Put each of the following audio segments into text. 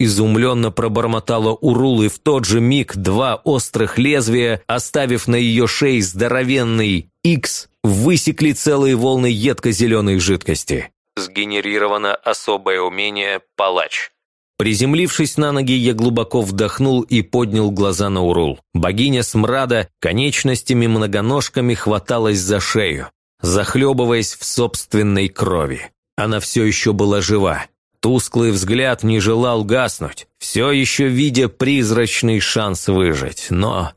Изумленно пробормотала Урул, и в тот же миг два острых лезвия, оставив на ее шее здоровенный X, высекли целые волны едко-зеленой жидкости. Сгенерировано особое умение «Палач». Приземлившись на ноги, я глубоко вдохнул и поднял глаза на Урул. Богиня смрада конечностями-многоножками хваталась за шею, захлебываясь в собственной крови. Она все еще была жива. Тусклый взгляд не желал гаснуть, все еще видя призрачный шанс выжить, но,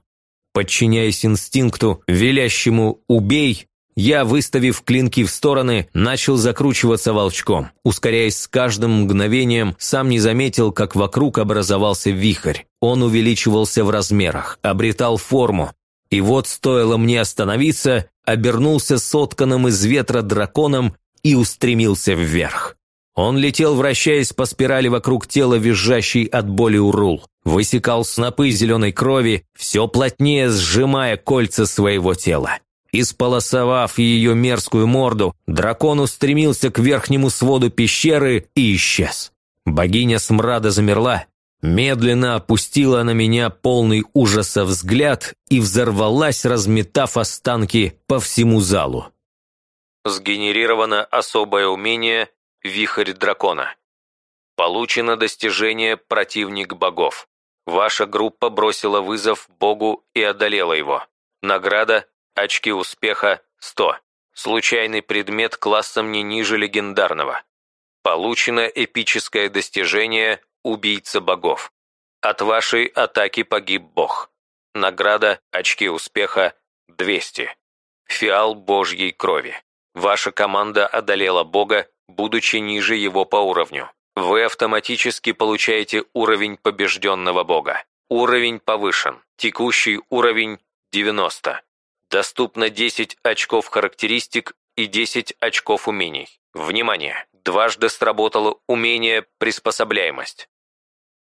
подчиняясь инстинкту, велящему «убей», я, выставив клинки в стороны, начал закручиваться волчком. Ускоряясь с каждым мгновением, сам не заметил, как вокруг образовался вихрь. Он увеличивался в размерах, обретал форму. И вот стоило мне остановиться, обернулся сотканным из ветра драконом и устремился вверх. Он летел, вращаясь по спирали вокруг тела, визжащей от боли урул. Высекал снопы зеленой крови, все плотнее сжимая кольца своего тела. Исполосовав ее мерзкую морду, дракон устремился к верхнему своду пещеры и исчез. Богиня смрада замерла, медленно опустила на меня полный ужаса взгляд и взорвалась, разметав останки по всему залу. Сгенерировано особое умение Вихрь дракона. Получено достижение «Противник богов». Ваша группа бросила вызов богу и одолела его. Награда «Очки успеха» 100. Случайный предмет классом не ниже легендарного. Получено эпическое достижение «Убийца богов». От вашей атаки погиб бог. Награда «Очки успеха» 200. Фиал божьей крови. Ваша команда одолела бога будучи ниже его по уровню. Вы автоматически получаете уровень побежденного бога. Уровень повышен. Текущий уровень 90. Доступно 10 очков характеристик и 10 очков умений. Внимание! Дважды сработало умение «Приспособляемость».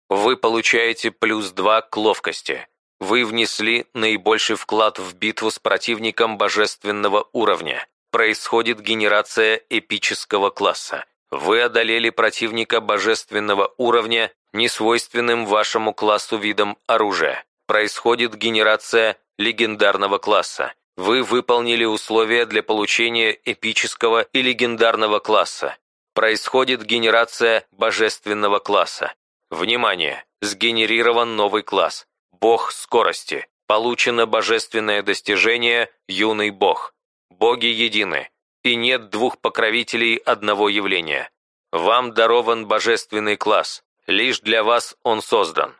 Вы получаете плюс 2 к ловкости. Вы внесли наибольший вклад в битву с противником божественного уровня происходит генерация эпического класса. Вы одолели противника божественного уровня, несвойственным вашему классу видом оружия. Происходит генерация легендарного класса. Вы выполнили условия для получения эпического и легендарного класса. Происходит генерация божественного класса. Внимание! Сгенерирован новый класс. Бог скорости. Получено божественное достижение «Юный бог». Боги едины, и нет двух покровителей одного явления. Вам дарован божественный класс, лишь для вас он создан.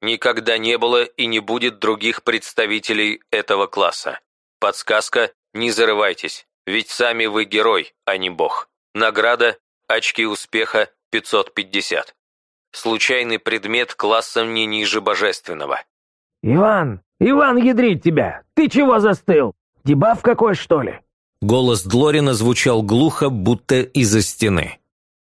Никогда не было и не будет других представителей этого класса. Подсказка «Не зарывайтесь, ведь сами вы герой, а не бог». Награда «Очки успеха 550». Случайный предмет классом не ниже божественного. «Иван! Иван ядрить тебя! Ты чего застыл? Дебаф какой, что ли?» Голос Длорина звучал глухо, будто из-за стены.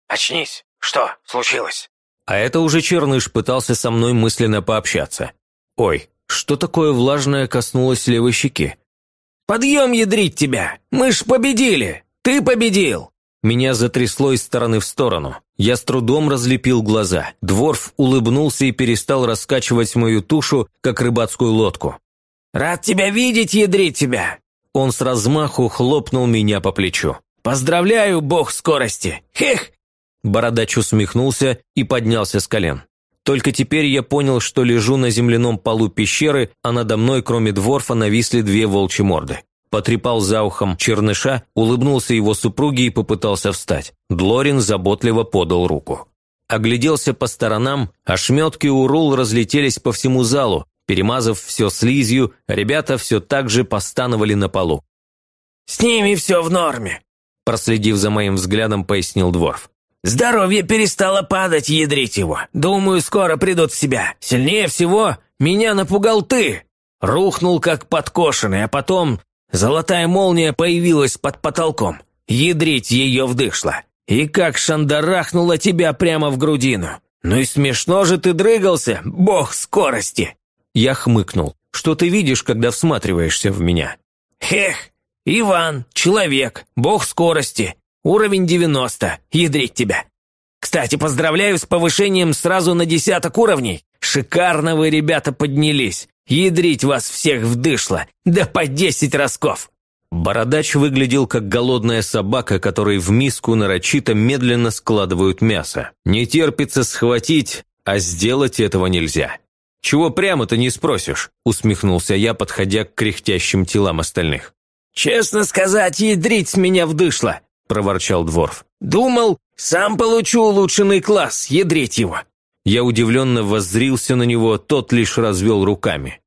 «Очнись! Что случилось?» А это уже Черныш пытался со мной мысленно пообщаться. «Ой, что такое влажное коснулось левой щеки?» «Подъем ядрить тебя! Мы ж победили! Ты победил!» Меня затрясло из стороны в сторону. Я с трудом разлепил глаза. Дворф улыбнулся и перестал раскачивать мою тушу, как рыбацкую лодку. «Рад тебя видеть, ядрить тебя! Он с размаху хлопнул меня по плечу. «Поздравляю, бог скорости! Хех!» Бородач усмехнулся и поднялся с колен. Только теперь я понял, что лежу на земляном полу пещеры, а надо мной, кроме дворфа, нависли две волчьи морды. Потрепал за ухом черныша, улыбнулся его супруге и попытался встать. Длорин заботливо подал руку. Огляделся по сторонам, ошметки урул разлетелись по всему залу, Перемазав все слизью, ребята все так же постановали на полу. «С ними все в норме», – проследив за моим взглядом, пояснил Дворф. «Здоровье перестало падать, ядрить его. Думаю, скоро придут в себя. Сильнее всего меня напугал ты. Рухнул, как подкошенный, а потом золотая молния появилась под потолком. Ядрить ее вдышло. И как шандарахнула тебя прямо в грудину. Ну и смешно же ты дрыгался, бог скорости!» Я хмыкнул. «Что ты видишь, когда всматриваешься в меня?» «Эх, Иван, человек, бог скорости, уровень 90, ядрить тебя. Кстати, поздравляю с повышением сразу на десяток уровней. Шикарно вы, ребята, поднялись. Ядрить вас всех вдышло. Да по десять разков. Бородач выглядел как голодная собака, которой в миску нарочито медленно складывают мясо. Не терпится схватить, а сделать этого нельзя. «Чего прямо-то не спросишь?» – усмехнулся я, подходя к кряхтящим телам остальных. «Честно сказать, ядрить меня вдышло», – проворчал Дворф. «Думал, сам получу улучшенный класс, ядрить его». Я удивленно воззрился на него, тот лишь развел руками.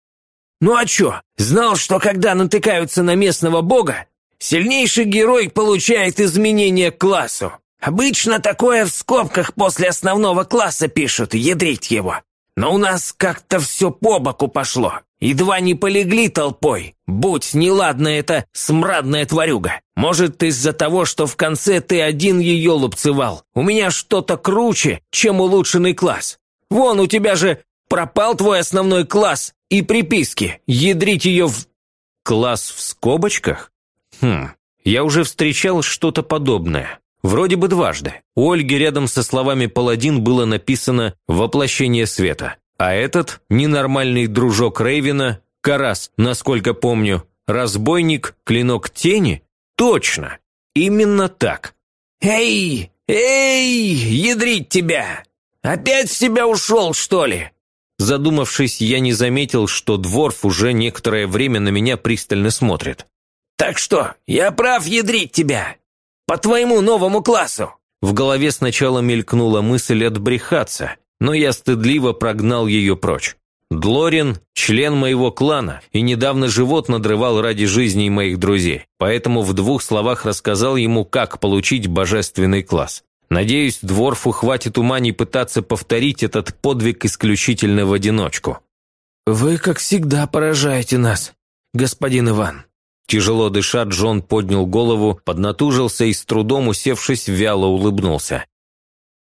«Ну а чё, знал, что когда натыкаются на местного бога, сильнейший герой получает изменение к классу. Обычно такое в скобках после основного класса пишут, ядрить его. Но у нас как-то все по боку пошло. Едва не полегли толпой. Будь неладна эта смрадная тварюга. Может, из-за того, что в конце ты один ее лупцевал. У меня что-то круче, чем улучшенный класс. Вон, у тебя же пропал твой основной класс и приписки. Ядрить ее в... Класс в скобочках? Хм, я уже встречал что-то подобное. Вроде бы дважды. У Ольги рядом со словами «паладин» было написано «воплощение света». А этот, ненормальный дружок Рейвина, Карас, насколько помню, разбойник, клинок тени? Точно! Именно так. «Эй! Эй! Ядрить тебя! Опять в себя ушел, что ли?» Задумавшись, я не заметил, что Дворф уже некоторое время на меня пристально смотрит. «Так что, я прав ядрить тебя? По твоему новому классу?» В голове сначала мелькнула мысль отбрехаться, но я стыдливо прогнал ее прочь. Длорин – член моего клана и недавно живот надрывал ради жизни моих друзей, поэтому в двух словах рассказал ему, как получить божественный класс. Надеюсь, Дворфу хватит ума не пытаться повторить этот подвиг исключительно в одиночку. «Вы, как всегда, поражаете нас, господин Иван». Тяжело дыша, Джон поднял голову, поднатужился и с трудом усевшись, вяло улыбнулся.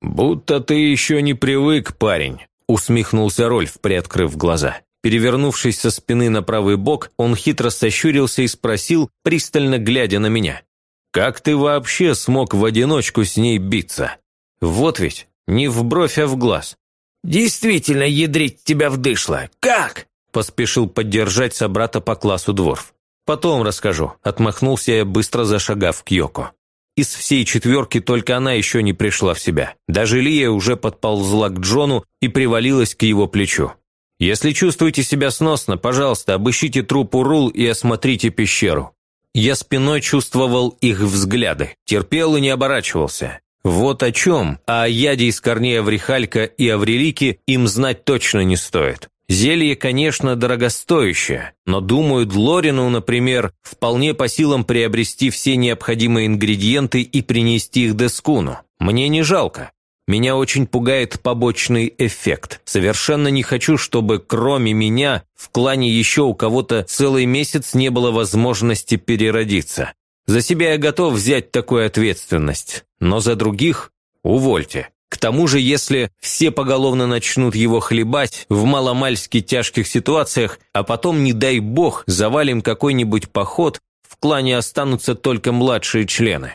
«Будто ты еще не привык, парень», – усмехнулся Рольф, приоткрыв глаза. Перевернувшись со спины на правый бок, он хитро сощурился и спросил, пристально глядя на меня. «Как ты вообще смог в одиночку с ней биться? Вот ведь, не в бровь, а в глаз». «Действительно ядрить тебя вдышло. Как?» – поспешил поддержать собрата по классу Дворф. «Потом расскажу», – отмахнулся я, быстро зашагав к Йоко. Из всей четверки только она еще не пришла в себя. Даже Лия уже подползла к Джону и привалилась к его плечу. «Если чувствуете себя сносно, пожалуйста, обыщите труп Урул и осмотрите пещеру». Я спиной чувствовал их взгляды, терпел и не оборачивался. Вот о чем, а о яде из корней Аврихалька и Аврелики им знать точно не стоит. Зелье, конечно, дорогостоящее, но, думаю, Длорину, например, вполне по силам приобрести все необходимые ингредиенты и принести их Дескуну. Мне не жалко. Меня очень пугает побочный эффект. Совершенно не хочу, чтобы кроме меня в клане еще у кого-то целый месяц не было возможности переродиться. За себя я готов взять такую ответственность, но за других – увольте. К тому же, если все поголовно начнут его хлебать в маломальски тяжких ситуациях, а потом, не дай бог, завалим какой-нибудь поход, в клане останутся только младшие члены.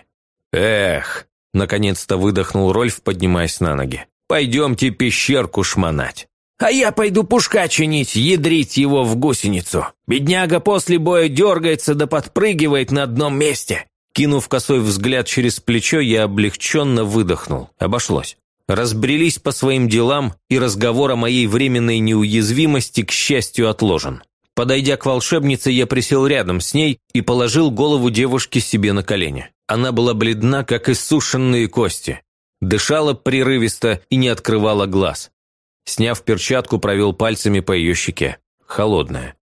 Эх, наконец-то выдохнул Рольф, поднимаясь на ноги. Пойдемте пещерку шмонать. А я пойду пушка чинить, ядрить его в гусеницу. Бедняга после боя дергается да подпрыгивает на одном месте. Кинув косой взгляд через плечо, я облегченно выдохнул. Обошлось разбрелись по своим делам, и разговор о моей временной неуязвимости, к счастью, отложен. Подойдя к волшебнице, я присел рядом с ней и положил голову девушки себе на колени. Она была бледна, как иссушенные кости. Дышала прерывисто и не открывала глаз. Сняв перчатку, провел пальцами по ее щеке. Холодная.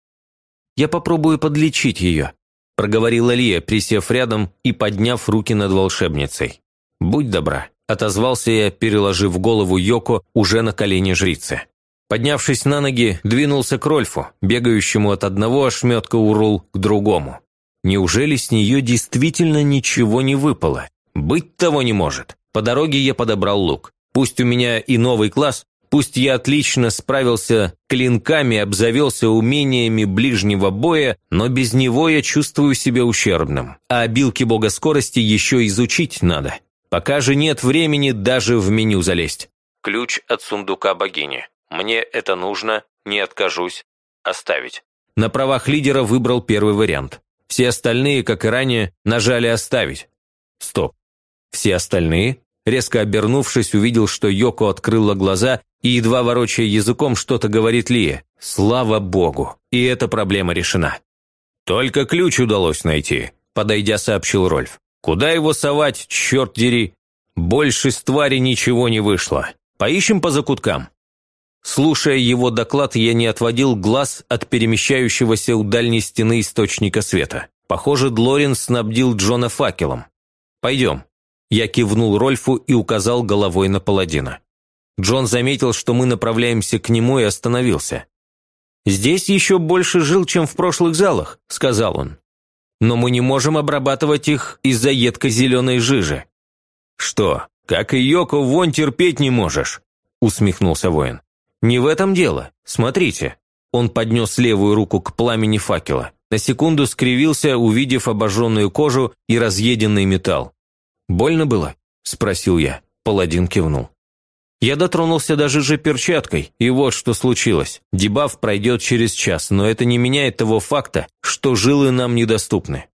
«Я попробую подлечить ее», – проговорила Лия, присев рядом и подняв руки над волшебницей. «Будь добра». Отозвался я, переложив голову Йоко уже на колени жрицы. Поднявшись на ноги, двинулся к Рольфу, бегающему от одного ошметка урул к другому. Неужели с нее действительно ничего не выпало? Быть того не может. По дороге я подобрал лук. Пусть у меня и новый класс, пусть я отлично справился клинками, обзавелся умениями ближнего боя, но без него я чувствую себя ущербным. А обилки бога скорости еще изучить надо. Пока же нет времени даже в меню залезть. Ключ от сундука богини. Мне это нужно, не откажусь. Оставить. На правах лидера выбрал первый вариант. Все остальные, как и ранее, нажали «Оставить». Стоп. Все остальные? Резко обернувшись, увидел, что Йоко открыла глаза и, едва ворочая языком, что-то говорит Лие. Слава богу. И эта проблема решена. «Только ключ удалось найти», – подойдя, сообщил Рольф. «Куда его совать, черт дери? Больше с твари ничего не вышло. Поищем по закуткам». Слушая его доклад, я не отводил глаз от перемещающегося у дальней стены источника света. Похоже, Длорин снабдил Джона факелом. «Пойдем». Я кивнул Рольфу и указал головой на паладина. Джон заметил, что мы направляемся к нему и остановился. «Здесь еще больше жил, чем в прошлых залах», – сказал он. «Но мы не можем обрабатывать их из-за едко-зеленой жижи». «Что, как и Йоко, вон терпеть не можешь?» – усмехнулся воин. «Не в этом дело. Смотрите». Он поднес левую руку к пламени факела. На секунду скривился, увидев обожженную кожу и разъеденный металл. «Больно было?» – спросил я. Паладин кивнул. Я дотронулся даже же перчаткой, и вот что случилось. Дебаф пройдет через час, но это не меняет того факта, что жилы нам недоступны.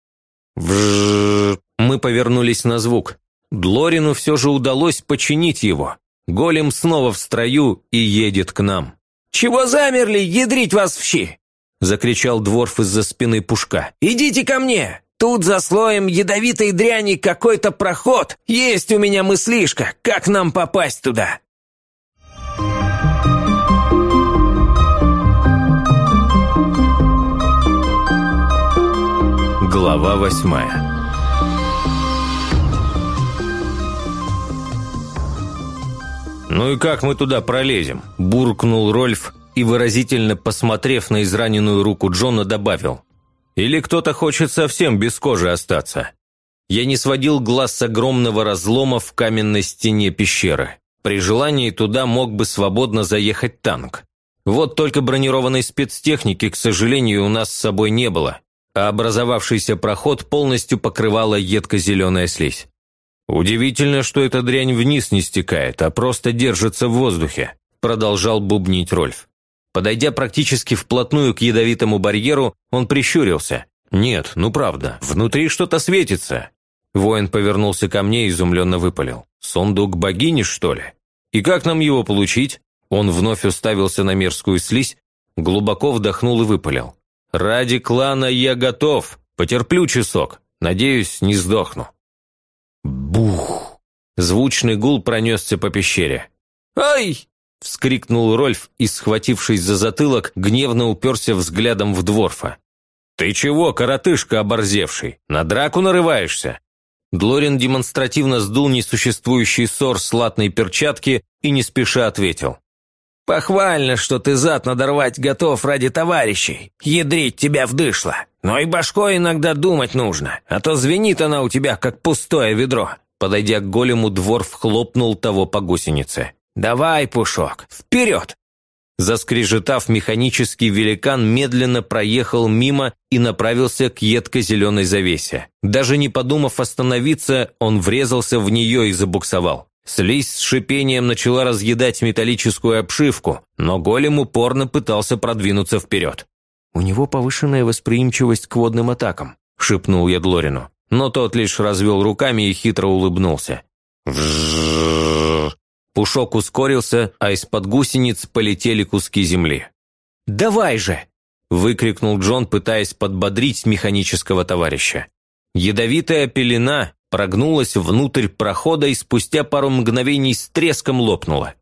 Вжжж. Мы повернулись на звук. Длорину все же удалось починить его. Голем снова в строю и едет к нам. «Чего замерли, ядрить вас в щи?» Закричал Дворф из-за спины Пушка. «Идите ко мне! Тут за слоем ядовитой дряни какой-то проход. Есть у меня мыслишка, как нам попасть туда?» Глава восьмая «Ну и как мы туда пролезем?» – буркнул Рольф и, выразительно посмотрев на израненную руку Джона, добавил. «Или кто-то хочет совсем без кожи остаться?» Я не сводил глаз с огромного разлома в каменной стене пещеры. При желании туда мог бы свободно заехать танк. Вот только бронированной спецтехники, к сожалению, у нас с собой не было, а образовавшийся проход полностью покрывала едко-зеленая слизь. «Удивительно, что эта дрянь вниз не стекает, а просто держится в воздухе», продолжал бубнить Рольф. Подойдя практически вплотную к ядовитому барьеру, он прищурился. «Нет, ну правда, внутри что-то светится». Воин повернулся ко мне и изумленно выпалил. «Сундук богини, что ли? И как нам его получить?» Он вновь уставился на мерзкую слизь, глубоко вдохнул и выпалил. «Ради клана я готов. Потерплю часок. Надеюсь, не сдохну». Бух! Звучный гул пронесся по пещере. «Ай!» – вскрикнул Рольф и, схватившись за затылок, гневно уперся взглядом в Дворфа. «Ты чего, коротышка оборзевший? На драку нарываешься?» Длорин демонстративно сдул несуществующий ссор с латной перчатки и не спеша ответил. «Похвально, что ты зад надорвать готов ради товарищей. Ядрить тебя вдышло. Но и башкой иногда думать нужно, а то звенит она у тебя, как пустое ведро». Подойдя к голему, двор вхлопнул того по гусенице. «Давай, Пушок, вперед!» Заскрежетав, механический великан медленно проехал мимо и направился к едко-зеленой завесе. Даже не подумав остановиться, он врезался в нее и забуксовал. Слизь с шипением начала разъедать металлическую обшивку, но голем упорно пытался продвинуться вперед. «У него повышенная восприимчивость к водным атакам», – шепнул я Длорину. Но тот лишь развел руками и хитро улыбнулся. Пушок ускорился, а из-под гусениц полетели куски земли. «Давай же!» – выкрикнул Джон, пытаясь подбодрить механического товарища. Ядовитая пелена прогнулась внутрь прохода и спустя пару мгновений с треском лопнула.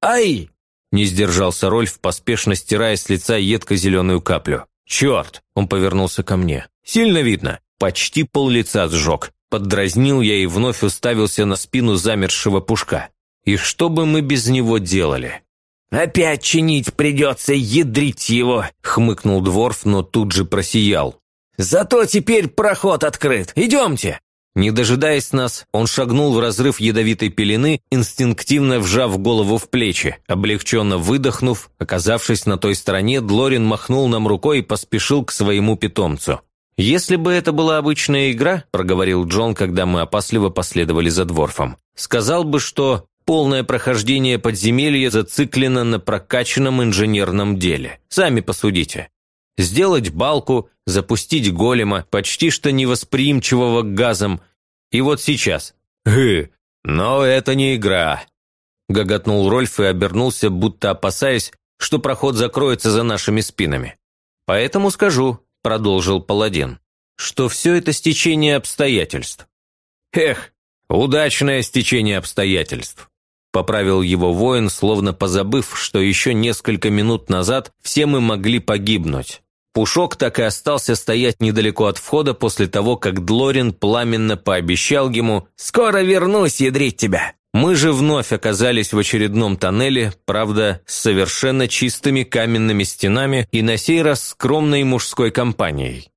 «Ай!» – не сдержался Рольф, поспешно стирая с лица едко-зеленую каплю. «Черт!» – он повернулся ко мне. «Сильно видно. Почти пол лица сжег. Поддразнил я и вновь уставился на спину замерзшего пушка. И что бы мы без него делали? «Опять чинить придется, ядрить его!» – хмыкнул Дворф, но тут же просиял. «Зато теперь проход открыт. Идемте!» Не дожидаясь нас, он шагнул в разрыв ядовитой пелены, инстинктивно вжав голову в плечи. Облегченно выдохнув, оказавшись на той стороне, Длорин махнул нам рукой и поспешил к своему питомцу. «Если бы это была обычная игра», – проговорил Джон, когда мы опасливо последовали за Дворфом, «сказал бы, что полное прохождение подземелья зациклено на прокачанном инженерном деле. Сами посудите. Сделать балку, запустить голема, почти что невосприимчивого к газам. И вот сейчас. Гы, но это не игра. Гоготнул Рольф и обернулся, будто опасаясь, что проход закроется за нашими спинами. Поэтому скажу, – продолжил Паладин, – что все это стечение обстоятельств. Эх, удачное стечение обстоятельств. Поправил его воин, словно позабыв, что еще несколько минут назад все мы могли погибнуть. Пушок так и остался стоять недалеко от входа после того, как Длорин пламенно пообещал ему «Скоро вернусь ядрить тебя!». Мы же вновь оказались в очередном тоннеле, правда, с совершенно чистыми каменными стенами и на сей раз скромной мужской компанией.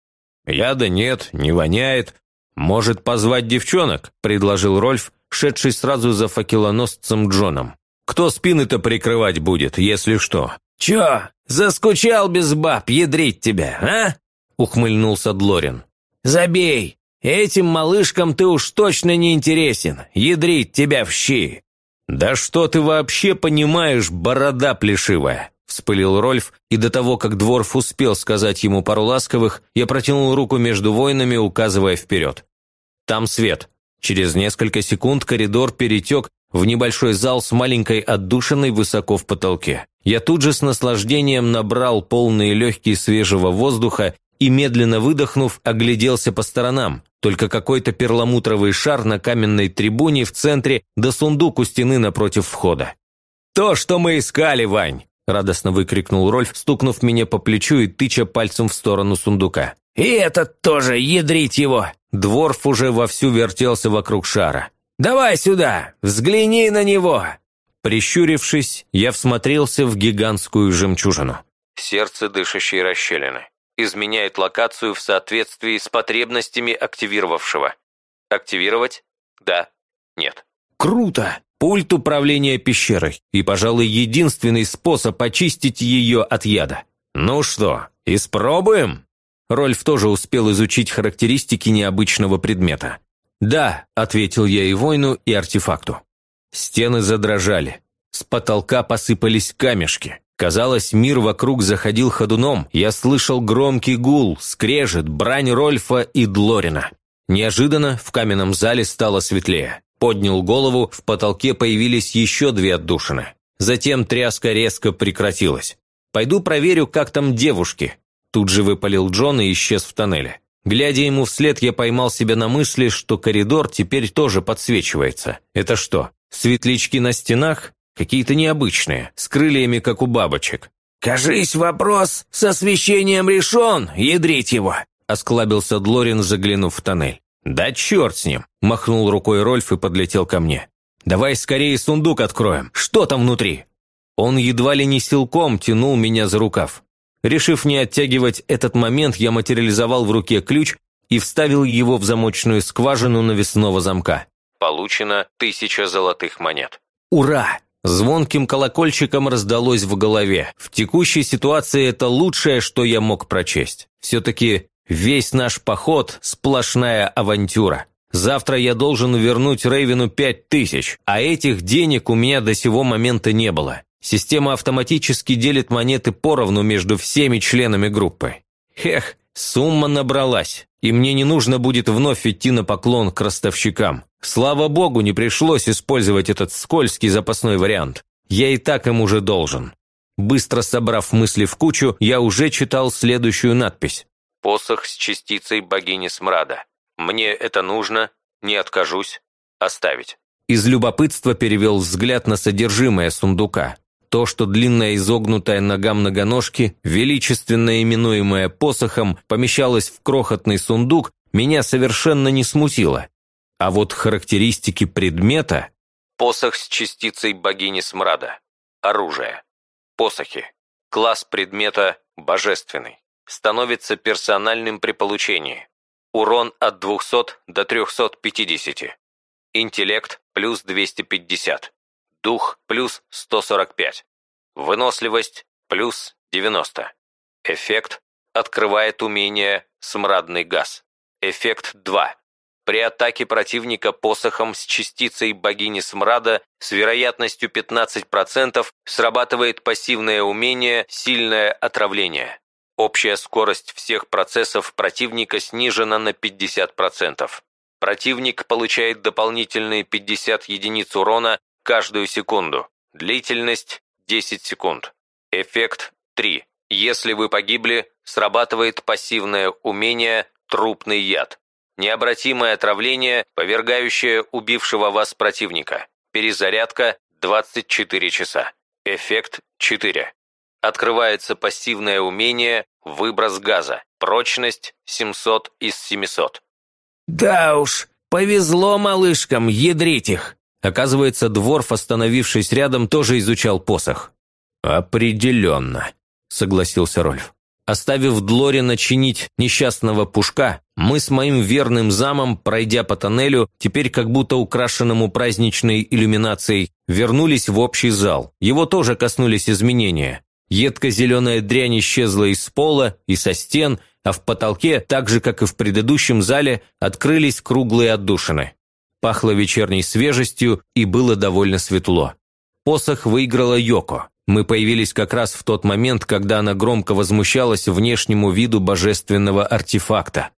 «Яда нет, не воняет. Может, позвать девчонок?» – предложил Рольф, шедший сразу за факелоносцем Джоном. «Кто спины-то прикрывать будет, если что?» «Чё, заскучал без баб, ядрить тебя, а?» – ухмыльнулся Длорин. «Забей, Этим малышкам ты уж точно не интересен. Ядрить тебя в щи!» «Да что ты вообще понимаешь, борода плешивая?» Вспылил Рольф, и до того, как Дворф успел сказать ему пару ласковых, я протянул руку между воинами, указывая вперед. «Там свет». Через несколько секунд коридор перетек в небольшой зал с маленькой отдушиной высоко в потолке. Я тут же с наслаждением набрал полные легкие свежего воздуха и, медленно выдохнув, огляделся по сторонам. Только какой-то перламутровый шар на каменной трибуне в центре да сундук у стены напротив входа. «То, что мы искали, Вань!» – радостно выкрикнул Рольф, стукнув меня по плечу и тыча пальцем в сторону сундука. «И этот тоже, ядрить его!» Дворф уже вовсю вертелся вокруг шара. «Давай сюда! Взгляни на него!» Прищурившись, я всмотрелся в гигантскую жемчужину. Сердце дышащей расщелины изменяет локацию в соответствии с потребностями активировавшего. Активировать? Да. Нет. Круто! Пульт управления пещерой и, пожалуй, единственный способ очистить ее от яда. Ну что, испробуем? Рольф тоже успел изучить характеристики необычного предмета. «Да», – ответил я и воину, и артефакту. Стены задрожали. С потолка посыпались камешки. Казалось, мир вокруг заходил ходуном. Я слышал громкий гул, скрежет, брань Рольфа и Длорина. Неожиданно в каменном зале стало светлее. Поднял голову, в потолке появились еще две отдушины. Затем тряска резко прекратилась. «Пойду проверю, как там девушки». Тут же выпалил Джон и исчез в тоннеле. Глядя ему вслед, я поймал себя на мысли, что коридор теперь тоже подсвечивается. Это что, светлячки на стенах? Какие-то необычные, с крыльями, как у бабочек. «Кажись, вопрос с освещением решен, ядрить его!» Осклабился Длорин, заглянув в тоннель. «Да черт с ним!» – махнул рукой Рольф и подлетел ко мне. «Давай скорее сундук откроем. Что там внутри?» Он едва ли не силком тянул меня за рукав. Решив не оттягивать этот момент, я материализовал в руке ключ и вставил его в замочную скважину навесного замка. Получено тысяча золотых монет. «Ура!» Звонким колокольчиком раздалось в голове. В текущей ситуации это лучшее, что я мог прочесть. Все-таки весь наш поход – сплошная авантюра. Завтра я должен вернуть Рейвену пять тысяч, а этих денег у меня до сего момента не было. Система автоматически делит монеты поровну между всеми членами группы. Эх, сумма набралась, и мне не нужно будет вновь идти на поклон к ростовщикам. Слава богу, не пришлось использовать этот скользкий запасной вариант. Я и так им уже должен. Быстро собрав мысли в кучу, я уже читал следующую надпись. «Посох с частицей богини Смрада. Мне это нужно, не откажусь. Оставить». Из любопытства перевел взгляд на содержимое сундука. То, что длинная изогнутая нога многоножки, величественно именуемая посохом, помещалась в крохотный сундук, меня совершенно не смутило. А вот характеристики предмета... Посох с частицей богини Смрада. Оружие. Посохи. Класс предмета божественный. Становится персональным при получении. Урон от 200 до 350. Интеллект плюс 250. Дух плюс 145. Выносливость плюс 90. Эффект открывает умение смрадный газ. Эффект 2. При атаке противника посохом с частицей богини смрада с вероятностью 15% срабатывает пассивное умение «Сильное отравление». Общая скорость всех процессов противника снижена на 50%. Противник получает дополнительные 50 единиц урона каждую секунду. Длительность 10 секунд. Эффект 3. Если вы погибли, срабатывает пассивное умение «Трупный яд». Необратимое отравление, повергающее убившего вас противника. Перезарядка 24 часа. Эффект 4. Открывается пассивное умение «Выброс газа». Прочность 700 из 700. «Да уж, повезло малышкам, ядрить их!» Оказывается, Дворф, остановившись рядом, тоже изучал посох. «Определенно», — согласился Рольф. Оставив Длорина чинить несчастного пушка, мы с моим верным замом, пройдя по тоннелю, теперь как будто украшенному праздничной иллюминацией, вернулись в общий зал. Его тоже коснулись изменения. Едко-зеленая дрянь исчезла из пола и со стен, а в потолке, так же, как и в предыдущем зале, открылись круглые отдушины. Пахло вечерней свежестью и было довольно светло. Посох выиграла Йоко. Мы появились как раз в тот момент, когда она громко возмущалась внешнему виду божественного артефакта.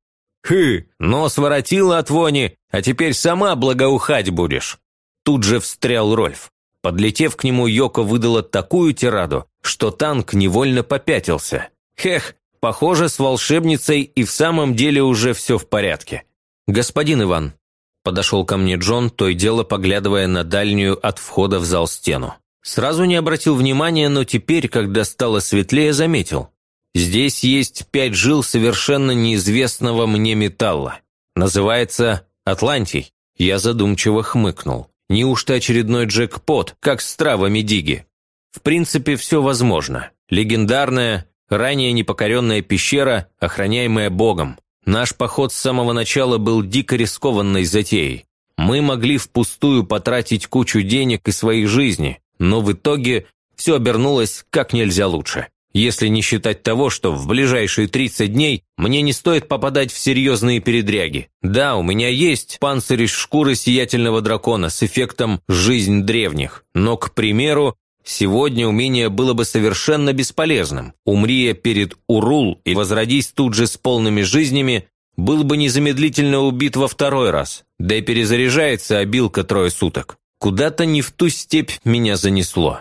«Хы, нос воротила от вони, а теперь сама благоухать будешь!» Тут же встрял Рольф. Подлетев к нему, Йоко выдала такую тираду, что танк невольно попятился. «Хех, похоже, с волшебницей и в самом деле уже все в порядке». «Господин Иван», – подошел ко мне Джон, то и дело поглядывая на дальнюю от входа в зал стену. Сразу не обратил внимания, но теперь, когда стало светлее, заметил. Здесь есть пять жил совершенно неизвестного мне металла. Называется Атлантий. Я задумчиво хмыкнул. Неужто очередной джекпот, как с травами Диги? В принципе, все возможно. Легендарная, ранее непокоренная пещера, охраняемая Богом. Наш поход с самого начала был дико рискованной затеей. Мы могли впустую потратить кучу денег и своей жизни, но в итоге все обернулось как нельзя лучше. Если не считать того, что в ближайшие 30 дней мне не стоит попадать в серьезные передряги. Да, у меня есть панцирь из шкуры сиятельного дракона с эффектом «жизнь древних», но, к примеру, сегодня умение было бы совершенно бесполезным. Умри я перед Урул и возродись тут же с полными жизнями, был бы незамедлительно убит во второй раз, да и перезаряжается обилка трое суток. Куда-то не в ту степь меня занесло.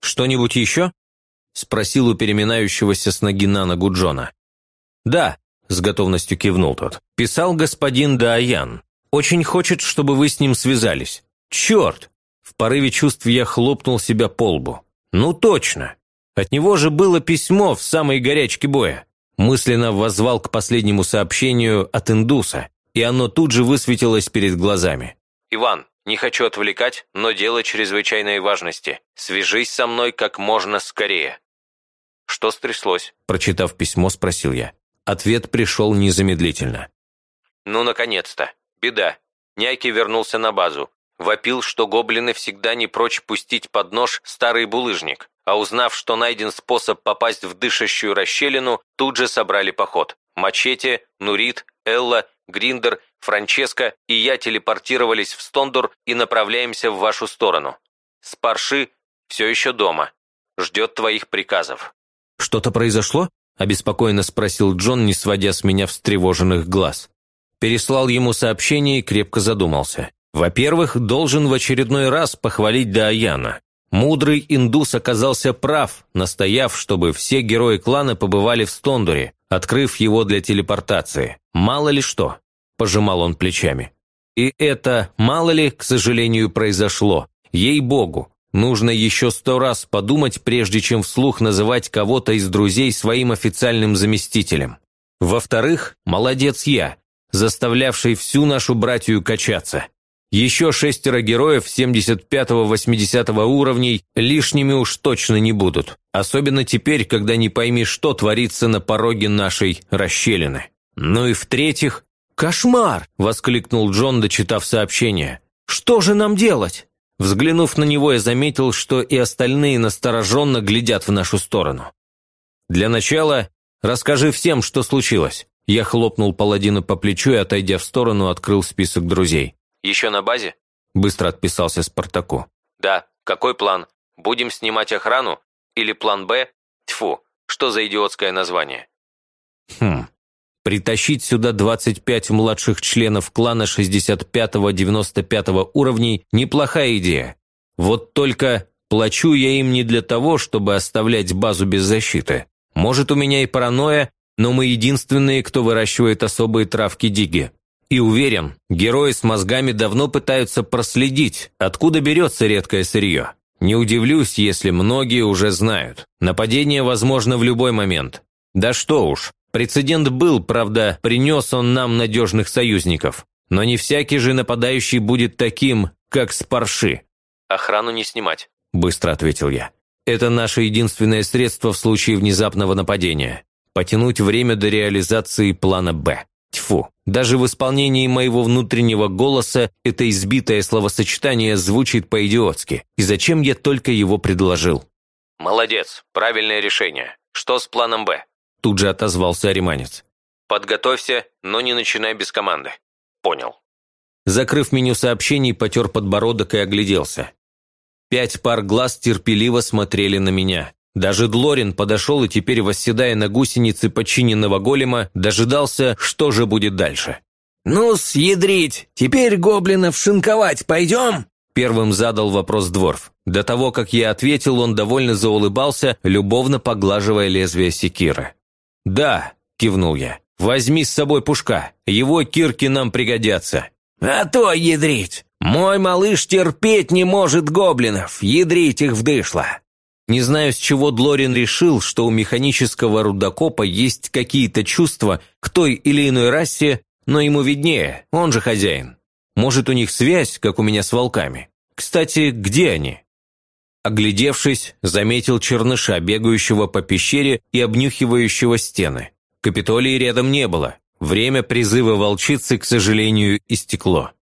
«Что-нибудь еще?» – спросил у переминающегося с ноги на ногу Джона. «Да», – с готовностью кивнул тот. «Писал господин Дааян. Очень хочет, чтобы вы с ним связались. Черт!» В порыве чувств я хлопнул себя по лбу. «Ну точно! От него же было письмо в самой горячке боя». Мысленно воззвал к последнему сообщению от индуса, и оно тут же высветилось перед глазами. «Иван, не хочу отвлекать, но дело чрезвычайной важности. Свяжись со мной как можно скорее». «Что стряслось?» Прочитав письмо, спросил я. Ответ пришел незамедлительно. «Ну, наконец-то. Беда. Няйки вернулся на базу. Вопил, что гоблины всегда не прочь пустить под нож старый булыжник, а узнав, что найден способ попасть в дышащую расщелину, тут же собрали поход. Мачете, Нурит, Элла, Гриндер Франческо и я телепортировались в Стондур и направляемся в вашу сторону. Спарши все еще дома. Ждет твоих приказов». «Что-то произошло?» – обеспокоенно спросил Джон, не сводя с меня встревоженных глаз. Переслал ему сообщение и крепко задумался. Во-первых, должен в очередной раз похвалить Даяна. Мудрый индус оказался прав, настояв, чтобы все герои клана побывали в Стондуре, открыв его для телепортации. Мало ли что. – пожимал он плечами. И это, мало ли, к сожалению, произошло. Ей-богу, нужно еще сто раз подумать, прежде чем вслух называть кого-то из друзей своим официальным заместителем. Во-вторых, молодец я, заставлявший всю нашу братью качаться. Еще шестеро героев 75-80 уровней лишними уж точно не будут. Особенно теперь, когда не пойми, что творится на пороге нашей расщелины. Ну и в-третьих, «Кошмар!» – воскликнул Джон, дочитав сообщение. «Что же нам делать?» Взглянув на него, я заметил, что и остальные настороженно глядят в нашу сторону. «Для начала расскажи всем, что случилось», Я хлопнул паладину по плечу и, отойдя в сторону, открыл список друзей. «Еще на базе?» Быстро отписался Спартаку. «Да. Какой план? Будем снимать охрану? Или план «Б»? Тьфу, что за идиотское название?» Хм. Притащить сюда 25 младших членов клана 65-95 уровней – неплохая идея. Вот только плачу я им не для того, чтобы оставлять базу без защиты. Может, у меня и паранойя, но мы единственные, кто выращивает особые травки диги. И уверен, герои с мозгами давно пытаются проследить, откуда берется редкое сырье. Не удивлюсь, если многие уже знают. Нападение возможно в любой момент. Да что уж, прецедент был, правда, принес он нам надежных союзников. Но не всякий же нападающий будет таким, как Спарши. «Охрану не снимать», – быстро ответил я. «Это наше единственное средство в случае внезапного нападения. Потянуть время до реализации плана «Б». Тьфу, даже в исполнении моего внутреннего голоса это избитое словосочетание звучит по-идиотски. И зачем я только его предложил? «Молодец, правильное решение. Что с планом «Б»?» Тут же отозвался Ариманец. «Подготовься, но не начинай без команды». «Понял». Закрыв меню сообщений, потер подбородок и огляделся. Пять пар глаз терпеливо смотрели на меня. Даже Длорин подошел и теперь, восседая на гусенице подчиненного голема, дожидался, что же будет дальше. «Ну, съедрить! Теперь гоблинов шинковать пойдем?» Первым задал вопрос Дворф. До того, как я ответил, он довольно заулыбался, любовно поглаживая лезвие секиры. «Да», – кивнул я, – «возьми с собой пушка, его кирки нам пригодятся». «А то ядрить! Мой малыш терпеть не может гоблинов, ядрить их вдышло!» Не знаю, с чего Длорин решил, что у механического рудокопа есть какие-то чувства к той или иной расе, но ему виднее, он же хозяин. Может, у них связь, как у меня с волками. Кстати, где они? Оглядевшись, заметил черныша, бегающего по пещере и обнюхивающего стены. Капитолии рядом не было. Время призыва волчицы, к сожалению, истекло.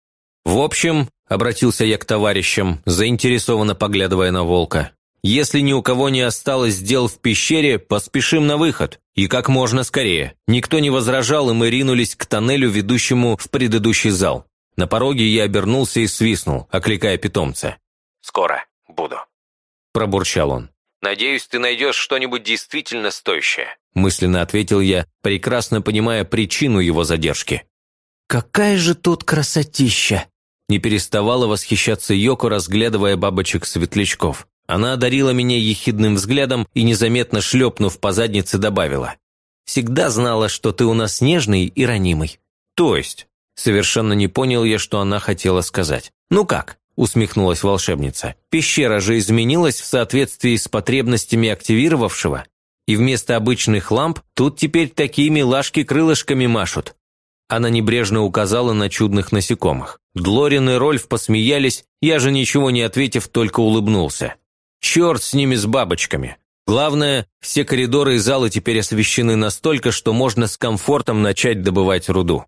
В общем, обратился я к товарищам, заинтересованно поглядывая на волка, если ни у кого не осталось дел в пещере, поспешим на выход. И как можно скорее. Никто не возражал, и мы ринулись к тоннелю, ведущему в предыдущий зал. На пороге я обернулся и свистнул, окликая питомца. «Скоро буду», – пробурчал он. «Надеюсь, ты найдешь что-нибудь действительно стоящее», – мысленно ответил я, прекрасно понимая причину его задержки. «Какая же тут красотища!» Не переставала восхищаться Йоко, разглядывая бабочек-светлячков. Она одарила меня ехидным взглядом и, незаметно шлепнув по заднице, добавила. «Всегда знала, что ты у нас нежный и ранимый». «То есть?» Совершенно не понял я, что она хотела сказать. «Ну как?» – усмехнулась волшебница. «Пещера же изменилась в соответствии с потребностями активировавшего, и вместо обычных ламп тут теперь такие милашки крылышками машут». Она небрежно указала на чудных насекомых. Длорин и Рольф посмеялись, я же ничего не ответив, только улыбнулся. Черт с ними, с бабочками. Главное, все коридоры и залы теперь освещены настолько, что можно с комфортом начать добывать руду.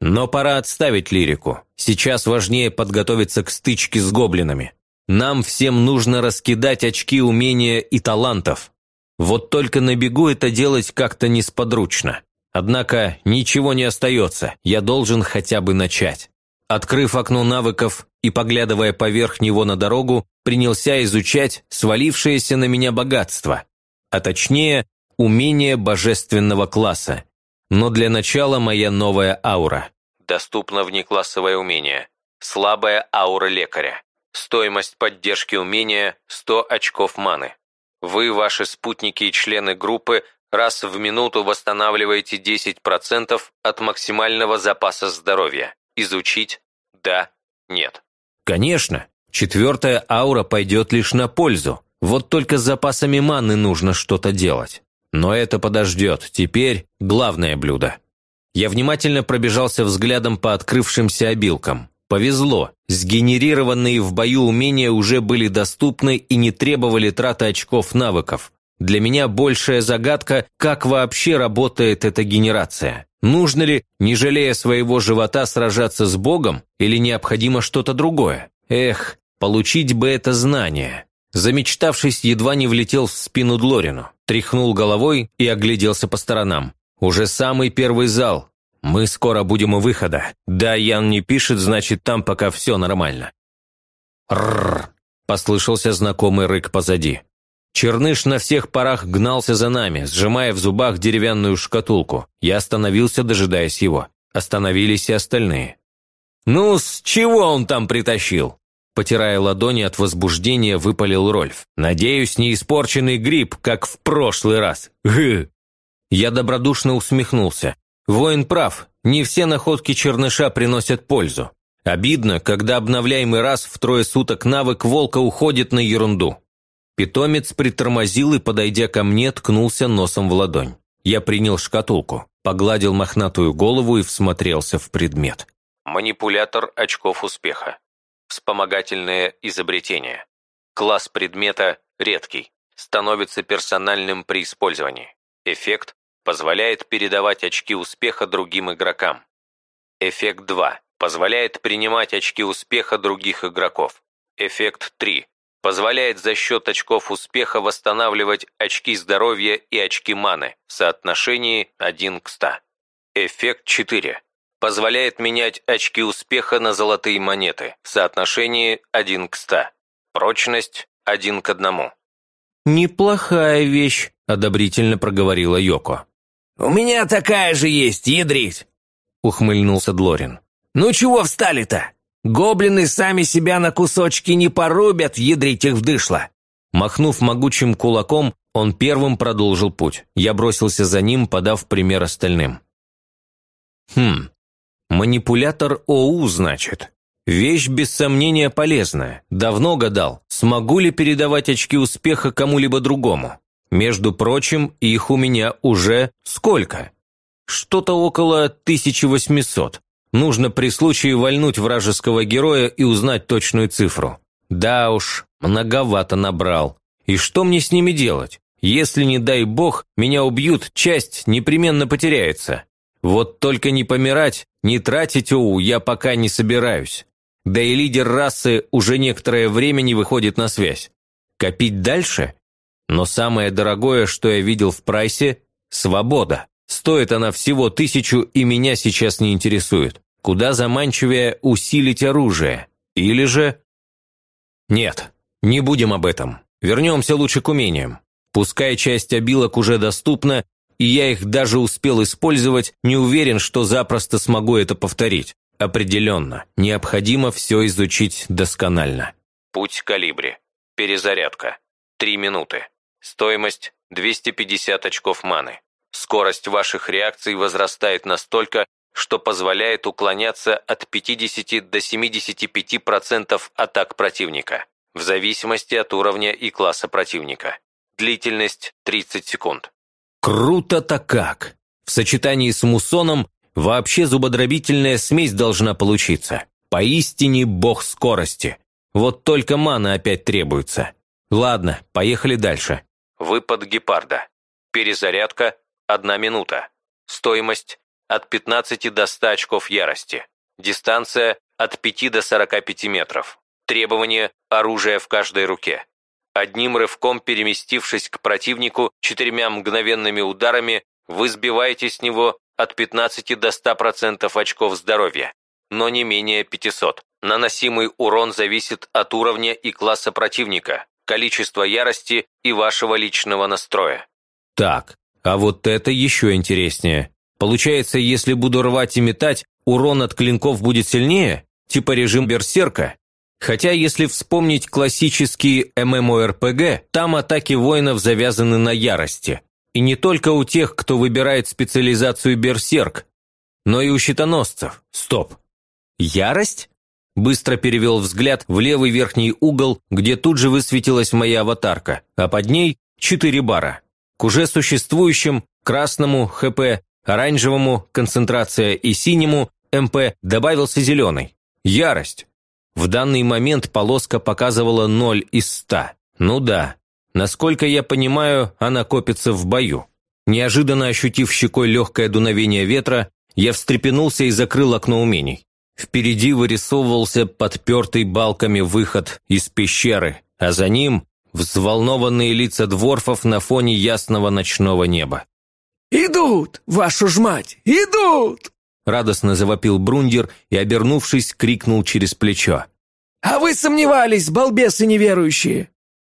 Но пора отставить лирику. Сейчас важнее подготовиться к стычке с гоблинами. Нам всем нужно раскидать очки умения и талантов. Вот только на бегу это делать как-то несподручно. Однако ничего не остается, я должен хотя бы начать. Открыв окно навыков и поглядывая поверх него на дорогу, принялся изучать свалившееся на меня богатство, а точнее, умение божественного класса. Но для начала моя новая аура. Доступно внеклассовое умение. Слабая аура лекаря. Стоимость поддержки умения – 100 очков маны. Вы, ваши спутники и члены группы раз в минуту восстанавливаете 10% от максимального запаса здоровья. Изучить? Да, нет. Конечно, четвертая аура пойдет лишь на пользу. Вот только с запасами маны нужно что-то делать. Но это подождет. Теперь главное блюдо. Я внимательно пробежался взглядом по открывшимся обилкам. Повезло. Сгенерированные в бою умения уже были доступны и не требовали траты очков навыков. Для меня большая загадка, как вообще работает эта генерация. Нужно ли, не жалея своего живота, сражаться с Богом, или необходимо что-то другое? Эх, получить бы это знание. Замечтавшись, едва не влетел в спину Длорину, тряхнул головой и огляделся по сторонам. Уже самый первый зал. Мы скоро будем у выхода. Да, Ян не пишет, значит, там пока все нормально». «Рррр!» – послышался знакомый рык позади. Черныш на всех парах гнался за нами, сжимая в зубах деревянную шкатулку. Я остановился, дожидаясь его. Остановились и остальные. «Ну, с чего он там притащил?» Потирая ладони от возбуждения, выпалил Рольф. «Надеюсь, не испорченный гриб, как в прошлый раз. Гы!» Я добродушно усмехнулся. Воин прав, не все находки черныша приносят пользу. Обидно, когда обновляемый раз в трое суток навык волка уходит на ерунду. Питомец притормозил и, подойдя ко мне, ткнулся носом в ладонь. Я принял шкатулку, погладил мохнатую голову и всмотрелся в предмет. Манипулятор очков успеха. Вспомогательное изобретение. Класс предмета редкий. Становится персональным при использовании. Эффект позволяет передавать очки успеха другим игрокам. Эффект 2. Позволяет принимать очки успеха других игроков. Эффект 3 позволяет за счет очков успеха восстанавливать очки здоровья и очки маны в соотношении 1 к 100. Эффект 4. Позволяет менять очки успеха на золотые монеты в соотношении 1 к 100. Прочность 1 к 1. «Неплохая вещь», – одобрительно проговорила Йоко. «У меня такая же есть, ядрить!» – ухмыльнулся Длорин. «Ну чего встали-то? Гоблины сами себя на кусочки не порубят, ядрить их вдышло!» Махнув могучим кулаком, он первым продолжил путь. Я бросился за ним, подав пример остальным. «Хм, манипулятор ОУ, значит. Вещь, без сомнения, полезная. Давно гадал, смогу ли передавать очки успеха кому-либо другому. Между прочим, их у меня уже сколько? Что-то около 1800. Нужно при случае вальнуть вражеского героя и узнать точную цифру. Да уж, многовато набрал. И что мне с ними делать? Если, не дай бог, меня убьют, часть непременно потеряется. Вот только не помирать, не тратить ОУ я пока не собираюсь. Да и лидер расы уже некоторое время не выходит на связь. Копить дальше? Но самое дорогое, что я видел в прайсе – свобода. Стоит она всего тысячу, и меня сейчас не интересует куда заманчивее усилить оружие. Или же... Нет, не будем об этом. Вернемся лучше к умениям. Пускай часть обилок уже доступна, и я их даже успел использовать, не уверен, что запросто смогу это повторить. Определенно, необходимо все изучить досконально. Путь калибри. Перезарядка. Три минуты. Стоимость 250 очков маны. Скорость ваших реакций возрастает настолько, что позволяет уклоняться от 50 до 75% атак противника, в зависимости от уровня и класса противника. Длительность 30 секунд. Круто-то как! В сочетании с муссоном вообще зубодробительная смесь должна получиться. Поистине бог скорости. Вот только мана опять требуется. Ладно, поехали дальше. Выпад гепарда. Перезарядка – одна минута. Стоимость от 15 до 100 очков ярости. Дистанция от 5 до 45 метров. Требование – оружие в каждой руке. Одним рывком переместившись к противнику четырьмя мгновенными ударами, вы сбиваете с него от 15 до 100% очков здоровья, но не менее 500. Наносимый урон зависит от уровня и класса противника, количества ярости и вашего личного настроя. Так, а вот это еще интереснее. Получается, если буду рвать и метать, урон от клинков будет сильнее? Типа режим берсерка? Хотя, если вспомнить классические MMORPG, там атаки воинов завязаны на ярости. И не только у тех, кто выбирает специализацию берсерк, но и у щитоносцев. Стоп. Ярость? Быстро перевел взгляд в левый верхний угол, где тут же высветилась моя аватарка, а под ней четыре бара. К уже существующим красному ХП оранжевому – концентрация и синему – МП добавился зеленый – ярость. В данный момент полоска показывала 0 из 100. Ну да, насколько я понимаю, она копится в бою. Неожиданно ощутив щекой легкое дуновение ветра, я встрепенулся и закрыл окно умений. Впереди вырисовывался подпертый балками выход из пещеры, а за ним – взволнованные лица дворфов на фоне ясного ночного неба. «Идут, вашу ж мать, идут!» Радостно завопил Брундер и, обернувшись, крикнул через плечо. «А вы сомневались, балбесы неверующие?»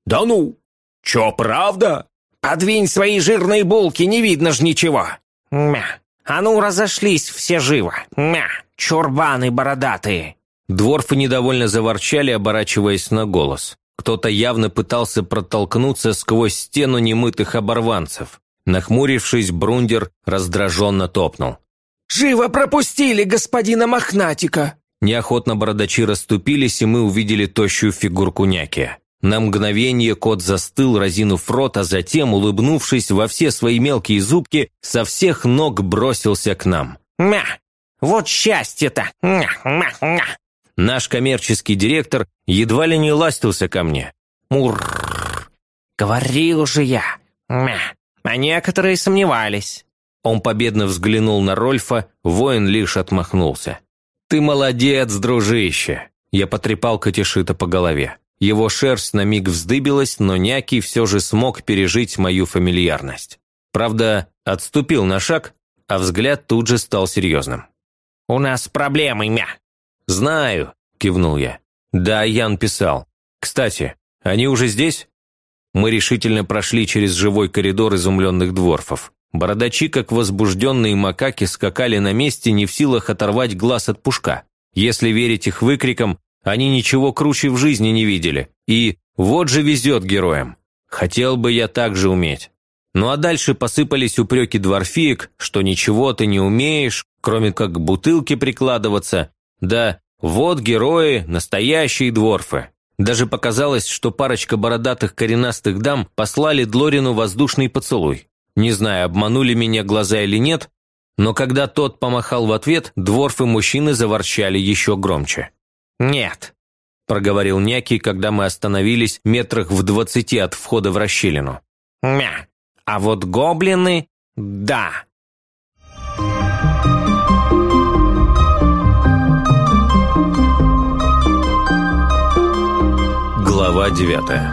«Да ну! Чё, правда?» «Подвинь свои жирные булки, не видно ж ничего!» «Мя! А ну, разошлись все живо! Мя! Чурбаны бородатые!» Дворфы недовольно заворчали, оборачиваясь на голос. Кто-то явно пытался протолкнуться сквозь стену немытых оборванцев. Нахмурившись, Брундер раздраженно топнул. «Живо пропустили господина Мохнатика!» Неохотно бородачи расступились, и мы увидели тощую фигурку Няки. На мгновение кот застыл, разинув рот, а затем, улыбнувшись во все свои мелкие зубки, со всех ног бросился к нам. «Мя! Вот счастье-то! Мя! Мя! Мя!» Наш коммерческий директор едва ли не ластился ко мне. «Мурр! Говорил же я! Мя! А некоторые сомневались!» Он победно взглянул на Рольфа, воин лишь отмахнулся. «Ты молодец, дружище!» Я потрепал Катишита по голове. Его шерсть на миг вздыбилась, но Няки все же смог пережить мою фамильярность. Правда, отступил на шаг, а взгляд тут же стал серьезным. «У нас проблемы, мя!» «Знаю», – кивнул я. «Да, Ян писал. Кстати, они уже здесь?» Мы решительно прошли через живой коридор изумленных дворфов. Бородачи, как возбужденные макаки, скакали на месте, не в силах оторвать глаз от пушка. Если верить их выкрикам, они ничего круче в жизни не видели. И вот же везет героям. Хотел бы я так же уметь. Ну а дальше посыпались упреки дворфиек, что ничего ты не умеешь, кроме как к бутылке прикладываться. Да, вот герои, настоящие дворфы. Даже показалось, что парочка бородатых коренастых дам послали Длорину воздушный поцелуй. Не знаю, обманули меня глаза или нет, но когда тот помахал в ответ, дворфы-мужчины заворчали еще громче. «Нет», – проговорил Няки, когда мы остановились метрах в двадцати от входа в расщелину. «Мя, а вот гоблины – да». Глава девятая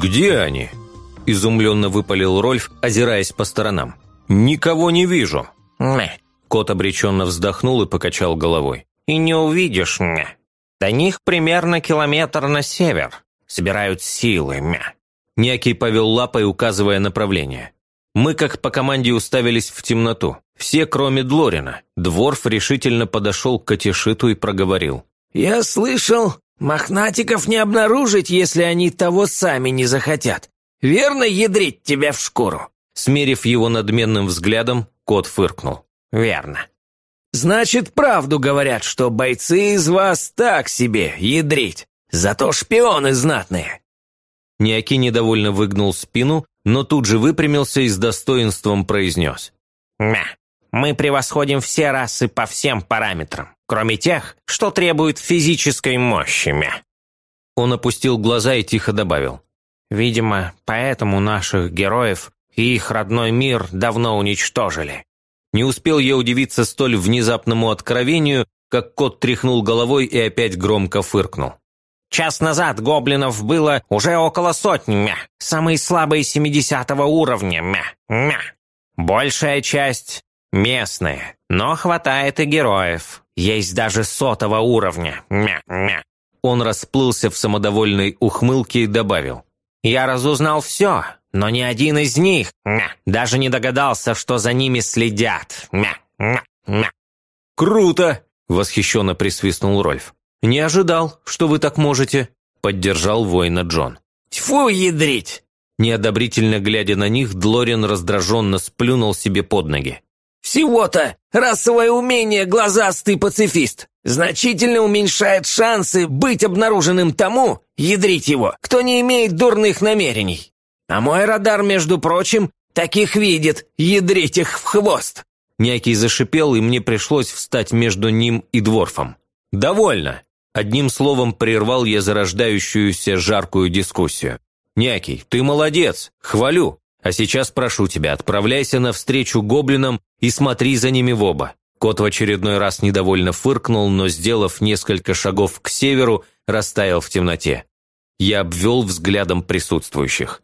«Где они?» – изумленно выпалил Рольф, озираясь по сторонам. «Никого не вижу». «Мя». Кот обреченно вздохнул и покачал головой. «И не увидишь, мя. До них примерно километр на север. Собирают силы, мя». Някий повел лапой, указывая направление. Мы, как по команде, уставились в темноту. Все, кроме Длорина. Дворф решительно подошел к Катишиту и проговорил. «Я слышал, мохнатиков не обнаружить, если они того сами не захотят. Верно ядрить тебя в шкуру?» Смерив его надменным взглядом, кот фыркнул. «Верно. Значит, правду говорят, что бойцы из вас так себе, ядрить. Зато шпионы знатные». Ниаки недовольно выгнул спину, но тут же выпрямился и с достоинством произнес. «Мя, мы превосходим все расы по всем параметрам, кроме тех, что требуют физической мощи, мя». Он опустил глаза и тихо добавил. «Видимо, поэтому наших героев и их родной мир давно уничтожили». Не успел я удивиться столь внезапному откровению, как кот тряхнул головой и опять громко фыркнул. Час назад гоблинов было уже около сотни, мя. Самые слабые 70 уровня, мя. Мя. Большая часть местные, но хватает и героев. Есть даже сотого уровня, мя. Мя. Он расплылся в самодовольной ухмылке и добавил. Я разузнал все, но ни один из них мя, даже не догадался, что за ними следят. Мя, мя, мя. «Круто!» – восхищенно присвистнул Рольф. «Не ожидал, что вы так можете», – поддержал воина Джон. «Тьфу, ядрить!» Неодобрительно глядя на них, Длорин раздраженно сплюнул себе под ноги. «Всего-то расовое умение глазастый пацифист значительно уменьшает шансы быть обнаруженным тому, ядрить его, кто не имеет дурных намерений. А мой радар, между прочим, таких видит, ядрить их в хвост». Някий зашипел, и мне пришлось встать между ним и Дворфом. «Довольно!» Одним словом прервал я зарождающуюся жаркую дискуссию. «Някий, ты молодец! Хвалю! А сейчас прошу тебя, отправляйся навстречу гоблинам и смотри за ними в оба». Кот в очередной раз недовольно фыркнул, но, сделав несколько шагов к северу, растаял в темноте. Я обвел взглядом присутствующих.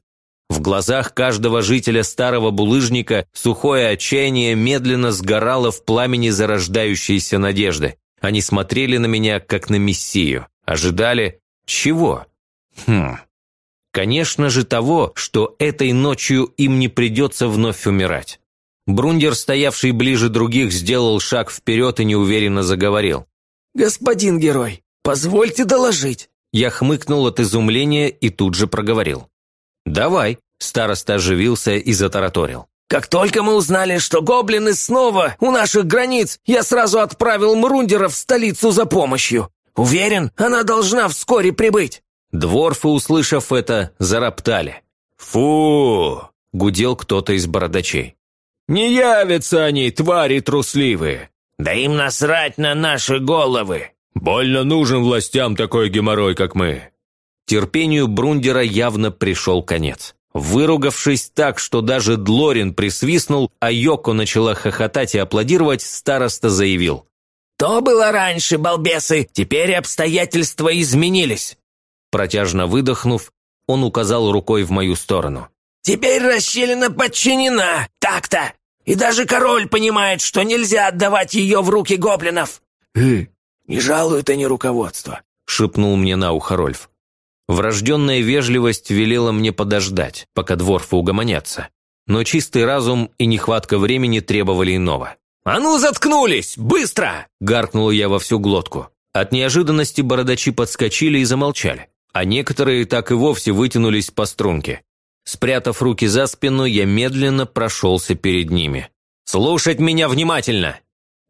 В глазах каждого жителя старого булыжника сухое отчаяние медленно сгорало в пламени зарождающейся надежды. Они смотрели на меня, как на мессию. Ожидали чего? Хм. Конечно же того, что этой ночью им не придется вновь умирать. Брундер, стоявший ближе других, сделал шаг вперед и неуверенно заговорил. «Господин герой, позвольте доложить». Я хмыкнул от изумления и тут же проговорил. «Давай», – староста оживился и затараторил. «Как только мы узнали, что гоблины снова у наших границ, я сразу отправил Мрундера в столицу за помощью. Уверен, она должна вскоре прибыть». Дворфы, услышав это, зароптали. «Фу!» – гудел кто-то из бородачей. «Не явятся они, твари трусливые!» «Да им насрать на наши головы!» «Больно нужен властям такой геморрой, как мы!» Терпению Брундера явно пришел конец. Выругавшись так, что даже Длорин присвистнул, а Йоко начала хохотать и аплодировать, староста заявил. «То было раньше, балбесы, теперь обстоятельства изменились». Протяжно выдохнув, он указал рукой в мою сторону. «Теперь расщелина подчинена, так-то, и даже король понимает, что нельзя отдавать ее в руки гоблинов». «Э, не жалуют они руководство», — шепнул мне на ухо Рольф. Врожденная вежливость велела мне подождать, пока дворфы угомонятся. Но чистый разум и нехватка времени требовали иного. «А ну, заткнулись! Быстро!» – гаркнул я во всю глотку. От неожиданности бородачи подскочили и замолчали, а некоторые так и вовсе вытянулись по струнке. Спрятав руки за спину, я медленно прошелся перед ними. «Слушать меня внимательно!»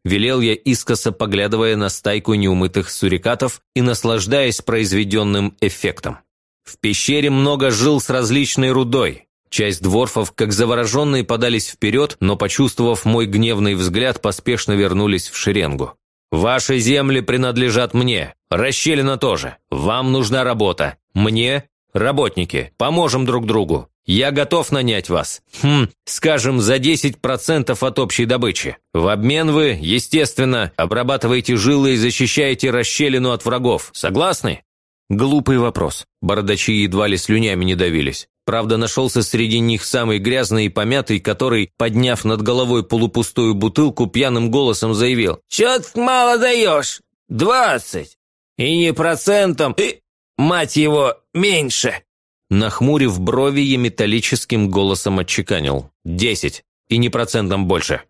Велел я искоса, поглядывая на стайку неумытых сурикатов и наслаждаясь произведенным эффектом. В пещере много жил с различной рудой. Часть дворфов, как завороженные, подались вперед, но, почувствовав мой гневный взгляд, поспешно вернулись в шеренгу. «Ваши земли принадлежат мне. Расщелина тоже. Вам нужна работа. Мне – работники. Поможем друг другу. Я готов нанять вас. Хм, скажем, за 10% от общей добычи. В обмен вы, естественно, обрабатываете жилы и защищаете расщелину от врагов. Согласны? Глупый вопрос. Бородачи едва ли слюнями не давились. Правда, нашелся среди них самый грязный и помятый, который, подняв над головой полупустую бутылку, пьяным голосом заявил. «Чё ты мало даешь? Двадцать! И не процентом, и, мать его, меньше!» Нахмурив брови, я металлическим голосом отчеканил. «Десять. И не процентом больше».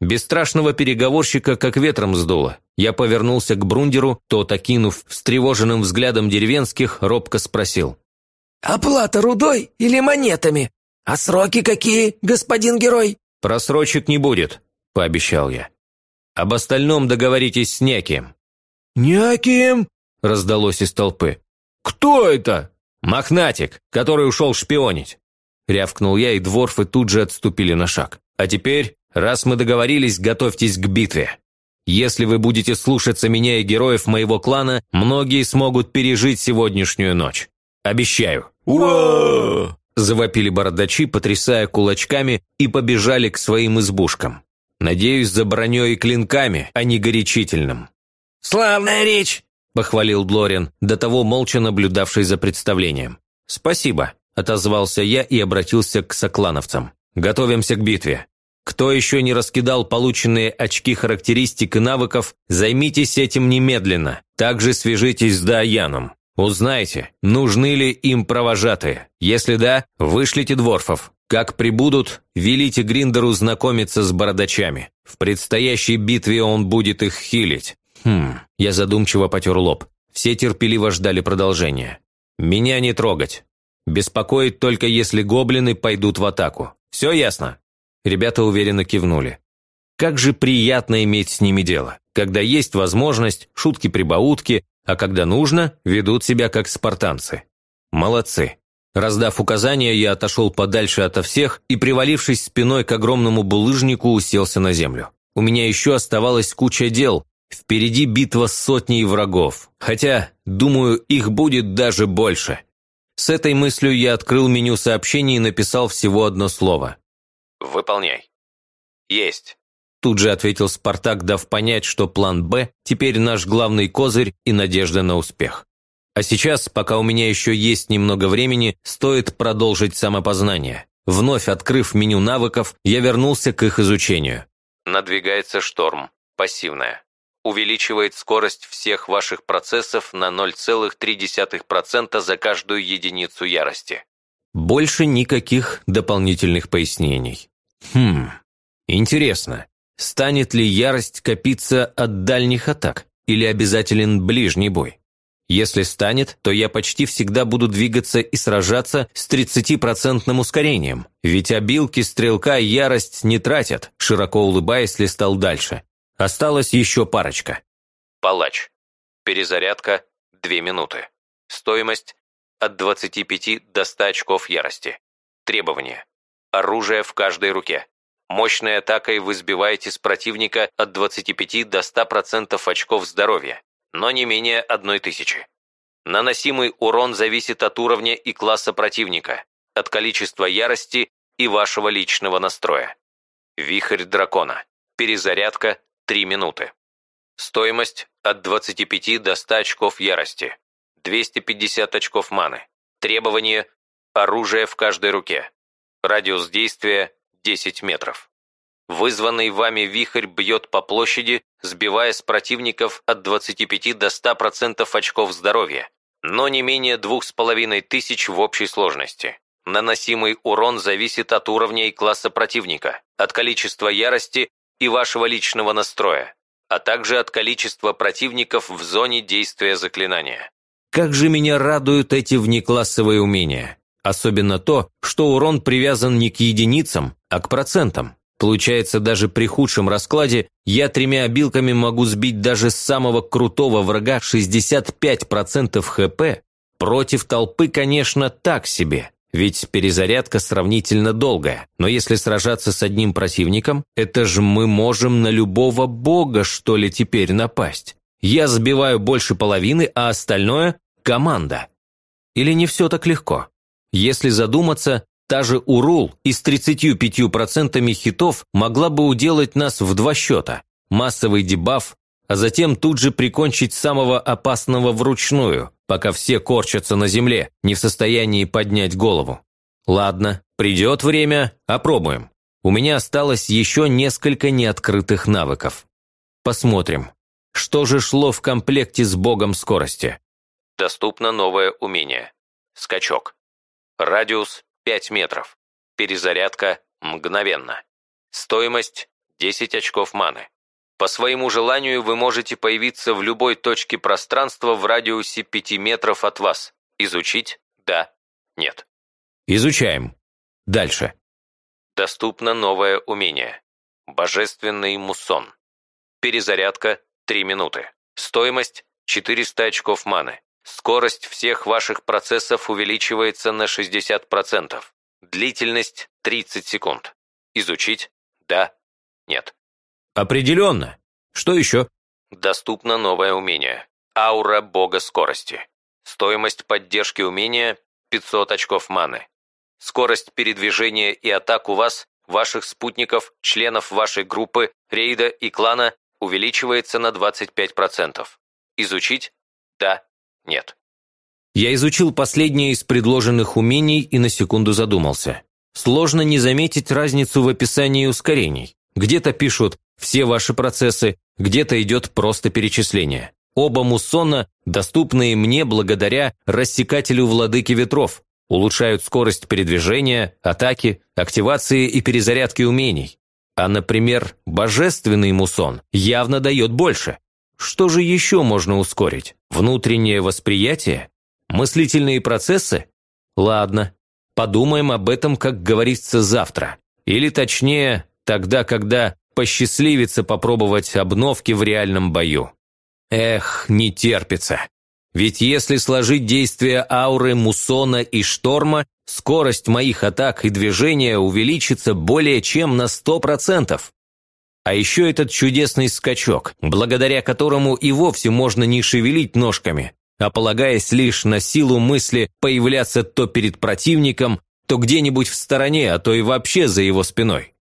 Бесстрашного переговорщика как ветром сдуло. Я повернулся к Брундеру, тот, окинув встревоженным взглядом деревенских, робко спросил. «Оплата рудой или монетами? А сроки какие, господин герой?» «Просрочек не будет», – пообещал я. «Об остальном договоритесь с неким». «Неким?» – раздалось из толпы. «Кто это?» «Мохнатик, который ушел шпионить!» Рявкнул я, и дворфы тут же отступили на шаг. «А теперь, раз мы договорились, готовьтесь к битве. Если вы будете слушаться меня и героев моего клана, многие смогут пережить сегодняшнюю ночь. Обещаю!» «Ура!» Завопили бородачи, потрясая кулачками, и побежали к своим избушкам. Надеюсь, за броней и клинками, а не горячительным. «Славная речь!» – похвалил Длорин, до того молча наблюдавший за представлением. «Спасибо», – отозвался я и обратился к соклановцам. «Готовимся к битве. Кто еще не раскидал полученные очки характеристик и навыков, займитесь этим немедленно. Также свяжитесь с Даяном. Узнайте, нужны ли им провожатые. Если да, вышлите дворфов. Как прибудут, велите Гриндеру знакомиться с бородачами. В предстоящей битве он будет их хилить. Хм, я задумчиво потер лоб. Все терпеливо ждали продолжения. Меня не трогать. Беспокоит только, если гоблины пойдут в атаку. Все ясно? Ребята уверенно кивнули. Как же приятно иметь с ними дело. Когда есть возможность, шутки-прибаутки, а когда нужно, ведут себя как спартанцы. Молодцы. Раздав указания, я отошел подальше ото всех и, привалившись спиной к огромному булыжнику, уселся на землю. У меня еще оставалась куча дел, Впереди битва с сотней врагов, хотя, думаю, их будет даже больше. С этой мыслью я открыл меню сообщений и написал всего одно слово. «Выполняй». «Есть». Тут же ответил Спартак, дав понять, что план «Б» теперь наш главный козырь и надежда на успех. А сейчас, пока у меня еще есть немного времени, стоит продолжить самопознание. Вновь открыв меню навыков, я вернулся к их изучению. Надвигается шторм. Пассивная. Увеличивает скорость всех ваших процессов на 0,3% за каждую единицу ярости. Больше никаких дополнительных пояснений. Хм, интересно, станет ли ярость копиться от дальних атак или обязателен ближний бой? Если станет, то я почти всегда буду двигаться и сражаться с 30% ускорением, ведь обилки стрелка ярость не тратят, широко улыбаясь, листал дальше. Осталось еще парочка. Палач. Перезарядка – 2 минуты. Стоимость – от 25 до 100 очков ярости. Требования. Оружие в каждой руке. Мощной атакой вы сбиваете с противника от 25 до 100% очков здоровья но не менее одной тысячи. Наносимый урон зависит от уровня и класса противника, от количества ярости и вашего личного настроя. Вихрь дракона. Перезарядка 3 минуты. Стоимость от 25 до 100 очков ярости. 250 очков маны. Требование – оружие в каждой руке. Радиус действия – 10 метров. Вызванный вами вихрь бьет по площади, сбивая с противников от 25 до 100% очков здоровья, но не менее 2500 в общей сложности. Наносимый урон зависит от уровня и класса противника, от количества ярости и вашего личного настроя, а также от количества противников в зоне действия заклинания. Как же меня радуют эти внеклассовые умения. Особенно то, что урон привязан не к единицам, а к процентам. Получается, даже при худшем раскладе я тремя обилками могу сбить даже самого крутого врага 65% хп. Против толпы, конечно, так себе, ведь перезарядка сравнительно долгая. Но если сражаться с одним противником, это же мы можем на любого бога, что ли, теперь напасть. Я сбиваю больше половины, а остальное – команда. Или не все так легко? Если задуматься, Та же Урул из 35% хитов могла бы уделать нас в два счета. Массовый дебаф, а затем тут же прикончить самого опасного вручную, пока все корчатся на земле, не в состоянии поднять голову. Ладно, придет время, опробуем. У меня осталось еще несколько неоткрытых навыков. Посмотрим, что же шло в комплекте с богом скорости. Доступно новое умение. Скачок. Радиус 5 метров. Перезарядка мгновенно. Стоимость 10 очков маны. По своему желанию вы можете появиться в любой точке пространства в радиусе 5 метров от вас. Изучить? Да. Нет. Изучаем. Дальше. Доступно новое умение. Божественный муссон. Перезарядка 3 минуты. Стоимость 400 очков маны. Скорость всех ваших процессов увеличивается на 60%. Длительность 30 секунд. Изучить? Да? Нет? Определенно. Что еще? Доступно новое умение. Аура бога скорости. Стоимость поддержки умения 500 очков маны. Скорость передвижения и атак у вас, ваших спутников, членов вашей группы, рейда и клана увеличивается на 25%. Изучить? Да, нет. Я изучил последнее из предложенных умений и на секунду задумался. Сложно не заметить разницу в описании ускорений. Где-то пишут «все ваши процессы», где-то идет просто перечисление. Оба муссона, доступные мне благодаря рассекателю владыки ветров, улучшают скорость передвижения, атаки, активации и перезарядки умений. А, например, божественный мусон явно дает больше. Что же еще можно ускорить? Внутреннее восприятие? Мыслительные процессы? Ладно, подумаем об этом, как говорится, завтра. Или точнее, тогда, когда посчастливится попробовать обновки в реальном бою. Эх, не терпится. Ведь если сложить действия ауры, муссона и шторма, скорость моих атак и движения увеличится более чем на 100%. А еще этот чудесный скачок, благодаря которому и вовсе можно не шевелить ножками, а полагаясь лишь на силу мысли появляться то перед противником, то где-нибудь в стороне, а то и вообще за его спиной.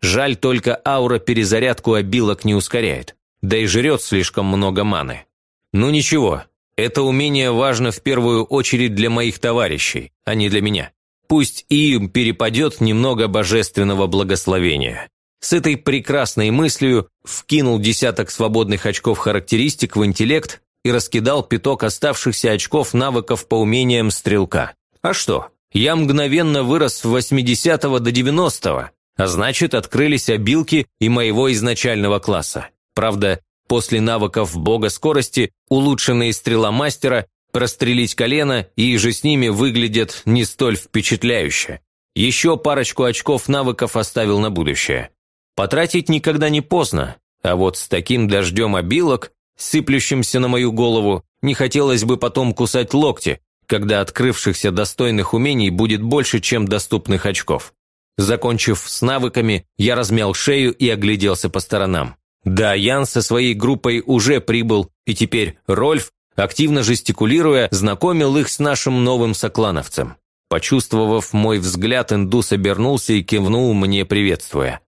Жаль только аура перезарядку обилок не ускоряет, да и жрет слишком много маны. Ну ничего, Это умение важно в первую очередь для моих товарищей, а не для меня. Пусть и им перепадет немного божественного благословения. С этой прекрасной мыслью вкинул десяток свободных очков характеристик в интеллект и раскидал пяток оставшихся очков навыков по умениям стрелка. А что? Я мгновенно вырос с 80 до 90 а значит, открылись обилки и моего изначального класса. Правда, после навыков бога скорости, улучшенные стрела мастера, прострелить колено и же с ними выглядят не столь впечатляюще. Еще парочку очков навыков оставил на будущее. Потратить никогда не поздно, а вот с таким дождем обилок, сыплющимся на мою голову, не хотелось бы потом кусать локти, когда открывшихся достойных умений будет больше, чем доступных очков. Закончив с навыками, я размял шею и огляделся по сторонам. Да, Ян со своей группой уже прибыл, и теперь Рольф, активно жестикулируя, знакомил их с нашим новым соклановцем. Почувствовав мой взгляд, индус обернулся и кивнул мне, приветствуя.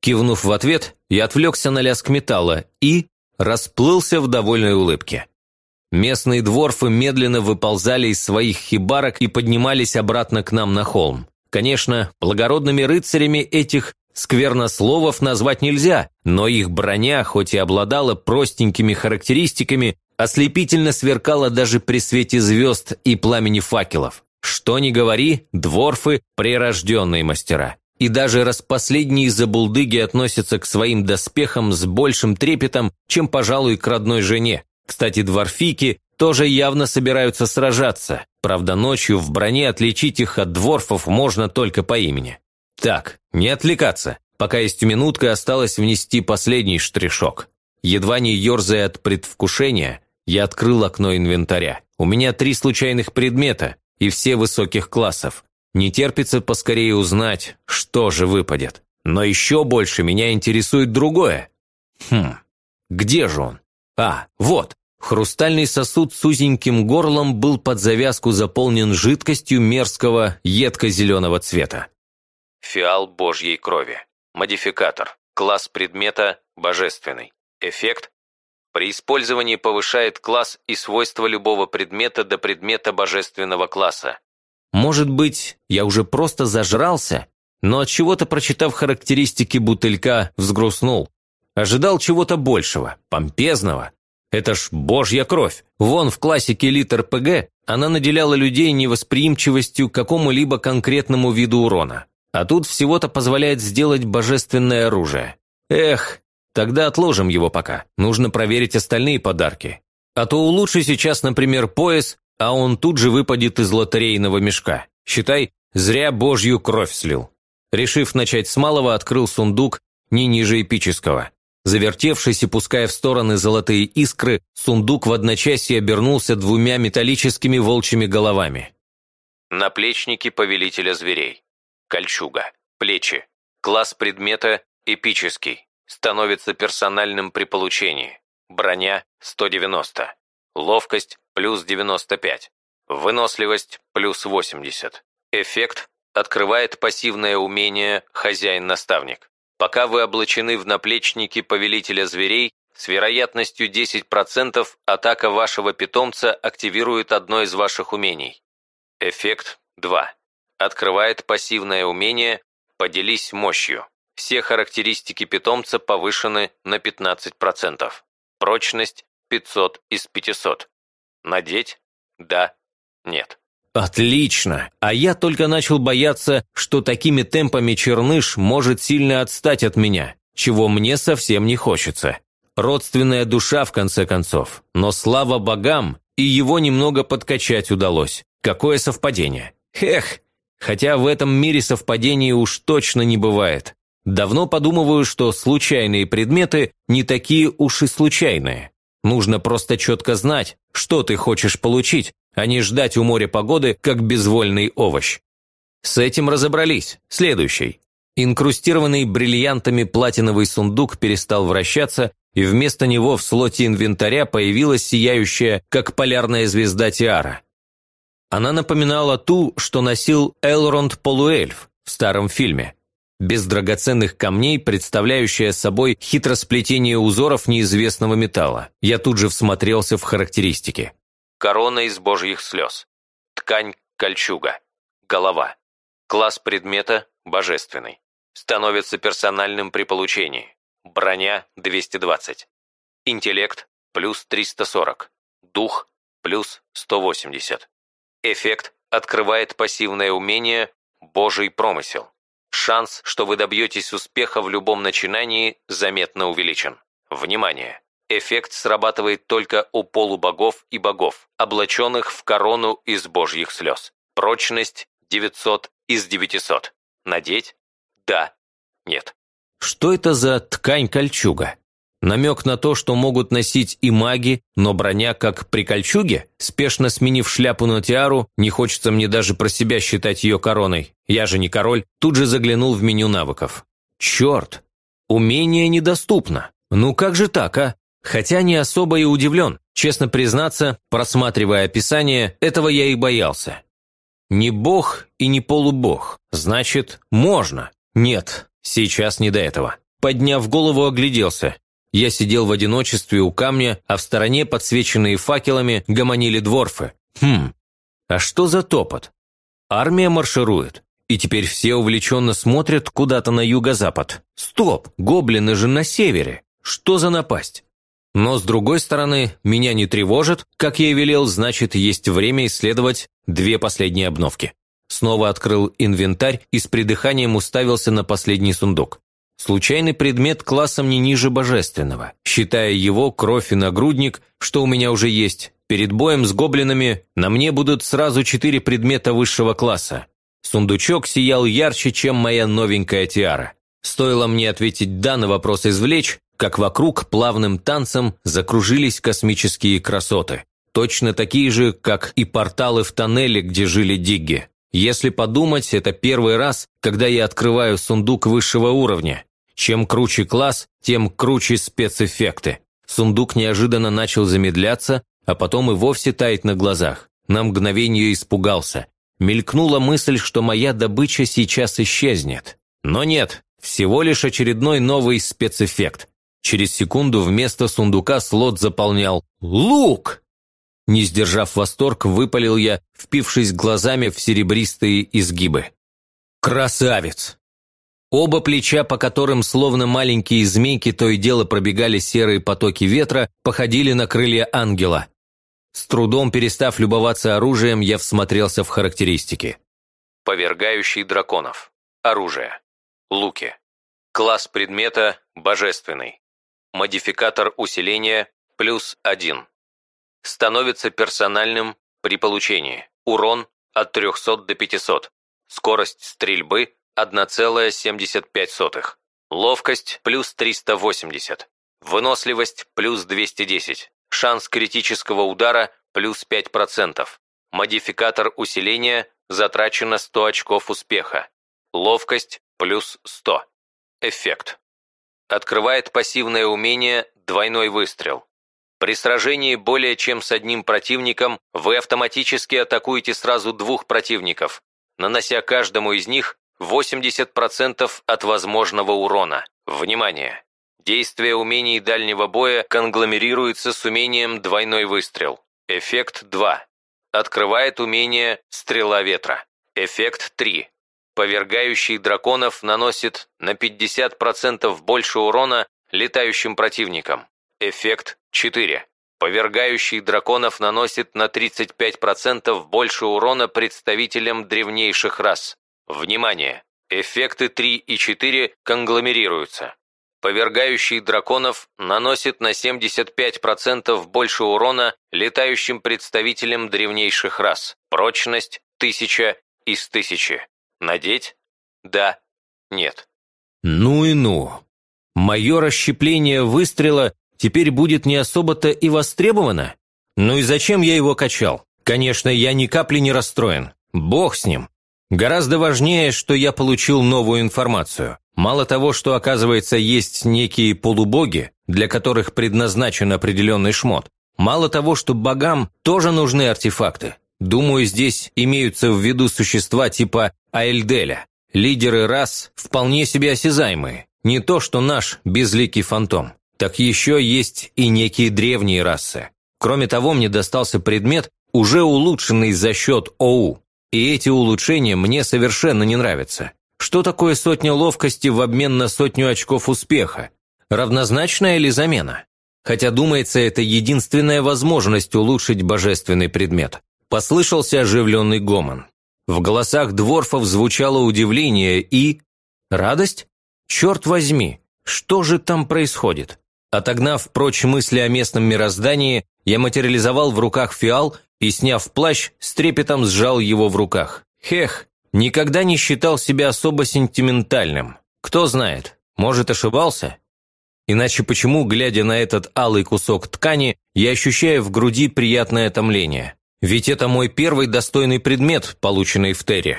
Кивнув в ответ, я отвлекся на лязг металла и расплылся в довольной улыбке. Местные дворфы медленно выползали из своих хибарок и поднимались обратно к нам на холм. Конечно, благородными рыцарями этих сквернословов назвать нельзя, но их броня, хоть и обладала простенькими характеристиками, ослепительно сверкала даже при свете звезд и пламени факелов. Что ни говори, дворфы – прирожденные мастера. И даже раз последние забулдыги относятся к своим доспехам с большим трепетом, чем, пожалуй, к родной жене. Кстати, дворфики тоже явно собираются сражаться. Правда, ночью в броне отличить их от дворфов можно только по имени. Так, не отвлекаться. Пока есть минутка, осталось внести последний штришок. Едва не ерзая от предвкушения, я открыл окно инвентаря. У меня три случайных предмета, и все высоких классов. Не терпится поскорее узнать, что же выпадет. Но еще больше меня интересует другое. Хм, где же он? А, вот. Хрустальный сосуд с узеньким горлом был под завязку заполнен жидкостью мерзкого, едко-зеленого цвета. Фиал божьей крови. Модификатор. Класс предмета – божественный. Эффект. При использовании повышает класс и свойства любого предмета до предмета божественного класса. Может быть, я уже просто зажрался, но от чего-то прочитав характеристики бутылька, взгрустнул. Ожидал чего-то большего, помпезного, это ж божья кровь. Вон в классике элит РПГ она наделяла людей невосприимчивостью к какому-либо конкретному виду урона. А тут всего-то позволяет сделать божественное оружие. Эх, тогда отложим его пока. Нужно проверить остальные подарки. А то улучши сейчас, например, пояс, а он тут же выпадет из лотерейного мешка. Считай, зря божью кровь слил. Решив начать с малого, открыл сундук не ниже эпического. Завертевшись и пуская в стороны золотые искры, сундук в одночасье обернулся двумя металлическими волчьими головами. Наплечники повелителя зверей. Кольчуга. Плечи. Класс предмета эпический. Становится персональным при получении. Броня 190. Ловкость плюс 95. Выносливость плюс 80. Эффект открывает пассивное умение «Хозяин-наставник». Пока вы облачены в наплечники повелителя зверей, с вероятностью 10% атака вашего питомца активирует одно из ваших умений. Эффект 2. Открывает пассивное умение «Поделись мощью». Все характеристики питомца повышены на 15%. Прочность 500 из 500. Надеть? Да. Нет. Отлично! А я только начал бояться, что такими темпами Черныш может сильно отстать от меня, чего мне совсем не хочется. Родственная душа, в конце концов. Но слава богам, и его немного подкачать удалось. Какое совпадение. Эх, хотя в этом мире совпадений уж точно не бывает. Давно подумываю, что случайные предметы не такие уж и случайные. Нужно просто четко знать, что ты хочешь получить, а не ждать у моря погоды, как безвольный овощ. С этим разобрались. Следующий. Инкрустированный бриллиантами платиновый сундук перестал вращаться, и вместо него в слоте инвентаря появилась сияющая, как полярная звезда Тиара. Она напоминала ту, что носил Элронд Полуэльф в старом фильме, без драгоценных камней, представляющая собой хитросплетение узоров неизвестного металла. Я тут же всмотрелся в характеристики. Корона из божьих слез. Ткань кольчуга. Голова. Класс предмета божественный. Становится персональным при получении. Броня 220. Интеллект плюс 340. Дух плюс 180. Эффект открывает пассивное умение «Божий промысел». Шанс, что вы добьетесь успеха в любом начинании, заметно увеличен. Внимание! Эффект срабатывает только у полубогов и богов, облаченных в корону из божьих слез. Прочность 900 из 900. Надеть? Да. Нет. Что это за ткань-кольчуга? Намек на то, что могут носить и маги, но броня как при кольчуге? Спешно сменив шляпу на тиару, не хочется мне даже про себя считать ее короной. Я же не король, тут же заглянул в меню навыков. Черт! Умение недоступно. Ну как же так, а? Хотя не особо и удивлен. Честно признаться, просматривая описание, этого я и боялся. Не бог и не полубог. Значит, можно. Нет, сейчас не до этого. Подняв голову, огляделся. Я сидел в одиночестве у камня, а в стороне, подсвеченные факелами, гомонили дворфы. Хм, а что за топот? Армия марширует, и теперь все увлеченно смотрят куда-то на юго-запад. Стоп, гоблины же на севере. Что за напасть? Но, с другой стороны, меня не тревожит, как я и велел, значит, есть время исследовать две последние обновки. Снова открыл инвентарь и с придыханием уставился на последний сундук. Случайный предмет классом не ниже божественного, считая его кровь и нагрудник, что у меня уже есть. Перед боем с гоблинами на мне будут сразу четыре предмета высшего класса. Сундучок сиял ярче, чем моя новенькая тиара. Стоило мне ответить «да» на вопрос «извлечь», как вокруг плавным танцем закружились космические красоты. Точно такие же, как и порталы в тоннеле, где жили дигги. Если подумать, это первый раз, когда я открываю сундук высшего уровня. Чем круче класс, тем круче спецэффекты. Сундук неожиданно начал замедляться, а потом и вовсе таять на глазах. На мгновение испугался. Мелькнула мысль, что моя добыча сейчас исчезнет. Но нет, всего лишь очередной новый спецэффект. Через секунду вместо сундука слот заполнял «Лук!». Не сдержав восторг, выпалил я, впившись глазами в серебристые изгибы. «Красавец!» Оба плеча, по которым словно маленькие змейки то и дело пробегали серые потоки ветра, походили на крылья ангела. С трудом перестав любоваться оружием, я всмотрелся в характеристики. Повергающий драконов. Оружие. Луки. Класс предмета – божественный. Модификатор усиления – плюс один. Становится персональным при получении. Урон от 300 до 500. Скорость стрельбы 1,75. Ловкость плюс 380. Выносливость плюс 210. Шанс критического удара плюс 5%. Модификатор усиления затрачено 100 очков успеха. Ловкость плюс 100. Эффект. Открывает пассивное умение «Двойной выстрел». При сражении более чем с одним противником вы автоматически атакуете сразу двух противников, нанося каждому из них 80% от возможного урона. Внимание! Действие умений дальнего боя конгломерируется с умением «Двойной выстрел». Эффект 2. Открывает умение «Стрела ветра». Эффект 3. Повергающий драконов наносит на 50% больше урона летающим противникам. Эффект 4. Повергающий драконов наносит на 35% больше урона представителям древнейших рас. Внимание! Эффекты 3 и 4 конгломерируются. Повергающий драконов наносит на 75% больше урона летающим представителям древнейших рас. Прочность 1000 из 1000. Надеть? Да. Нет. Ну и ну. Мое расщепление выстрела теперь будет не особо-то и востребовано? Ну и зачем я его качал? Конечно, я ни капли не расстроен. Бог с ним. Гораздо важнее, что я получил новую информацию. Мало того, что, оказывается, есть некие полубоги, для которых предназначен определенный шмот. Мало того, что богам тоже нужны артефакты. Думаю, здесь имеются в виду существа типа Аэльделя. Лидеры рас вполне себе осязаемые. Не то, что наш безликий фантом. Так еще есть и некие древние расы. Кроме того, мне достался предмет, уже улучшенный за счет ОУ. И эти улучшения мне совершенно не нравятся. Что такое сотня ловкости в обмен на сотню очков успеха? Равнозначная ли замена? Хотя, думается, это единственная возможность улучшить божественный предмет. Послышался оживленный гомон. В голосах дворфов звучало удивление и... Радость? Черт возьми, что же там происходит? Отогнав прочь мысли о местном мироздании, я материализовал в руках фиал и, сняв плащ, с трепетом сжал его в руках. Хех, никогда не считал себя особо сентиментальным. Кто знает, может, ошибался? Иначе почему, глядя на этот алый кусок ткани, я ощущаю в груди приятное томление? Ведь это мой первый достойный предмет, полученный в Терре.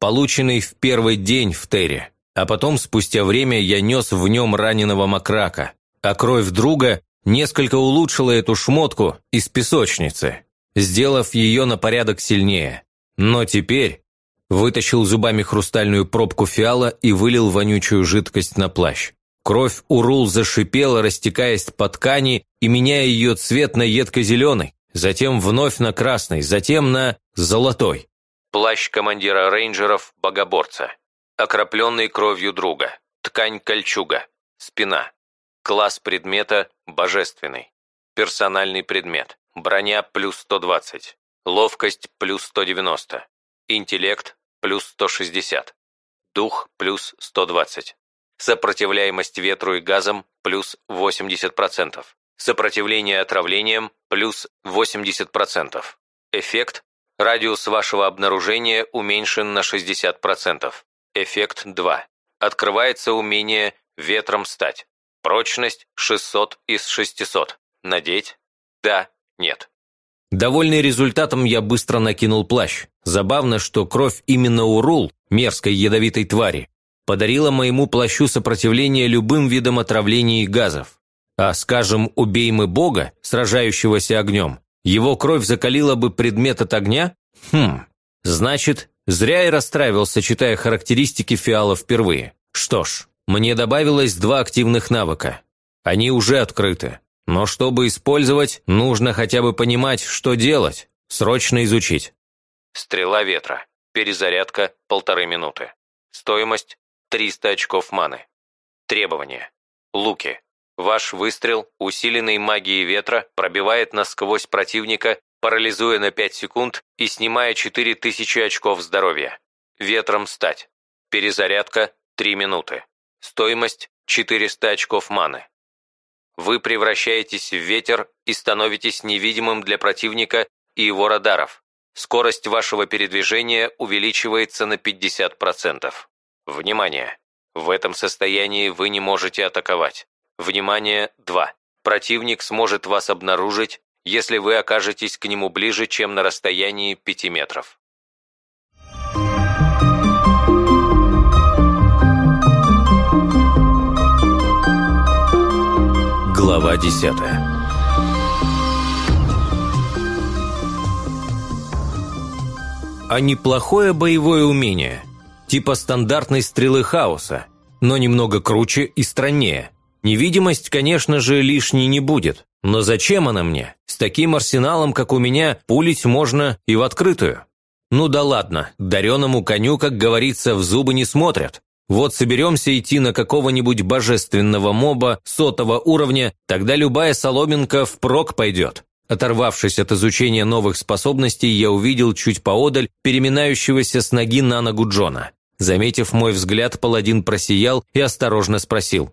Полученный в первый день в Терре. А потом, спустя время, я нес в нем раненого макрака. А кровь друга несколько улучшила эту шмотку из песочницы, сделав ее на порядок сильнее. Но теперь вытащил зубами хрустальную пробку фиала и вылил вонючую жидкость на плащ. Кровь Урул зашипела, растекаясь по ткани и меняя ее цвет на едко-зеленый, затем вновь на красный, затем на золотой. Плащ командира рейнджеров Богоборца. Окропленный кровью друга. Ткань кольчуга. Спина. Класс предмета божественный. Персональный предмет. Броня плюс 120. Ловкость плюс 190. Интеллект плюс 160. Дух плюс 120. Сопротивляемость ветру и газам плюс 80%. Сопротивление отравлениям плюс 80%. Эффект. Радиус вашего обнаружения уменьшен на 60%. Эффект 2. Открывается умение ветром стать. Прочность 600 из 600. Надеть? Да, нет. Довольный результатом, я быстро накинул плащ. Забавно, что кровь именно Урул, мерзкой ядовитой твари, подарила моему плащу сопротивление любым видам отравлений и газов. А, скажем, убей мы бога, сражающегося огнем, его кровь закалила бы предмет от огня? Хм, значит, Зря я расстраивался, читая характеристики фиала впервые. Что ж, мне добавилось два активных навыка. Они уже открыты. Но чтобы использовать, нужно хотя бы понимать, что делать. Срочно изучить. Стрела ветра. Перезарядка полторы минуты. Стоимость 300 очков маны. Требования. Луки. Ваш выстрел, усиленный магией ветра, пробивает насквозь противника парализуя на 5 секунд и снимая 4000 очков здоровья. Ветром стать. Перезарядка 3 минуты. Стоимость 400 очков маны. Вы превращаетесь в ветер и становитесь невидимым для противника и его радаров. Скорость вашего передвижения увеличивается на 50%. Внимание! В этом состоянии вы не можете атаковать. Внимание 2. Противник сможет вас обнаружить если вы окажетесь к нему ближе, чем на расстоянии 5 метров. Глава 10 А неплохое боевое умение, типа стандартной стрелы хаоса, но немного круче и страннее. Невидимость, конечно же, лишней не будет, но зачем она мне? С таким арсеналом, как у меня, пулить можно и в открытую. Ну да ладно, дареному коню, как говорится, в зубы не смотрят. Вот соберемся идти на какого-нибудь божественного моба сотого уровня, тогда любая соломинка впрок пойдет. Оторвавшись от изучения новых способностей, я увидел чуть поодаль переминающегося с ноги на ногу Джона. Заметив мой взгляд, паладин просиял и осторожно спросил.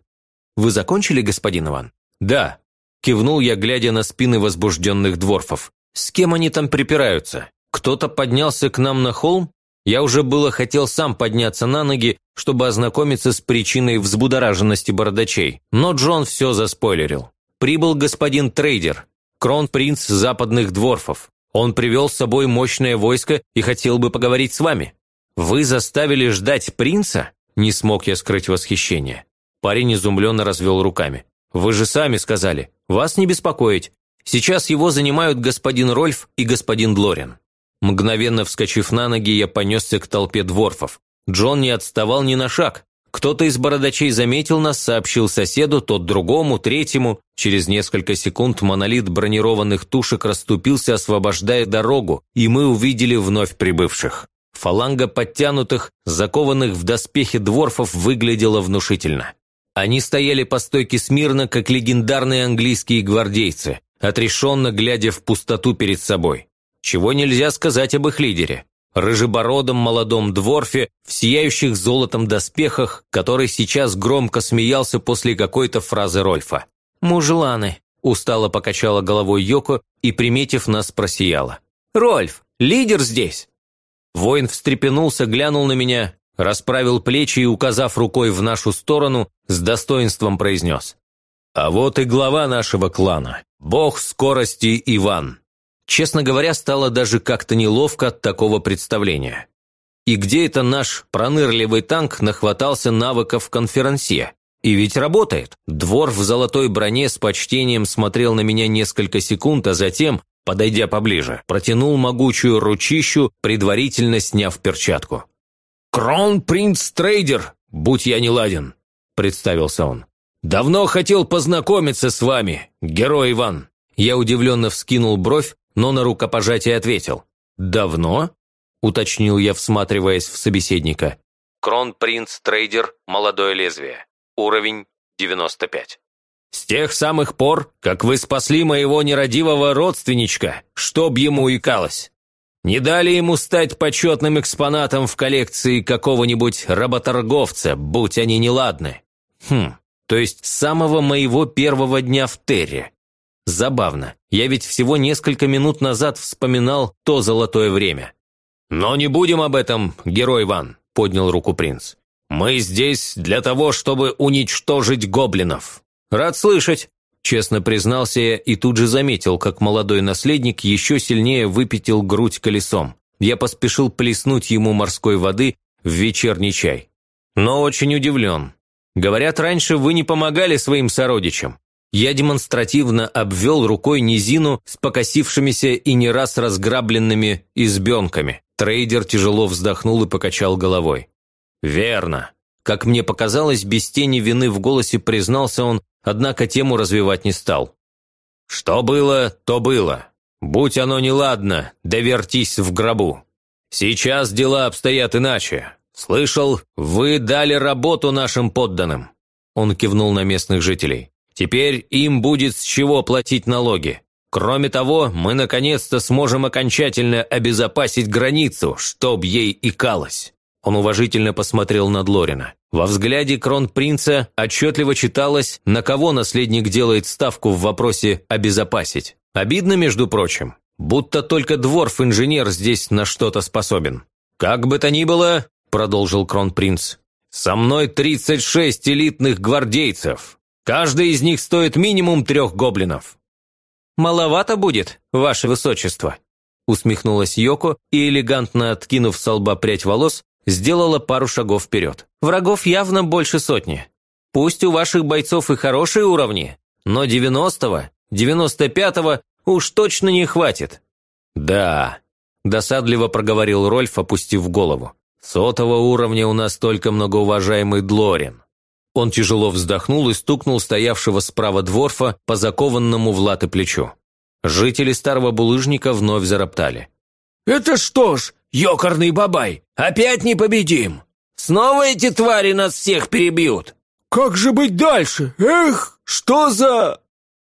«Вы закончили, господин Иван?» «Да», Кивнул я, глядя на спины возбужденных дворфов. С кем они там припираются? Кто-то поднялся к нам на холм? Я уже было хотел сам подняться на ноги, чтобы ознакомиться с причиной взбудораженности бородачей, но Джон все заспойлерил. Прибыл господин трейдер, кронпринц западных дворфов. Он привел с собой мощное войско и хотел бы поговорить с вами. Вы заставили ждать принца? Не смог я скрыть восхищение. Парень изумленно развел руками. Вы же сами сказали, вас не беспокоить. Сейчас его занимают господин Рольф и господин Длорин». Мгновенно вскочив на ноги, я понесся к толпе дворфов. Джон не отставал ни на шаг. Кто-то из бородачей заметил нас, сообщил соседу, тот другому, третьему. Через несколько секунд монолит бронированных тушек расступился, освобождая дорогу, и мы увидели вновь прибывших. Фаланга подтянутых, закованных в доспехи дворфов, выглядела внушительно. Они стояли по стойке смирно, как легендарные английские гвардейцы, отрешенно глядя в пустоту перед собой. Чего нельзя сказать об их лидере рыжебородом молодом дворфе в сияющих золотом доспехах, который сейчас громко смеялся после какой-то фразы Рольфа. «Мужланы», – устало покачала головой Йоко и, приметив нас, просияла. «Рольф, лидер здесь!» Воин встрепенулся, глянул на меня, расправил плечи и, указав рукой в нашу сторону, с достоинством произнес. «А вот и глава нашего клана, бог скорости Иван». Честно говоря, стало даже как-то неловко от такого представления. И где это наш пронырливый танк нахватался навыков конферансье? И ведь работает. Двор в золотой броне с почтением смотрел на меня несколько секунд, а затем, подойдя поближе, протянул могучую ручищу, предварительно сняв перчатку. «Кронпринц Трейдер, будь я не ладен», – представился он. «Давно хотел познакомиться с вами, герой Иван». Я удивленно вскинул бровь, но на рукопожатие ответил. «Давно?» – уточнил я, всматриваясь в собеседника. Кронпринц Трейдер, молодое лезвие. Уровень 95. «С тех самых пор, как вы спасли моего нерадивого родственничка, чтоб ему икалось. Не дали ему стать почетным экспонатом в коллекции какого-нибудь работорговца, будь они неладны. Хм, то есть с самого моего первого дня в Терре. Забавно. Я ведь всего несколько минут назад вспоминал то золотое время. «Но не будем об этом, герой Иван», – поднял руку принц. «Мы здесь для того, чтобы уничтожить гоблинов». «Рад слышать», – честно признался я и тут же заметил, как молодой наследник еще сильнее выпятил грудь колесом. Я поспешил плеснуть ему морской воды в вечерний чай. Но очень удивлен. Говорят, раньше вы не помогали своим сородичам. Я демонстративно обвел рукой низину с покосившимися и не раз разграбленными избенками. Трейдер тяжело вздохнул и покачал головой. «Верно». Как мне показалось, без тени вины в голосе признался он, однако тему развивать не стал. «Что было, то было. Будь оно неладно, довертись в гробу. Сейчас дела обстоят иначе. Слышал, вы дали работу нашим подданным». Он кивнул на местных жителей. Теперь им будет с чего платить налоги. Кроме того, мы наконец-то сможем окончательно обезопасить границу, чтоб ей икалось». Он уважительно посмотрел на Длорина. Во взгляде кронпринца отчетливо читалось, на кого наследник делает ставку в вопросе «обезопасить». Обидно, между прочим, будто только дворф-инженер здесь на что-то способен. «Как бы то ни было», – продолжил кронпринц, – «со мной 36 элитных гвардейцев, Каждый из них стоит минимум трех гоблинов». «Маловато будет, ваше высочество», усмехнулась Йоко и, элегантно откинув с лба прядь волос, сделала пару шагов вперед. «Врагов явно больше сотни. Пусть у ваших бойцов и хорошие уровни, но девяностого, девяносто пятого уж точно не хватит». «Да», – досадливо проговорил Рольф, опустив голову. «Сотого уровня у нас только многоуважаемый Длорин. Он тяжело вздохнул и стукнул стоявшего справа дворфа по закованному в латы плечу. Жители старого булыжника вновь зароптали. «Это что ж, ёкарный бабай, опять не победим! Снова эти твари нас всех перебьют!» «Как же быть дальше? Эх, что за...»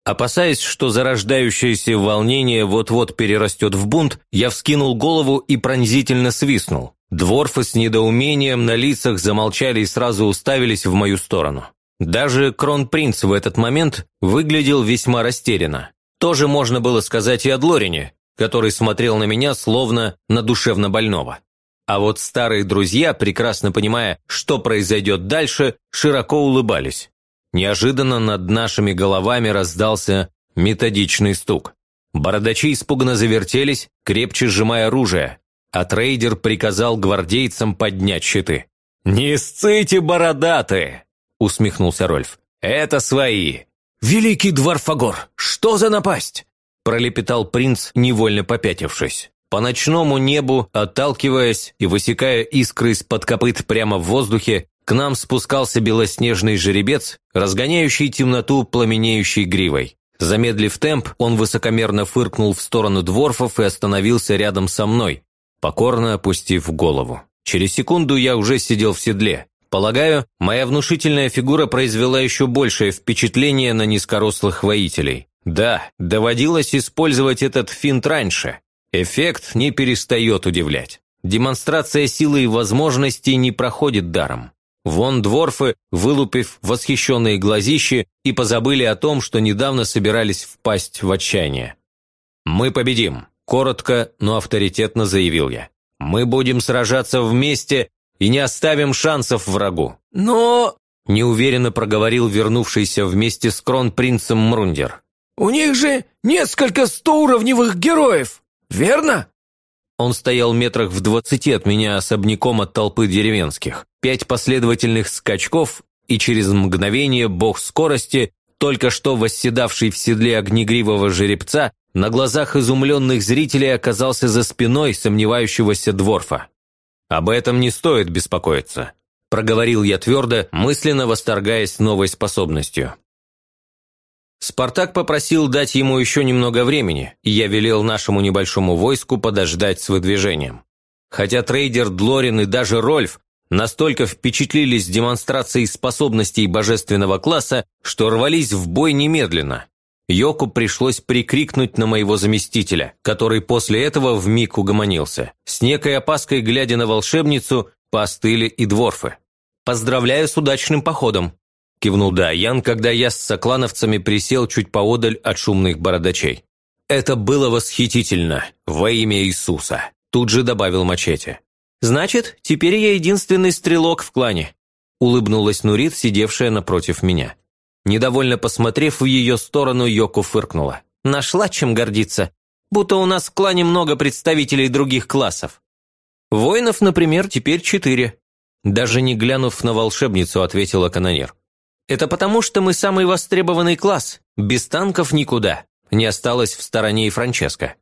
Опасаясь, что зарождающееся волнение вот-вот перерастет в бунт, я вскинул голову и пронзительно свистнул. Дворфы с недоумением на лицах замолчали и сразу уставились в мою сторону. Даже кронпринц в этот момент выглядел весьма растерянно. Тоже можно было сказать и о Длорине, который смотрел на меня словно на душевно больного. А вот старые друзья, прекрасно понимая, что произойдет дальше, широко улыбались. Неожиданно над нашими головами раздался методичный стук. Бородачи испуганно завертелись, крепче сжимая оружие, а трейдер приказал гвардейцам поднять щиты. «Не сците, бородатые!» – усмехнулся Рольф. «Это свои!» «Великий Дварфагор, что за напасть?» – пролепетал принц, невольно попятившись. По ночному небу, отталкиваясь и высекая искры из-под копыт прямо в воздухе, К нам спускался белоснежный жеребец, разгоняющий темноту пламенеющей гривой. Замедлив темп, он высокомерно фыркнул в сторону дворфов и остановился рядом со мной, покорно опустив голову. Через секунду я уже сидел в седле. Полагаю, моя внушительная фигура произвела еще большее впечатление на низкорослых воителей. Да, доводилось использовать этот финт раньше. Эффект не перестает удивлять. Демонстрация силы и возможностей не проходит даром. Вон дворфы, вылупив восхищенные глазищи, и позабыли о том, что недавно собирались впасть в отчаяние. «Мы победим», – коротко, но авторитетно заявил я. «Мы будем сражаться вместе и не оставим шансов врагу». «Но...» – неуверенно проговорил вернувшийся вместе с кронпринцем Мрундер. «У них же несколько стоуровневых героев, верно?» Он стоял метрах в двадцати от меня особняком от толпы деревенских. Пять последовательных скачков, и через мгновение бог скорости, только что восседавший в седле огнегривого жеребца, на глазах изумленных зрителей оказался за спиной сомневающегося дворфа. «Об этом не стоит беспокоиться», – проговорил я твердо, мысленно восторгаясь новой способностью. Спартак попросил дать ему еще немного времени, и я велел нашему небольшому войску подождать с выдвижением. Хотя трейдер Длорин и даже Рольф настолько впечатлились демонстрацией способностей божественного класса, что рвались в бой немедленно. Йоку пришлось прикрикнуть на моего заместителя, который после этого вмиг угомонился. С некой опаской, глядя на волшебницу, постыли и дворфы. «Поздравляю с удачным походом», кивнул Даян, когда я с соклановцами присел чуть поодаль от шумных бородачей. «Это было восхитительно, во имя Иисуса», тут же добавил мачете. «Значит, теперь я единственный стрелок в клане», улыбнулась Нурит, сидевшая напротив меня. Недовольно посмотрев в ее сторону, Йоку фыркнула. «Нашла чем гордиться. Будто у нас в клане много представителей других классов. Воинов, например, теперь четыре». Даже не глянув на волшебницу, ответила канонер. Это потому, что мы самый востребованный класс. Без танков никуда. Не осталось в стороне и Франческо.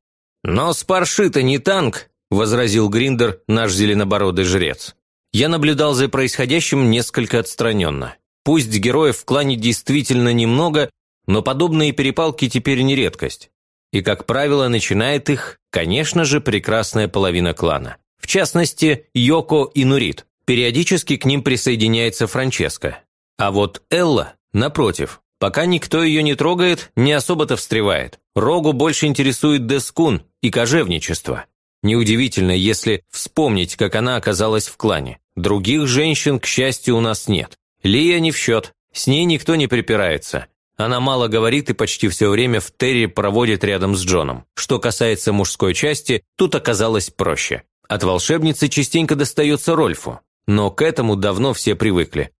Но Спарши-то не танк, возразил Гриндер, наш зеленобородый жрец. Я наблюдал за происходящим несколько отстраненно. Пусть героев в клане действительно немного, но подобные перепалки теперь не редкость. И, как правило, начинает их, конечно же, прекрасная половина клана. В частности, Йоко и Нурит. Периодически к ним присоединяется Франческо. А вот Элла, напротив, пока никто ее не трогает, не особо-то встревает. Рогу больше интересует Дескун и кожевничество. Неудивительно, если вспомнить, как она оказалась в клане. Других женщин, к счастью, у нас нет. Лия не в счет, с ней никто не припирается. Она мало говорит и почти все время в Терри проводит рядом с Джоном. Что касается мужской части, тут оказалось проще. От волшебницы частенько достается Рольфу. Но к этому давно все привыкли.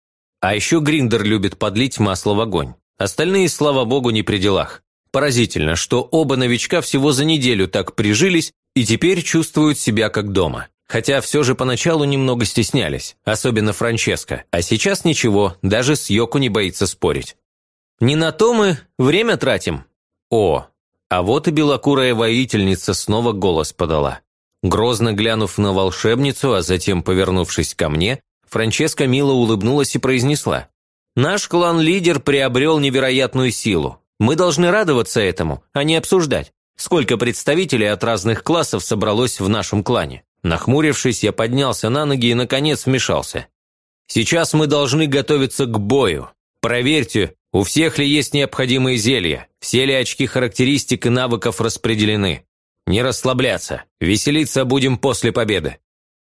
А еще Гриндер любит подлить масло в огонь. Остальные, слава богу, не при делах. Поразительно, что оба новичка всего за неделю так прижились и теперь чувствуют себя как дома. Хотя все же поначалу немного стеснялись, особенно Франческо. А сейчас ничего, даже с Йоку не боится спорить. Не на то мы время тратим. О, а вот и белокурая воительница снова голос подала. Грозно глянув на волшебницу, а затем повернувшись ко мне, Франческа мило улыбнулась и произнесла. «Наш клан-лидер приобрел невероятную силу. Мы должны радоваться этому, а не обсуждать, сколько представителей от разных классов собралось в нашем клане». Нахмурившись, я поднялся на ноги и, наконец, вмешался. «Сейчас мы должны готовиться к бою. Проверьте, у всех ли есть необходимые зелья, все ли очки характеристик и навыков распределены. Не расслабляться, веселиться будем после победы.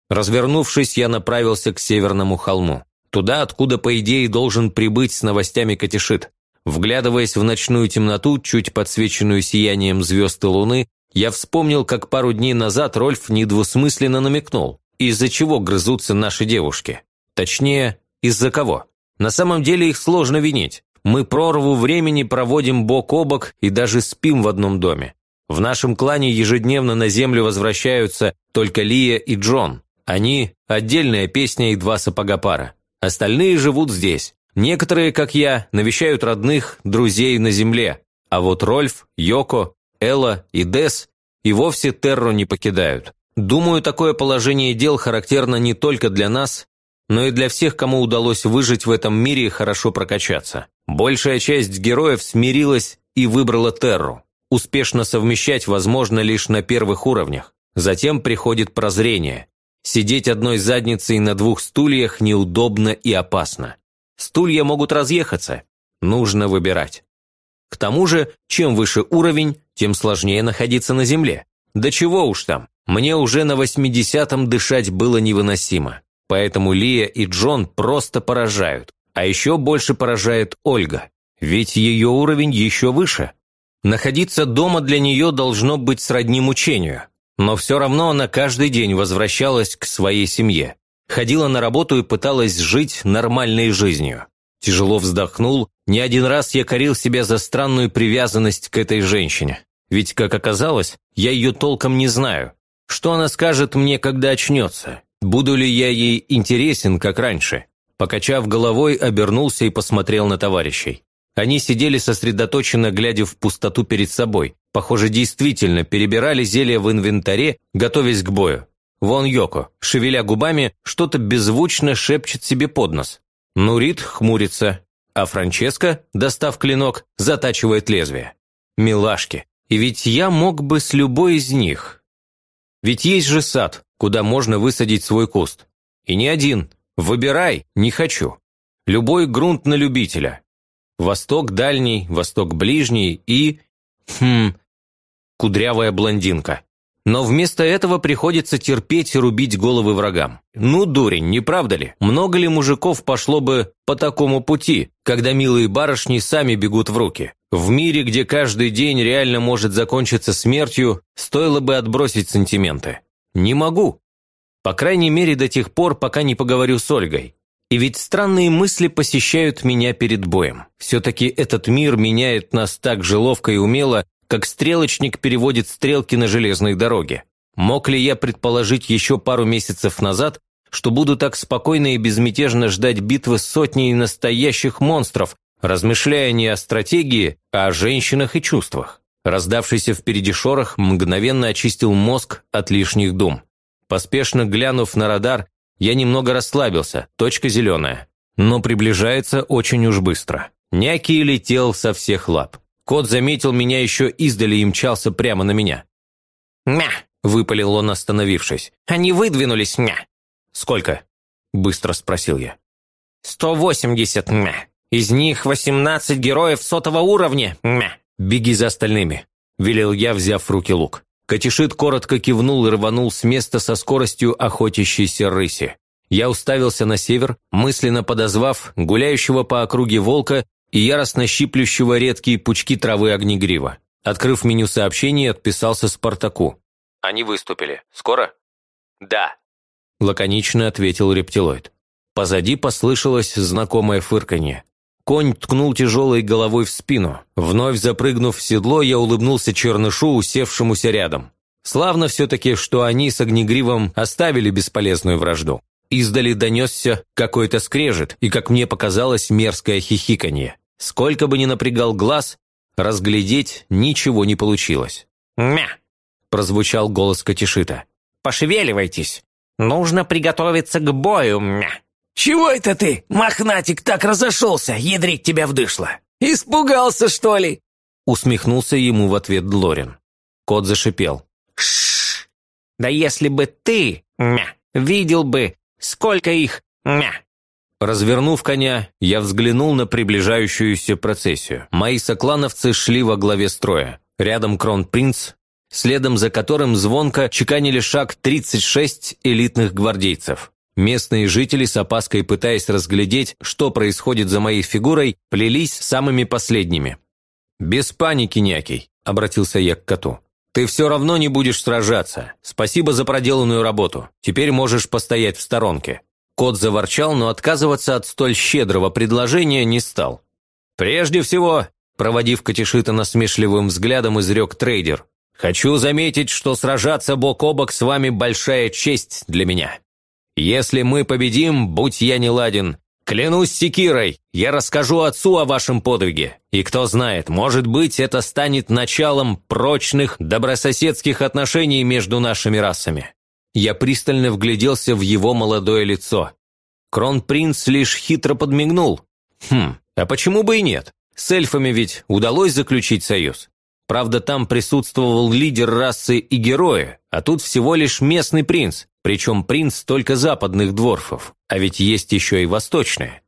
Развернувшись, я направился к северному холму. Туда, откуда, по идее, должен прибыть с новостями Катишит. Вглядываясь в ночную темноту, чуть подсвеченную сиянием звезд и луны, я вспомнил, как пару дней назад Рольф недвусмысленно намекнул, из-за чего грызутся наши девушки. Точнее, из-за кого. На самом деле их сложно винить. Мы прорву времени проводим бок о бок и даже спим в одном доме. В нашем клане ежедневно на землю возвращаются только Лия и Джон. Они – отдельная песня и два сапога пара. Остальные живут здесь. Некоторые, как я, навещают родных, друзей на земле. А вот Рольф, Йоко, Элла и Дес и вовсе Терру не покидают. Думаю, такое положение дел характерно не только для нас, но и для всех, кому удалось выжить в этом мире и хорошо прокачаться. Большая часть героев смирилась и выбрала Терру. Успешно совмещать возможно лишь на первых уровнях. Затем приходит прозрение. Сидеть одной задницей на двух стульях неудобно и опасно. Стулья могут разъехаться. Нужно выбирать. К тому же, чем выше уровень, тем сложнее находиться на земле. Да чего уж там, мне уже на восьмидесятом дышать было невыносимо. Поэтому Лия и Джон просто поражают. А еще больше поражает Ольга. Ведь ее уровень еще выше. Находиться дома для нее должно быть сродни мучению. Но все равно она каждый день возвращалась к своей семье. Ходила на работу и пыталась жить нормальной жизнью. Тяжело вздохнул, не один раз я корил себя за странную привязанность к этой женщине. Ведь, как оказалось, я ее толком не знаю. Что она скажет мне, когда очнется? Буду ли я ей интересен, как раньше? Покачав головой, обернулся и посмотрел на товарищей. Они сидели сосредоточенно, глядя в пустоту перед собой. Похоже, действительно перебирали зелья в инвентаре, готовясь к бою. Вон Йоко, шевеля губами, что-то беззвучно шепчет себе под нос. Нурит хмурится, а Франческо, достав клинок, затачивает лезвие. Милашки. И ведь я мог бы с любой из них. Ведь есть же сад, куда можно высадить свой куст. И не один. Выбирай, не хочу. Любой грунт на любителя. Восток дальний, восток ближний и... Хм... Кудрявая блондинка. Но вместо этого приходится терпеть и рубить головы врагам. Ну, дурень, не правда ли? Много ли мужиков пошло бы по такому пути, когда милые барышни сами бегут в руки? В мире, где каждый день реально может закончиться смертью, стоило бы отбросить сантименты. Не могу. По крайней мере, до тех пор, пока не поговорю с Ольгой. И ведь странные мысли посещают меня перед боем. Все-таки этот мир меняет нас так же ловко и умело, как стрелочник переводит стрелки на железной дороге. Мог ли я предположить еще пару месяцев назад, что буду так спокойно и безмятежно ждать битвы с сотней настоящих монстров, размышляя не о стратегии, а о женщинах и чувствах? Раздавшийся впереди шорох мгновенно очистил мозг от лишних дум. Поспешно глянув на радар, я немного расслабился, точка зеленая. Но приближается очень уж быстро. Няки летел со всех лап. Кот заметил меня еще издали и мчался прямо на меня. «Мя!» – выпалил он, остановившись. «Они выдвинулись, мя!» «Сколько?» – быстро спросил я. «Сто восемьдесят, мя! Из них восемнадцать героев сотого уровня, мя!» «Беги за остальными», – велел я, взяв в руки лук. Катишит коротко кивнул и рванул с места со скоростью охотящейся рыси. Я уставился на север, мысленно подозвав гуляющего по округе волка и яростно щиплющего редкие пучки травы огнегрива. Открыв меню сообщений, отписался Спартаку. «Они выступили. Скоро?» «Да», – лаконично ответил рептилоид. Позади послышалось знакомое фырканье. Конь ткнул тяжелой головой в спину. Вновь запрыгнув в седло, я улыбнулся чернышу, усевшемуся рядом. Славно все-таки, что они с Огнегривом оставили бесполезную вражду. Издали донесся какой-то скрежет и, как мне показалось, мерзкое хихиканье. Сколько бы ни напрягал глаз, разглядеть ничего не получилось. «Мя!» – прозвучал голос Катишита. «Пошевеливайтесь! Нужно приготовиться к бою, мя!» «Чего это ты, мохнатик, так разошелся, ядрить тебя вдышло? Испугался, что ли?» Усмехнулся ему в ответ Длорин. Кот зашипел. «Шшш! Да если бы ты, мя, видел бы, сколько их, мя!» Развернув коня, я взглянул на приближающуюся процессию. Мои соклановцы шли во главе строя. Рядом кронпринц, следом за которым звонко чеканили шаг 36 элитных гвардейцев. Местные жители, с опаской пытаясь разглядеть, что происходит за моей фигурой, плелись самыми последними. «Без паники, Някий», – обратился я к коту. «Ты все равно не будешь сражаться. Спасибо за проделанную работу. Теперь можешь постоять в сторонке». Кот заворчал, но отказываться от столь щедрого предложения не стал. «Прежде всего», – проводив Катишита насмешливым взглядом, изрек трейдер, «хочу заметить, что сражаться бок о бок с вами – большая честь для меня». Если мы победим, будь я не ладен, клянусь секирой, я расскажу отцу о вашем подвиге. И кто знает, может быть, это станет началом прочных, добрососедских отношений между нашими расами». Я пристально вгляделся в его молодое лицо. Кронпринц лишь хитро подмигнул. Хм, а почему бы и нет? С эльфами ведь удалось заключить союз. Правда, там присутствовал лидер расы и героя, а тут всего лишь местный принц, причем принц только западных дворфов, а ведь есть еще и восточные.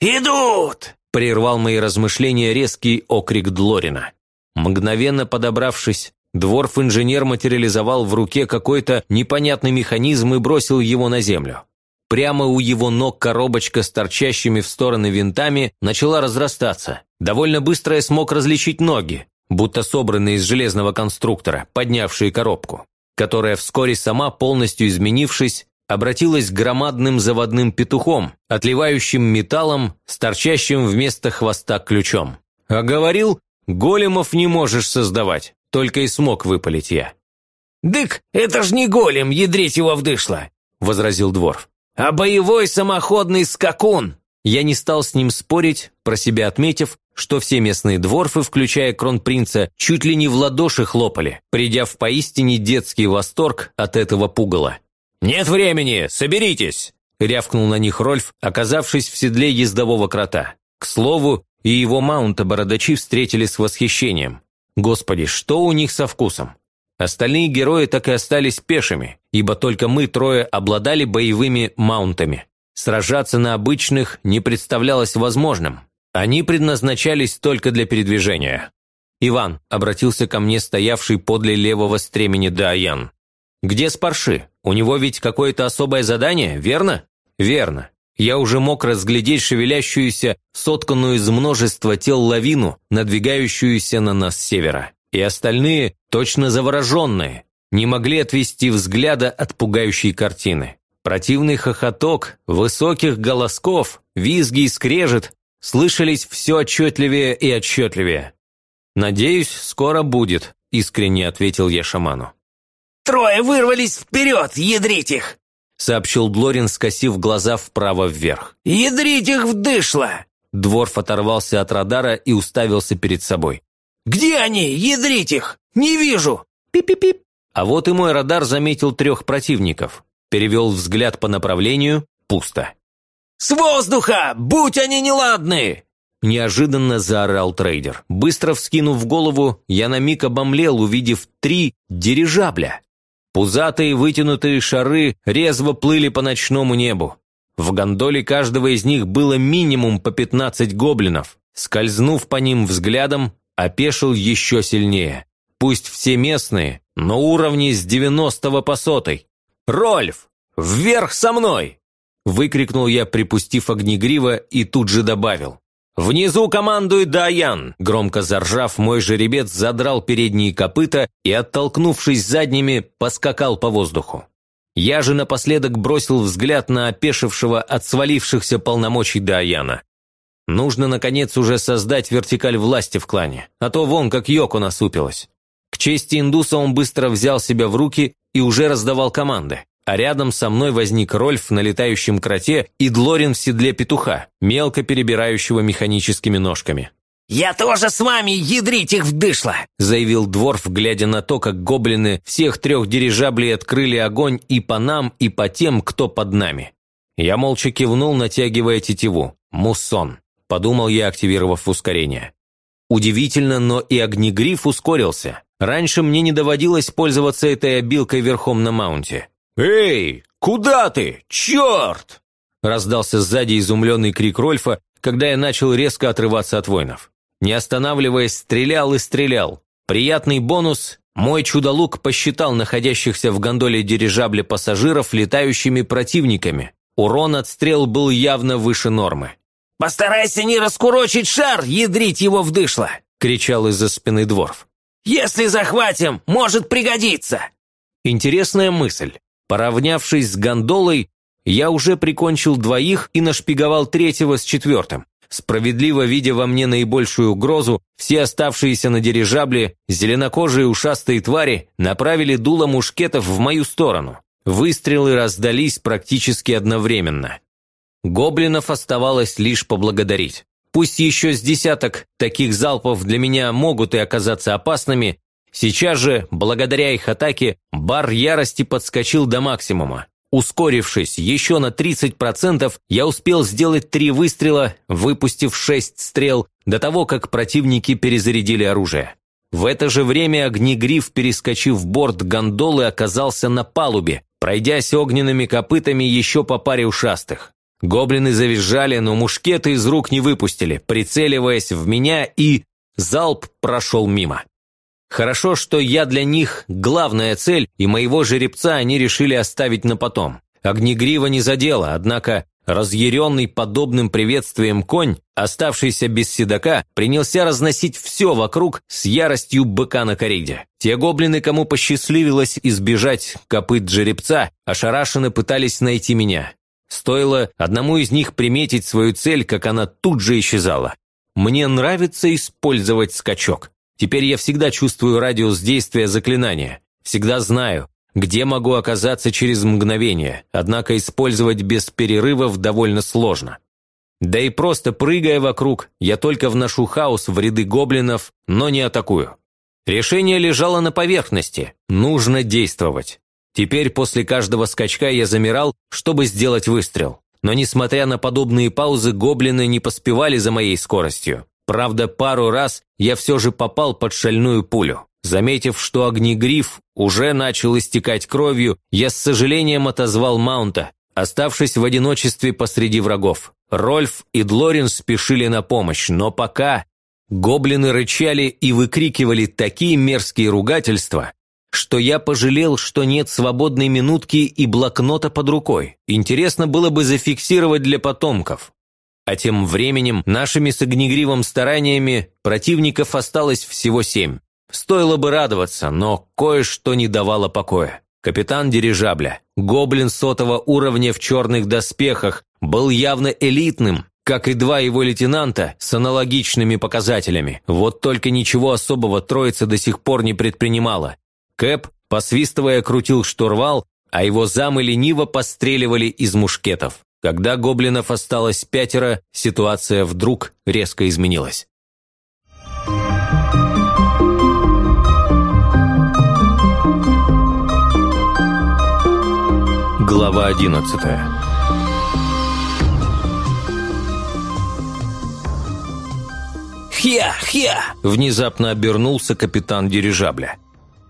«Идут!» – прервал мои размышления резкий окрик Длорина. Мгновенно подобравшись, дворф-инженер материализовал в руке какой-то непонятный механизм и бросил его на землю. Прямо у его ног коробочка с торчащими в стороны винтами начала разрастаться. Довольно быстро я смог различить ноги, будто собранные из железного конструктора, поднявшие коробку, которая вскоре сама, полностью изменившись, обратилась к громадным заводным петухом, отливающим металлом с торчащим вместо хвоста ключом. А говорил, големов не можешь создавать, только и смог выпалить я. «Дык, это ж не голем, ядрить его вдышло!» – возразил Дворф а боевой самоходный скакун!» Я не стал с ним спорить, про себя отметив, что все местные дворфы, включая кронпринца, чуть ли не в ладоши хлопали, придя в поистине детский восторг от этого пугала. «Нет времени! Соберитесь!» – рявкнул на них Рольф, оказавшись в седле ездового крота. К слову, и его маунта бородачи встретили с восхищением. Господи, что у них со вкусом? Остальные герои так и остались пешими, ибо только мы трое обладали боевыми маунтами. Сражаться на обычных не представлялось возможным. Они предназначались только для передвижения. «Иван», – обратился ко мне стоявший подле левого стремени Даян. «Где Спарши? У него ведь какое-то особое задание, верно?» «Верно. Я уже мог разглядеть шевелящуюся, сотканную из множества тел лавину, надвигающуюся на нас с севера и остальные, точно завороженные, не могли отвести взгляда от пугающей картины. Противный хохоток, высоких голосков, визги и скрежет слышались все отчетливее и отчетливее. «Надеюсь, скоро будет», – искренне ответил я шаману. «Трое вырвались вперед, ядрить их!» – сообщил Длорин, скосив глаза вправо-вверх. «Ядрить их вдышло!» Дворф оторвался от радара и уставился перед собой. «Где они? Ядрить их! Не вижу!» Пип-пип-пип. А вот и мой радар заметил трех противников. Перевел взгляд по направлению – пусто. «С воздуха! Будь они неладны!» Неожиданно заорал трейдер. Быстро вскинув голову, я на миг обомлел, увидев три дирижабля. Пузатые вытянутые шары резво плыли по ночному небу. В гондоле каждого из них было минимум по 15 гоблинов. Скользнув по ним взглядом, опешил еще сильнее. Пусть все местные, но уровни с девяностого по сотой. «Рольф! Вверх со мной!» Выкрикнул я, припустив огнегрива, и тут же добавил. «Внизу командует Даян!» Громко заржав, мой жеребец задрал передние копыта и, оттолкнувшись задними, поскакал по воздуху. Я же напоследок бросил взгляд на опешившего от свалившихся полномочий Даяна. Нужно, наконец, уже создать вертикаль власти в клане, а то вон как Йоко насупилась. К чести индуса он быстро взял себя в руки и уже раздавал команды. А рядом со мной возник Рольф на летающем кроте и Длорин в седле петуха, мелко перебирающего механическими ножками. «Я тоже с вами, ядрить их вдышло!» заявил Дворф, глядя на то, как гоблины всех трех дирижаблей открыли огонь и по нам, и по тем, кто под нами. Я молча кивнул, натягивая тетиву. Муссон подумал я, активировав ускорение. Удивительно, но и огнегриф ускорился. Раньше мне не доводилось пользоваться этой обилкой верхом на маунте. «Эй, куда ты? Черт!» Раздался сзади изумленный крик Рольфа, когда я начал резко отрываться от воинов. Не останавливаясь, стрелял и стрелял. Приятный бонус – мой чудо-лук посчитал находящихся в гондоле дирижабля пассажиров летающими противниками. Урон от стрел был явно выше нормы. «Постарайся не раскурочить шар, ядрить его вдышло!» — кричал из-за спины Дворф. «Если захватим, может пригодиться!» Интересная мысль. Поравнявшись с гондолой, я уже прикончил двоих и нашпиговал третьего с четвертым. Справедливо видя во мне наибольшую угрозу, все оставшиеся на дирижабле зеленокожие ушастые твари направили дуло мушкетов в мою сторону. Выстрелы раздались практически одновременно. Гоблинов оставалось лишь поблагодарить. Пусть еще с десяток таких залпов для меня могут и оказаться опасными, сейчас же, благодаря их атаке, бар ярости подскочил до максимума. Ускорившись еще на 30%, я успел сделать три выстрела, выпустив шесть стрел, до того, как противники перезарядили оружие. В это же время огнегриф, перескочив борт гондолы, оказался на палубе, пройдясь огненными копытами еще по паре ушастых. Гоблины завизжали, но мушкеты из рук не выпустили, прицеливаясь в меня, и залп прошел мимо. Хорошо, что я для них главная цель, и моего жеребца они решили оставить на потом. Огнегрива не задела, однако разъяренный подобным приветствием конь, оставшийся без седока, принялся разносить все вокруг с яростью быка на кориде. Те гоблины, кому посчастливилось избежать копыт жеребца, ошарашенно пытались найти меня. Стоило одному из них приметить свою цель, как она тут же исчезала. Мне нравится использовать скачок. Теперь я всегда чувствую радиус действия заклинания. Всегда знаю, где могу оказаться через мгновение, однако использовать без перерывов довольно сложно. Да и просто прыгая вокруг, я только вношу хаос в ряды гоблинов, но не атакую. Решение лежало на поверхности, нужно действовать. Теперь после каждого скачка я замирал, чтобы сделать выстрел. Но несмотря на подобные паузы, гоблины не поспевали за моей скоростью. Правда, пару раз я все же попал под шальную пулю. Заметив, что огнегриф уже начал истекать кровью, я с сожалением отозвал Маунта, оставшись в одиночестве посреди врагов. Рольф и Длорин спешили на помощь, но пока гоблины рычали и выкрикивали такие мерзкие ругательства, что я пожалел, что нет свободной минутки и блокнота под рукой. Интересно было бы зафиксировать для потомков. А тем временем нашими с Огнегривом стараниями противников осталось всего семь. Стоило бы радоваться, но кое-что не давало покоя. Капитан дирижабля, гоблин сотого уровня в черных доспехах, был явно элитным, как и два его лейтенанта с аналогичными показателями. Вот только ничего особого троица до сих пор не предпринимала. Кэп, посвистывая, крутил штурвал, а его замы лениво постреливали из мушкетов. Когда гоблинов осталось пятеро, ситуация вдруг резко изменилась. Глава одиннадцатая «Хья! Хья!» – внезапно обернулся капитан дирижабля.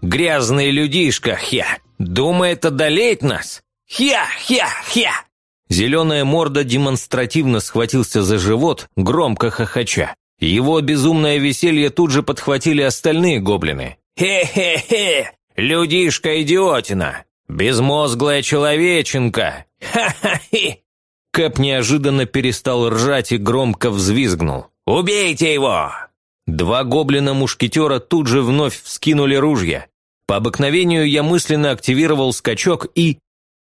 «Грязный людишка, Хья! Думает одолеть нас? Хья! Хья! Хья!» Зеленая морда демонстративно схватился за живот, громко хохоча. Его безумное веселье тут же подхватили остальные гоблины. «Хе-хе-хе! Людишка-идиотина! Безмозглая человеченка! Ха-ха-хи!» Кэп неожиданно перестал ржать и громко взвизгнул. «Убейте его!» Два гоблина-мушкетера тут же вновь вскинули ружья. По обыкновению я мысленно активировал скачок и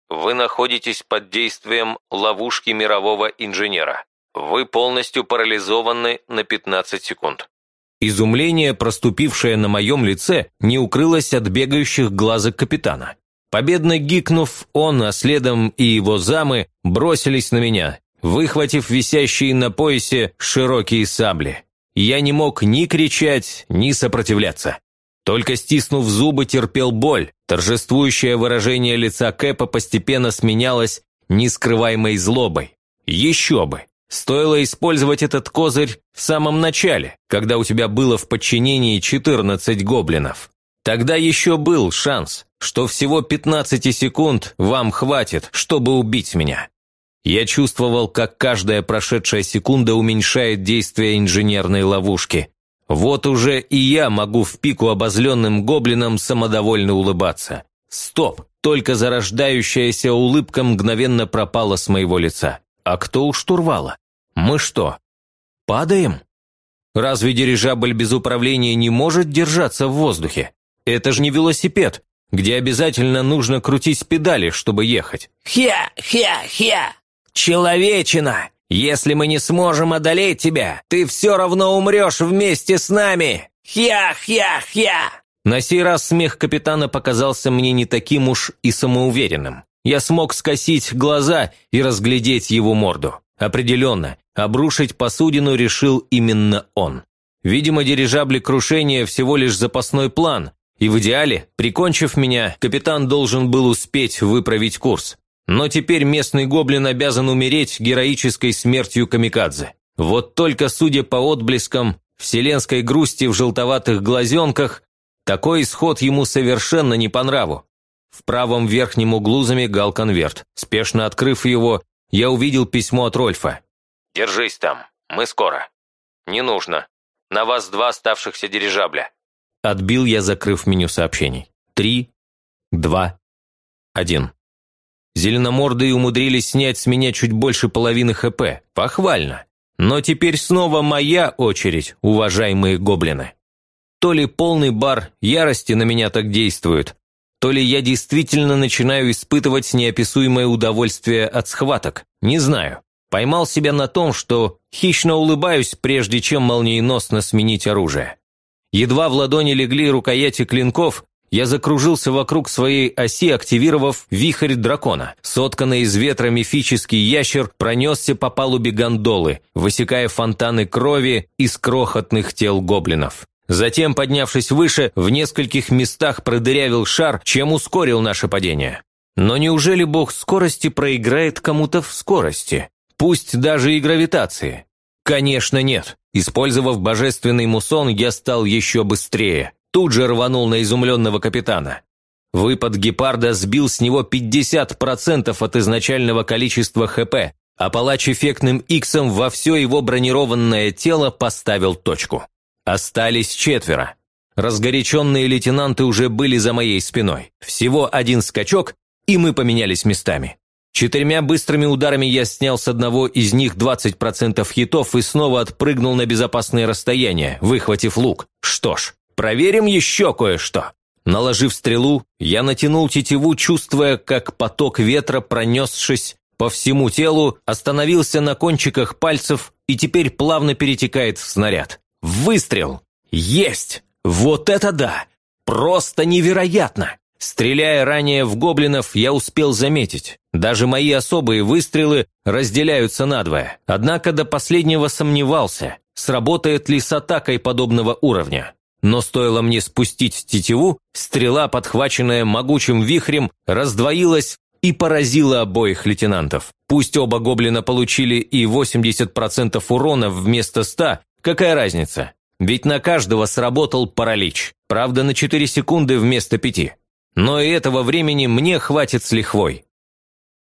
вы находитесь под действием ловушки мирового инженера. Вы полностью парализованы на 15 секунд. Изумление, проступившее на моем лице, не укрылось от бегающих глазок капитана. Победно гикнув, он, а следом и его замы, бросились на меня, выхватив висящие на поясе широкие сабли. Я не мог ни кричать, ни сопротивляться. Только стиснув зубы, терпел боль. Торжествующее выражение лица Кэпа постепенно сменялось нескрываемой злобой. Еще бы! Стоило использовать этот козырь в самом начале, когда у тебя было в подчинении 14 гоблинов. Тогда еще был шанс, что всего 15 секунд вам хватит, чтобы убить меня. Я чувствовал, как каждая прошедшая секунда уменьшает действие инженерной ловушки, вот уже и я могу в пику обозленным гоблинам самодовольно улыбаться. Стоп! Только зарождающаяся улыбка мгновенно пропала с моего лица. А кто у штурвала? Мы что, падаем? Разве дирижабль без управления не может держаться в воздухе? Это же не велосипед, где обязательно нужно крутить педали, чтобы ехать. «Хя! Хя! Хя! Человечина! Если мы не сможем одолеть тебя, ты все равно умрешь вместе с нами! Хья-хья-хья!» На сей раз смех капитана показался мне не таким уж и самоуверенным. Я смог скосить глаза и разглядеть его морду. Определенно, обрушить посудину решил именно он. Видимо, дирижабли крушения всего лишь запасной план, и в идеале, прикончив меня, капитан должен был успеть выправить курс. Но теперь местный гоблин обязан умереть героической смертью камикадзе. Вот только, судя по отблескам вселенской грусти в желтоватых глазенках, такой исход ему совершенно не по нраву. В правом верхнем углу замигал конверт. Спешно открыв его, я увидел письмо от Рольфа. «Держись там, мы скоро». «Не нужно. На вас два оставшихся дирижабля». Отбил я, закрыв меню сообщений. Три, два, один. Зеленомордые умудрились снять с меня чуть больше половины ХП. Похвально. Но теперь снова моя очередь, уважаемые гоблины. То ли полный бар ярости на меня так действует, то ли я действительно начинаю испытывать неописуемое удовольствие от схваток, не знаю. Поймал себя на том, что хищно улыбаюсь, прежде чем молниеносно сменить оружие. Едва в ладони легли рукояти клинков, я закружился вокруг своей оси, активировав вихрь дракона. Сотканный из ветра мифический ящер пронесся по палубе гондолы, высекая фонтаны крови из крохотных тел гоблинов. Затем, поднявшись выше, в нескольких местах продырявил шар, чем ускорил наше падение. Но неужели бог скорости проиграет кому-то в скорости? Пусть даже и гравитации. Конечно, нет. Использовав божественный мусон, я стал еще быстрее. Тут же рванул на изумленного капитана. Выпад гепарда сбил с него 50% от изначального количества ХП, а палач эффектным иксом во все его бронированное тело поставил точку. Остались четверо. Разгоряченные лейтенанты уже были за моей спиной. Всего один скачок, и мы поменялись местами. Четырьмя быстрыми ударами я снял с одного из них 20% хитов и снова отпрыгнул на безопасное расстояние, выхватив лук. Что ж, Проверим еще кое-что». Наложив стрелу, я натянул тетиву, чувствуя, как поток ветра, пронесшись по всему телу, остановился на кончиках пальцев и теперь плавно перетекает в снаряд. Выстрел! Есть! Вот это да! Просто невероятно! Стреляя ранее в гоблинов, я успел заметить. Даже мои особые выстрелы разделяются надвое. Однако до последнего сомневался, сработает ли с атакой подобного уровня. Но стоило мне спустить тетиву, стрела, подхваченная могучим вихрем, раздвоилась и поразила обоих лейтенантов. Пусть оба гоблина получили и 80% урона вместо 100, какая разница? Ведь на каждого сработал паралич. Правда, на 4 секунды вместо 5. Но и этого времени мне хватит с лихвой.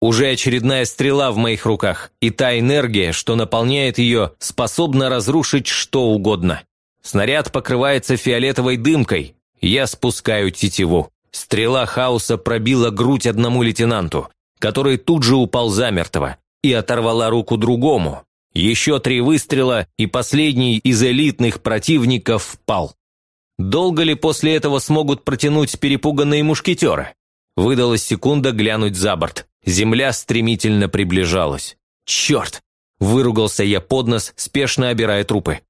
Уже очередная стрела в моих руках, и та энергия, что наполняет ее, способна разрушить что угодно. Снаряд покрывается фиолетовой дымкой. Я спускаю тетиву. Стрела хаоса пробила грудь одному лейтенанту, который тут же упал замертво, и оторвала руку другому. Еще три выстрела, и последний из элитных противников пал. Долго ли после этого смогут протянуть перепуганные мушкетеры? Выдалась секунда глянуть за борт. Земля стремительно приближалась. «Черт!» – выругался я под нос, спешно обирая трупы.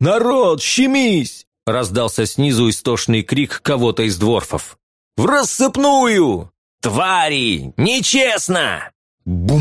«Народ, щемись!» – раздался снизу истошный крик кого-то из дворфов. «В рассыпную! Твари! Нечестно!» Бум!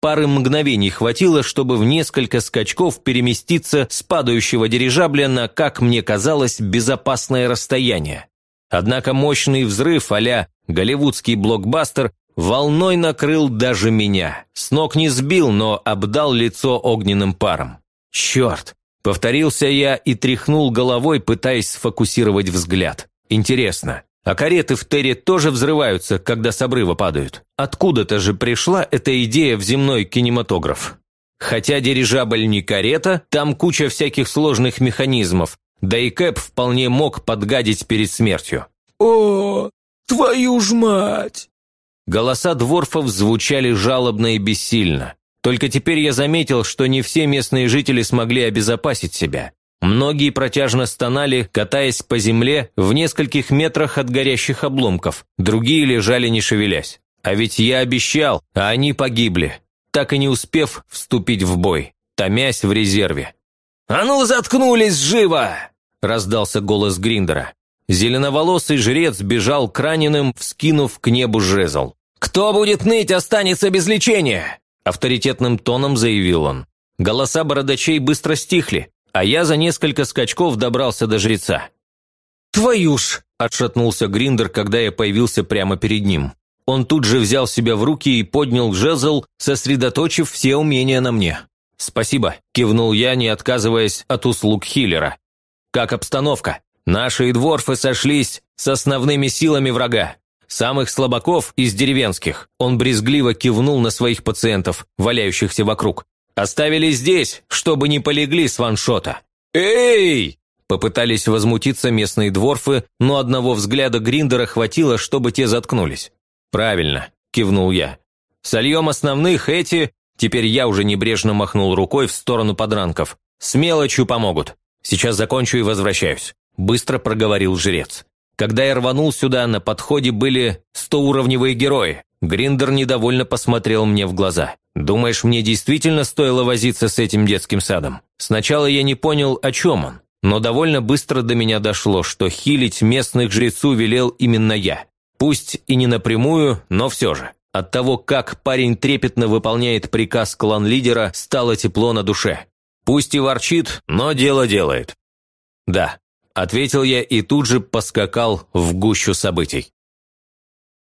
Пары мгновений хватило, чтобы в несколько скачков переместиться с падающего дирижабля на, как мне казалось, безопасное расстояние. Однако мощный взрыв а голливудский блокбастер волной накрыл даже меня. С ног не сбил, но обдал лицо огненным паром. Черт! Повторился я и тряхнул головой, пытаясь сфокусировать взгляд. Интересно, а кареты в Терре тоже взрываются, когда с обрыва падают? Откуда-то же пришла эта идея в земной кинематограф. Хотя дирижабль не карета, там куча всяких сложных механизмов, да и Кэп вполне мог подгадить перед смертью. «О, твою ж мать!» Голоса дворфов звучали жалобно и бессильно. Только теперь я заметил, что не все местные жители смогли обезопасить себя. Многие протяжно стонали, катаясь по земле в нескольких метрах от горящих обломков, другие лежали не шевелясь. А ведь я обещал, а они погибли, так и не успев вступить в бой, томясь в резерве. «А ну, заткнулись живо!» – раздался голос Гриндера. Зеленоволосый жрец бежал к раненым, вскинув к небу жезл. «Кто будет ныть, останется без лечения!» Авторитетным тоном заявил он. Голоса бородачей быстро стихли, а я за несколько скачков добрался до жреца. «Твою ж!» – отшатнулся Гриндер, когда я появился прямо перед ним. Он тут же взял себя в руки и поднял жезл, сосредоточив все умения на мне. «Спасибо», – кивнул я, не отказываясь от услуг хиллера. «Как обстановка? Наши дворфы сошлись с основными силами врага. Самых слабаков из деревенских. Он брезгливо кивнул на своих пациентов, валяющихся вокруг. Оставили здесь, чтобы не полегли с ваншота. «Эй!» Попытались возмутиться местные дворфы, но одного взгляда Гриндера хватило, чтобы те заткнулись. «Правильно», – кивнул я. «Сольем основных эти...» Теперь я уже небрежно махнул рукой в сторону подранков. «С мелочью помогут. Сейчас закончу и возвращаюсь», – быстро проговорил жрец. Когда я рванул сюда, на подходе были стоуровневые герои. Гриндер недовольно посмотрел мне в глаза. «Думаешь, мне действительно стоило возиться с этим детским садом?» Сначала я не понял, о чем он, но довольно быстро до меня дошло, что хилить местных жрецу велел именно я. Пусть и не напрямую, но все же. От того, как парень трепетно выполняет приказ клан-лидера, стало тепло на душе. Пусть и ворчит, но дело делает. Да, ответил я и тут же поскакал в гущу событий.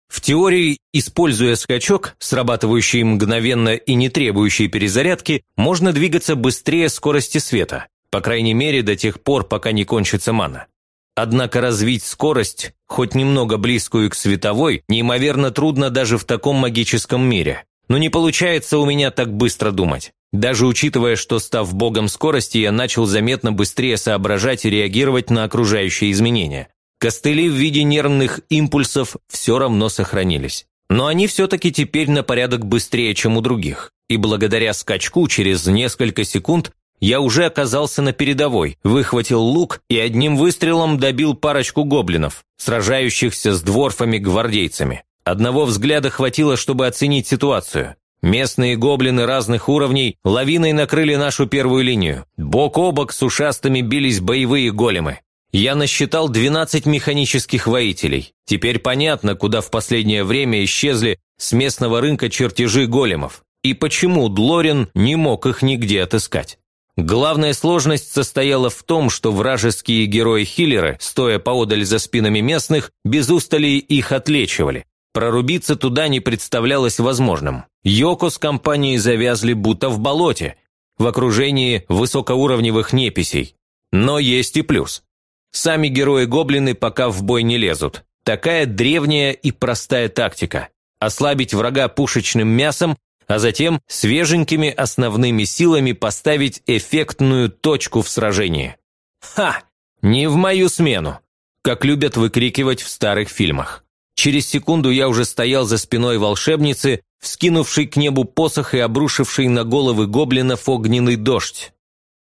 В теории, используя скачок, срабатывающий мгновенно и не требующий перезарядки, можно двигаться быстрее скорости света, по крайней мере до тех пор, пока не кончится мана. Однако развить скорость, хоть немного близкую к световой, неимоверно трудно даже в таком магическом мире. Но не получается у меня так быстро думать. Даже учитывая, что став богом скорости, я начал заметно быстрее соображать и реагировать на окружающие изменения. Костыли в виде нервных импульсов все равно сохранились. Но они все-таки теперь на порядок быстрее, чем у других. И благодаря скачку через несколько секунд я уже оказался на передовой, выхватил лук и одним выстрелом добил парочку гоблинов, сражающихся с дворфами-гвардейцами. Одного взгляда хватило, чтобы оценить ситуацию. Местные гоблины разных уровней лавиной накрыли нашу первую линию. Бок о бок с ушастыми бились боевые големы. Я насчитал 12 механических воителей. Теперь понятно, куда в последнее время исчезли с местного рынка чертежи големов. И почему Длорин не мог их нигде отыскать. Главная сложность состояла в том, что вражеские герои-хиллеры, стоя поодаль за спинами местных, без устали их отлечивали. Прорубиться туда не представлялось возможным. Йоко с компанией завязли будто в болоте, в окружении высокоуровневых неписей. Но есть и плюс. Сами герои-гоблины пока в бой не лезут. Такая древняя и простая тактика. Ослабить врага пушечным мясом, а затем свеженькими основными силами поставить эффектную точку в сражении. Ха! Не в мою смену, как любят выкрикивать в старых фильмах. Через секунду я уже стоял за спиной волшебницы, вскинувшей к небу посох и обрушивший на головы гоблинов огненный дождь.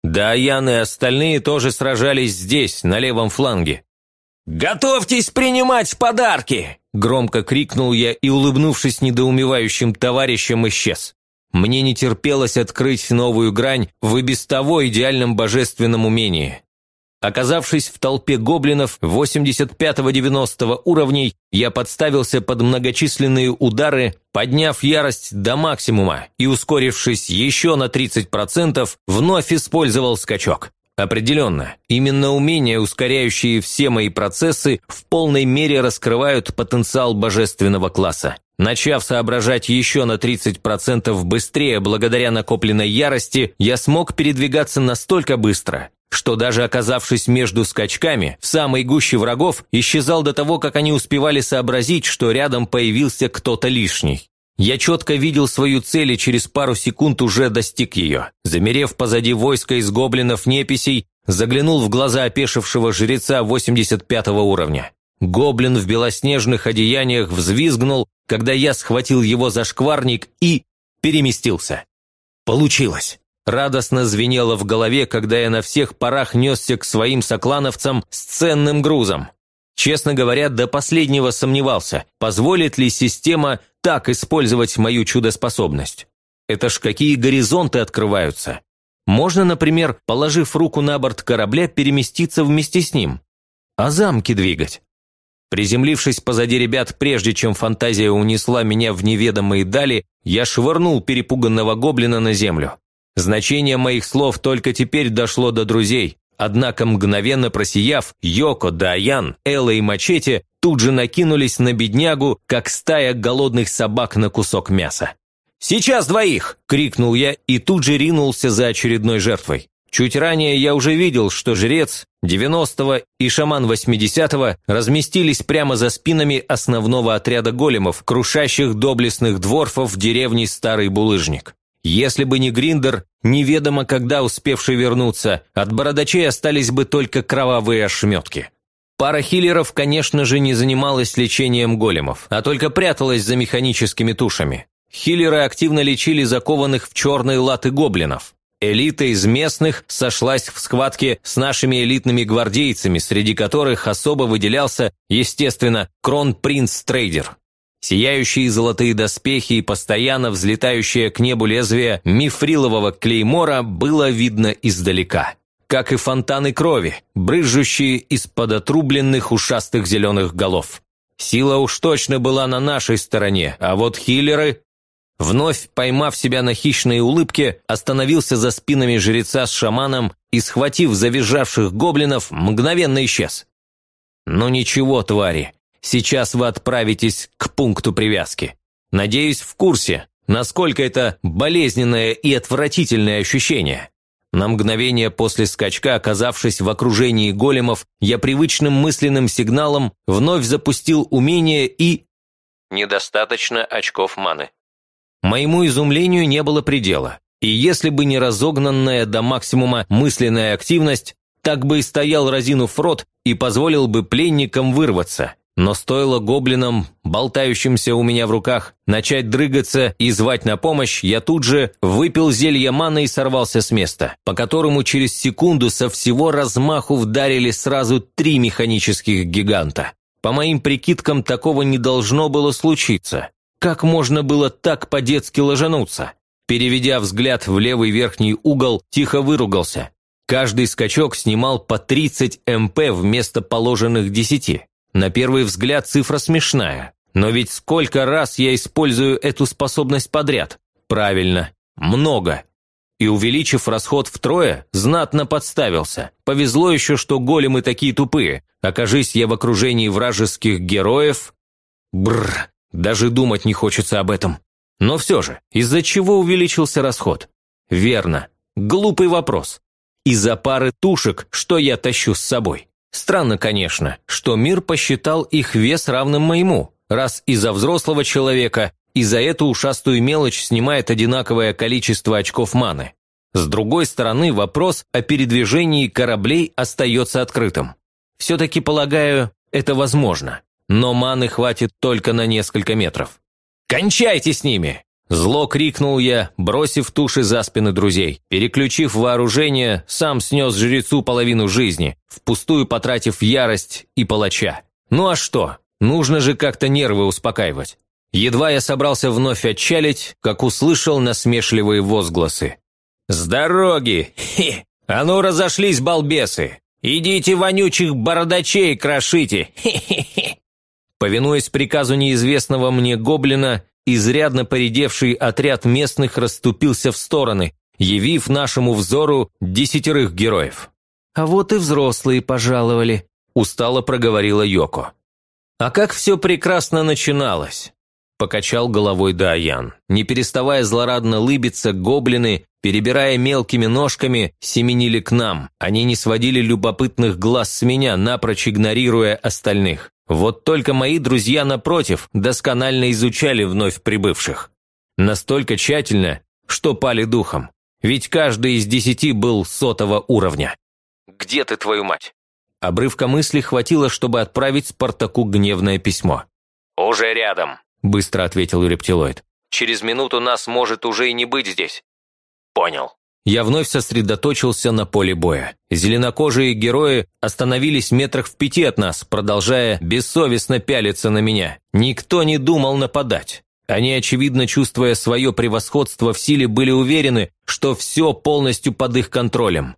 Да, Ян и остальные тоже сражались здесь, на левом фланге. «Готовьтесь принимать подарки!» Громко крикнул я и, улыбнувшись недоумевающим товарищам, исчез. Мне не терпелось открыть новую грань в и без того идеальном божественном умении. Оказавшись в толпе гоблинов 85-90 уровней, я подставился под многочисленные удары, подняв ярость до максимума и, ускорившись еще на 30%, вновь использовал скачок. Определенно, именно умения, ускоряющие все мои процессы, в полной мере раскрывают потенциал божественного класса. Начав соображать еще на 30% быстрее благодаря накопленной ярости, я смог передвигаться настолько быстро, что даже оказавшись между скачками, в самой гуще врагов, исчезал до того, как они успевали сообразить, что рядом появился кто-то лишний. Я четко видел свою цель и через пару секунд уже достиг ее. Замерев позади войска из гоблинов-неписей, заглянул в глаза опешившего жреца 85 уровня. Гоблин в белоснежных одеяниях взвизгнул, когда я схватил его за шкварник и переместился. Получилось. Радостно звенело в голове, когда я на всех парах несся к своим соклановцам с ценным грузом. Честно говоря, до последнего сомневался, позволит ли система так использовать мою чудоспособность. Это ж какие горизонты открываются. Можно, например, положив руку на борт корабля, переместиться вместе с ним. А замки двигать. Приземлившись позади ребят, прежде чем фантазия унесла меня в неведомые дали, я швырнул перепуганного гоблина на землю. Значение моих слов только теперь дошло до друзей, однако мгновенно просияв, Йоко, Даян, Элла и Мачете тут же накинулись на беднягу, как стая голодных собак на кусок мяса. «Сейчас двоих!» – крикнул я и тут же ринулся за очередной жертвой. Чуть ранее я уже видел, что жрец 90-го и шаман 80-го разместились прямо за спинами основного отряда големов, крушащих доблестных дворфов в деревне Старый Булыжник. Если бы не Гриндер, неведомо когда успевший вернуться, от бородачей остались бы только кровавые ошметки. Пара хиллеров, конечно же, не занималась лечением големов, а только пряталась за механическими тушами. Хиллеры активно лечили закованных в черные латы гоблинов. Элита из местных сошлась в схватке с нашими элитными гвардейцами, среди которых особо выделялся, естественно, Крон-принц-трейдер. Сияющие золотые доспехи и постоянно взлетающее к небу лезвие мифрилового клеймора было видно издалека. Как и фонтаны крови, брызжущие из-под отрубленных ушастых зеленых голов. Сила уж точно была на нашей стороне, а вот хиллеры Вновь, поймав себя на хищной улыбке, остановился за спинами жреца с шаманом и, схватив завизжавших гоблинов, мгновенно исчез. «Ну ничего, твари, сейчас вы отправитесь к пункту привязки. Надеюсь, в курсе, насколько это болезненное и отвратительное ощущение». На мгновение после скачка, оказавшись в окружении големов, я привычным мысленным сигналом вновь запустил умение и... Недостаточно очков маны. Моему изумлению не было предела, и если бы не разогнанная до максимума мысленная активность, так бы и стоял разинув рот и позволил бы пленникам вырваться. Но стоило гоблинам, болтающимся у меня в руках, начать дрыгаться и звать на помощь, я тут же выпил зелье маны и сорвался с места, по которому через секунду со всего размаху вдарили сразу три механических гиганта. По моим прикидкам, такого не должно было случиться. Как можно было так по-детски ложануться? Переведя взгляд в левый верхний угол, тихо выругался. Каждый скачок снимал по 30 МП вместо положенных 10. На первый взгляд цифра смешная. Но ведь сколько раз я использую эту способность подряд? Правильно, много. И увеличив расход втрое, знатно подставился. Повезло еще, что големы такие тупые. Окажись я в окружении вражеских героев... Бррр, даже думать не хочется об этом. Но все же, из-за чего увеличился расход? Верно. Глупый вопрос. Из-за пары тушек, что я тащу с собой. Странно, конечно, что мир посчитал их вес равным моему, раз из-за взрослого человека и за эту ушастую мелочь снимает одинаковое количество очков маны. С другой стороны, вопрос о передвижении кораблей остается открытым. Все-таки, полагаю, это возможно но маны хватит только на несколько метров. «Кончайте с ними!» Зло крикнул я, бросив туши за спины друзей. Переключив вооружение, сам снес жрецу половину жизни, впустую потратив ярость и палача. Ну а что? Нужно же как-то нервы успокаивать. Едва я собрался вновь отчалить, как услышал насмешливые возгласы. «С дороги! Хе! А ну разошлись, балбесы! Идите вонючих бородачей крошите! Хе-хе-хе!» Повинуясь приказу неизвестного мне гоблина, изрядно поредевший отряд местных расступился в стороны, явив нашему взору десятерых героев. «А вот и взрослые пожаловали», – устало проговорила Йоко. «А как все прекрасно начиналось!» – покачал головой Даян. Не переставая злорадно лыбиться, гоблины, перебирая мелкими ножками, семенили к нам. Они не сводили любопытных глаз с меня, напрочь игнорируя остальных. Вот только мои друзья, напротив, досконально изучали вновь прибывших. Настолько тщательно, что пали духом. Ведь каждый из десяти был сотого уровня. «Где ты, твою мать?» Обрывка мысли хватило, чтобы отправить Спартаку гневное письмо. «Уже рядом», – быстро ответил рептилоид. «Через минуту нас может уже и не быть здесь». «Понял». Я вновь сосредоточился на поле боя. Зеленокожие герои остановились метрах в пяти от нас, продолжая бессовестно пялиться на меня. Никто не думал нападать. Они, очевидно, чувствуя свое превосходство в силе, были уверены, что все полностью под их контролем.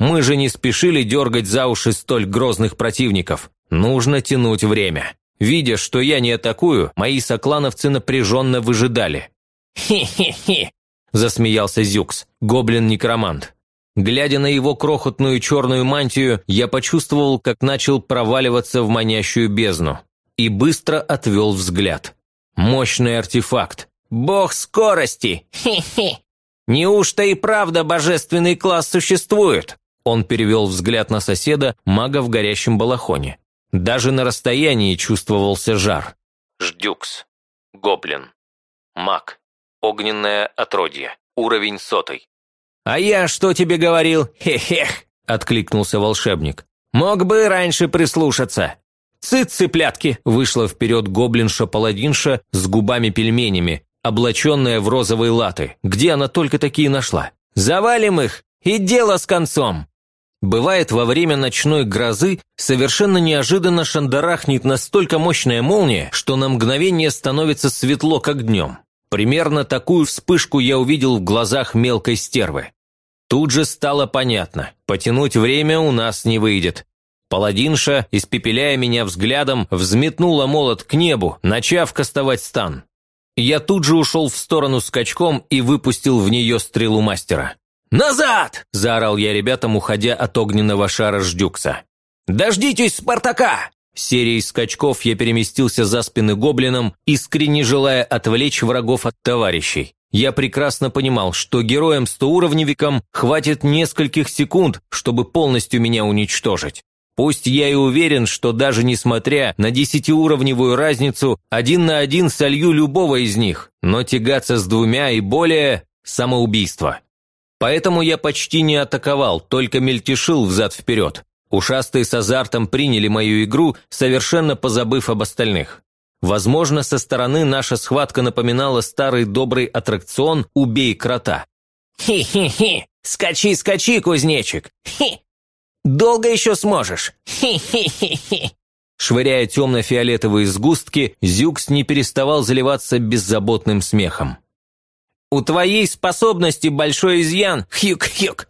Мы же не спешили дергать за уши столь грозных противников. Нужно тянуть время. Видя, что я не атакую, мои соклановцы напряженно выжидали. «Хе-хе-хе!» – засмеялся Зюкс, гоблин-некромант. Глядя на его крохотную черную мантию, я почувствовал, как начал проваливаться в манящую бездну. и быстро отвел взгляд. Мощный артефакт. «Бог скорости! Хе-хе! Неужто и правда божественный класс существует?» Он перевел взгляд на соседа, мага в горящем балахоне. Даже на расстоянии чувствовался жар. Ждюкс. Гоблин. Маг. Огненное отродье. Уровень сотый. «А я что тебе говорил? Хе-хех!» – откликнулся волшебник. «Мог бы раньше прислушаться!» «Цыц, цыплятки!» – вышла вперед гоблинша-паладинша с губами-пельменями, облаченная в розовые латы. Где она только такие нашла? «Завалим их! И дело с концом!» Бывает, во время ночной грозы совершенно неожиданно шандарахнет настолько мощная молния, что на мгновение становится светло, как днем. Примерно такую вспышку я увидел в глазах мелкой стервы. Тут же стало понятно, потянуть время у нас не выйдет. Паладинша, испепеляя меня взглядом, взметнула молот к небу, начав кастовать стан. Я тут же ушел в сторону скачком и выпустил в нее стрелу мастера. «Назад!» – заорал я ребятам, уходя от огненного шара Ждюкса. «Дождитесь Спартака!» Серией скачков я переместился за спины гоблинам, искренне желая отвлечь врагов от товарищей. Я прекрасно понимал, что героям-стоуровневикам хватит нескольких секунд, чтобы полностью меня уничтожить. Пусть я и уверен, что даже несмотря на десятиуровневую разницу, один на один солью любого из них, но тягаться с двумя и более – самоубийство. Поэтому я почти не атаковал, только мельтешил взад-вперед. Ушастые с азартом приняли мою игру, совершенно позабыв об остальных. Возможно, со стороны наша схватка напоминала старый добрый аттракцион «Убей крота». «Хи-хи-хи! Скачи, скачи, кузнечик! Хи! Долго еще сможешь! Хи-хи-хи-хи!» Швыряя темно-фиолетовые сгустки, Зюкс не переставал заливаться беззаботным смехом. «У твоей способности большой изъян, хюк-хюк!»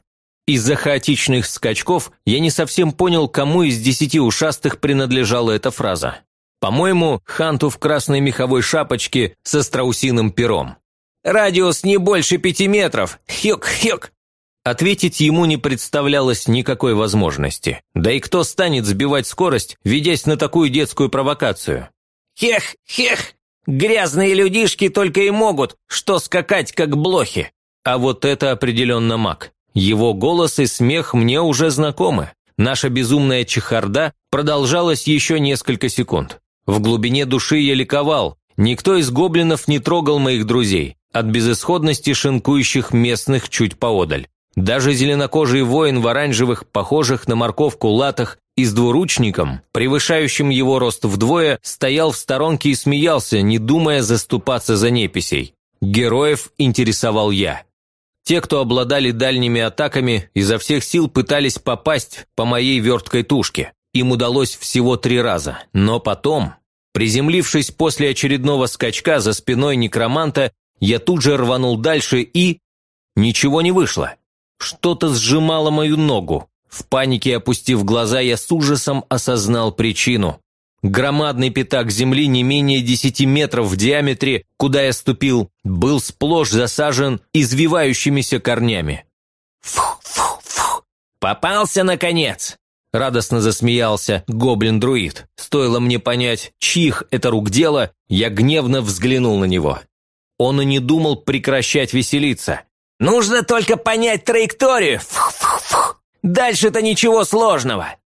Из-за хаотичных скачков я не совсем понял, кому из десяти ушастых принадлежала эта фраза. По-моему, Ханту в красной меховой шапочке со страусиным пером. «Радиус не больше пяти метров! Хюк-хюк!» Ответить ему не представлялось никакой возможности. Да и кто станет сбивать скорость, ведясь на такую детскую провокацию? «Хех-хех! Грязные людишки только и могут, что скакать как блохи!» А вот это определенно маг. Его голос и смех мне уже знакомы. Наша безумная чехарда продолжалась еще несколько секунд. В глубине души я ликовал. Никто из гоблинов не трогал моих друзей, от безысходности шинкующих местных чуть поодаль. Даже зеленокожий воин в оранжевых, похожих на морковку латах и с двуручником, превышающим его рост вдвое, стоял в сторонке и смеялся, не думая заступаться за неписей. Героев интересовал я. Те, кто обладали дальними атаками, изо всех сил пытались попасть по моей верткой тушке. Им удалось всего три раза. Но потом, приземлившись после очередного скачка за спиной некроманта, я тут же рванул дальше и... Ничего не вышло. Что-то сжимало мою ногу. В панике опустив глаза, я с ужасом осознал причину. Громадный пятак земли не менее десяти метров в диаметре, куда я ступил, был сплошь засажен извивающимися корнями. «Фух-фух-фух! Попался, наконец!» Радостно засмеялся гоблин-друид. Стоило мне понять, чьих это рук дело, я гневно взглянул на него. Он и не думал прекращать веселиться. «Нужно только понять траекторию! Фух-фух-фух! Дальше-то ничего сложного!»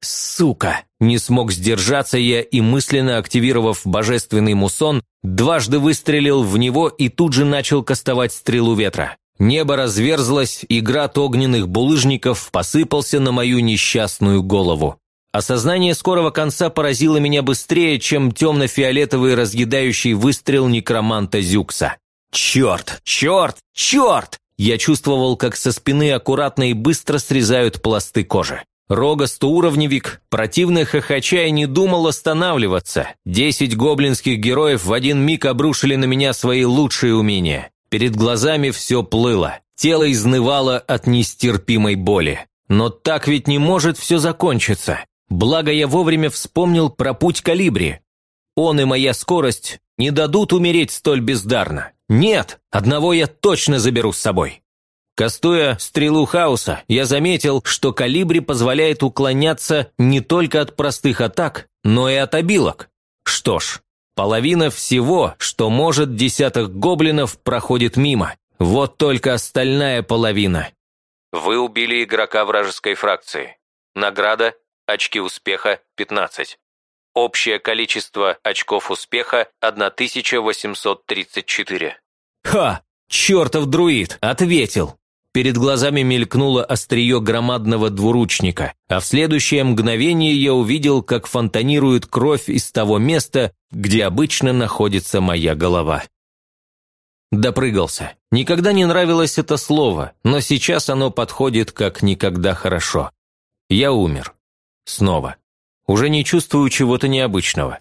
«Сука!» Не смог сдержаться я и, мысленно активировав божественный мусон, дважды выстрелил в него и тут же начал кастовать стрелу ветра. Небо разверзлось, и град огненных булыжников посыпался на мою несчастную голову. Осознание скорого конца поразило меня быстрее, чем темно-фиолетовый разъедающий выстрел некроманта Зюкса. «Черт! Черт! Черт!» Я чувствовал, как со спины аккуратно и быстро срезают пласты кожи. Рога стоуровневик, противно хохоча и не думал останавливаться. Десять гоблинских героев в один миг обрушили на меня свои лучшие умения. Перед глазами все плыло, тело изнывало от нестерпимой боли. Но так ведь не может все закончиться. Благо я вовремя вспомнил про путь калибри. Он и моя скорость не дадут умереть столь бездарно. Нет, одного я точно заберу с собой. Кастуя стрелу хаоса, я заметил, что калибри позволяет уклоняться не только от простых атак, но и от обилок. Что ж, половина всего, что может десяток гоблинов, проходит мимо. Вот только остальная половина. Вы убили игрока вражеской фракции. Награда – очки успеха – 15. Общее количество очков успеха – 1834. Ха! Чертов друид! Ответил! Перед глазами мелькнуло острие громадного двуручника, а в следующее мгновение я увидел, как фонтанирует кровь из того места, где обычно находится моя голова. Допрыгался. Никогда не нравилось это слово, но сейчас оно подходит как никогда хорошо. Я умер. Снова. Уже не чувствую чего-то необычного.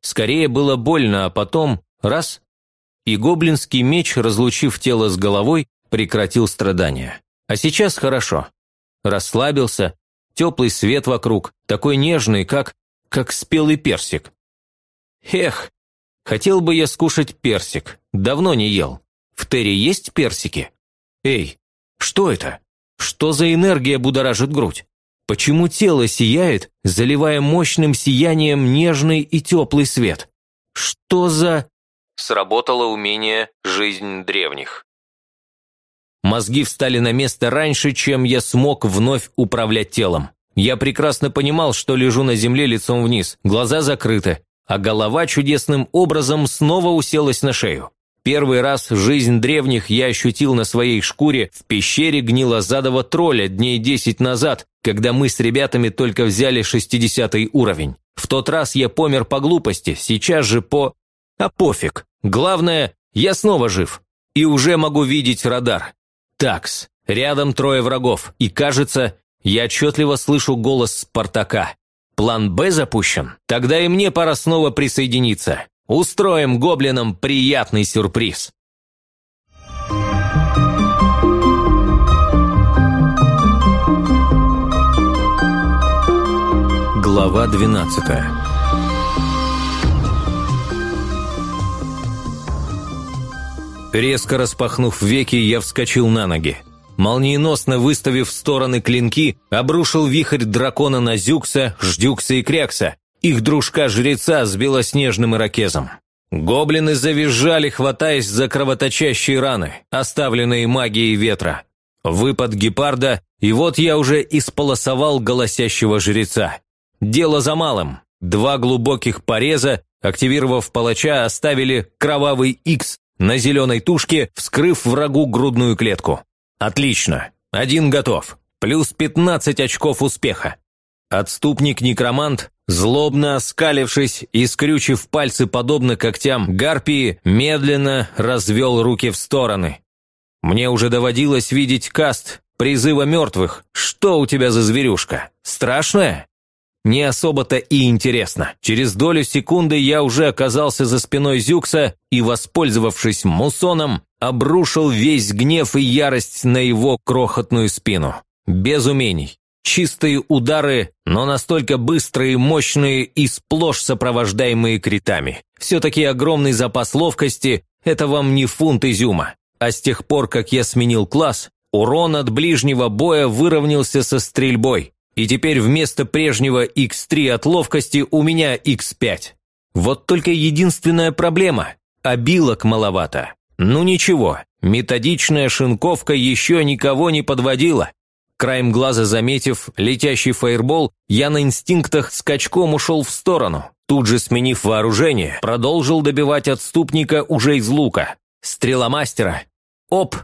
Скорее было больно, а потом – раз – и гоблинский меч, разлучив тело с головой, прекратил страдания. А сейчас хорошо. Расслабился, теплый свет вокруг, такой нежный, как... как спелый персик. Эх, хотел бы я скушать персик, давно не ел. В Терри есть персики? Эй, что это? Что за энергия будоражит грудь? Почему тело сияет, заливая мощным сиянием нежный и теплый свет? Что за... Сработало умение «Жизнь древних». Мозги встали на место раньше, чем я смог вновь управлять телом. Я прекрасно понимал, что лежу на земле лицом вниз, глаза закрыты, а голова чудесным образом снова уселась на шею. Первый раз жизнь древних я ощутил на своей шкуре в пещере гнилозадого тролля дней десять назад, когда мы с ребятами только взяли шестидесятый уровень. В тот раз я помер по глупости, сейчас же по... А пофиг. Главное, я снова жив. И уже могу видеть радар. Такс. Рядом трое врагов, и кажется, я отчетливо слышу голос Спартака. План «Б» запущен? Тогда и мне пора снова присоединиться. Устроим гоблинам приятный сюрприз. Глава двенадцатая Резко распахнув веки, я вскочил на ноги. Молниеносно выставив в стороны клинки, обрушил вихрь дракона на Зюкса, Ждюкса и Крякса, их дружка-жреца с белоснежным ирокезом. Гоблины завизжали, хватаясь за кровоточащие раны, оставленные магией ветра. Выпад гепарда, и вот я уже исполосовал голосящего жреца. Дело за малым. Два глубоких пореза, активировав палача, оставили кровавый Икс на зеленой тушке, вскрыв врагу грудную клетку. Отлично. Один готов. Плюс 15 очков успеха. Отступник-некромант, злобно оскалившись и скрючив пальцы подобно когтям гарпии, медленно развел руки в стороны. Мне уже доводилось видеть каст призыва мертвых. Что у тебя за зверюшка? Страшная? Не особо-то и интересно. Через долю секунды я уже оказался за спиной Зюкса и, воспользовавшись мусоном, обрушил весь гнев и ярость на его крохотную спину. Без умений. Чистые удары, но настолько быстрые, мощные и сплошь сопровождаемые критами. Все-таки огромный запас ловкости – это вам не фунт изюма. А с тех пор, как я сменил класс, урон от ближнего боя выровнялся со стрельбой. И теперь вместо прежнего X3 от ловкости у меня X5. Вот только единственная проблема – обилок маловато. Ну ничего, методичная шинковка еще никого не подводила. Краем глаза заметив летящий фаербол, я на инстинктах скачком ушел в сторону. Тут же, сменив вооружение, продолжил добивать отступника уже из лука. Стрела мастера. Оп!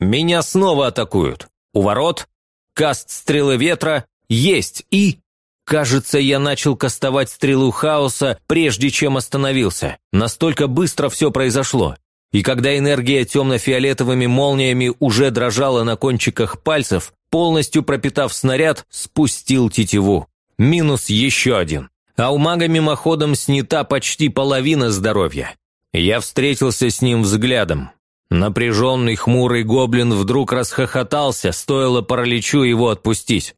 Меня снова атакуют. У ворот. Каст стрелы ветра. Есть. И... Кажется, я начал кастовать стрелу хаоса, прежде чем остановился. Настолько быстро все произошло. И когда энергия темно-фиолетовыми молниями уже дрожала на кончиках пальцев, полностью пропитав снаряд, спустил тетиву. Минус еще один. А у мага мимоходом снята почти половина здоровья. Я встретился с ним взглядом. Напряженный хмурый гоблин вдруг расхохотался, стоило параличу его отпустить.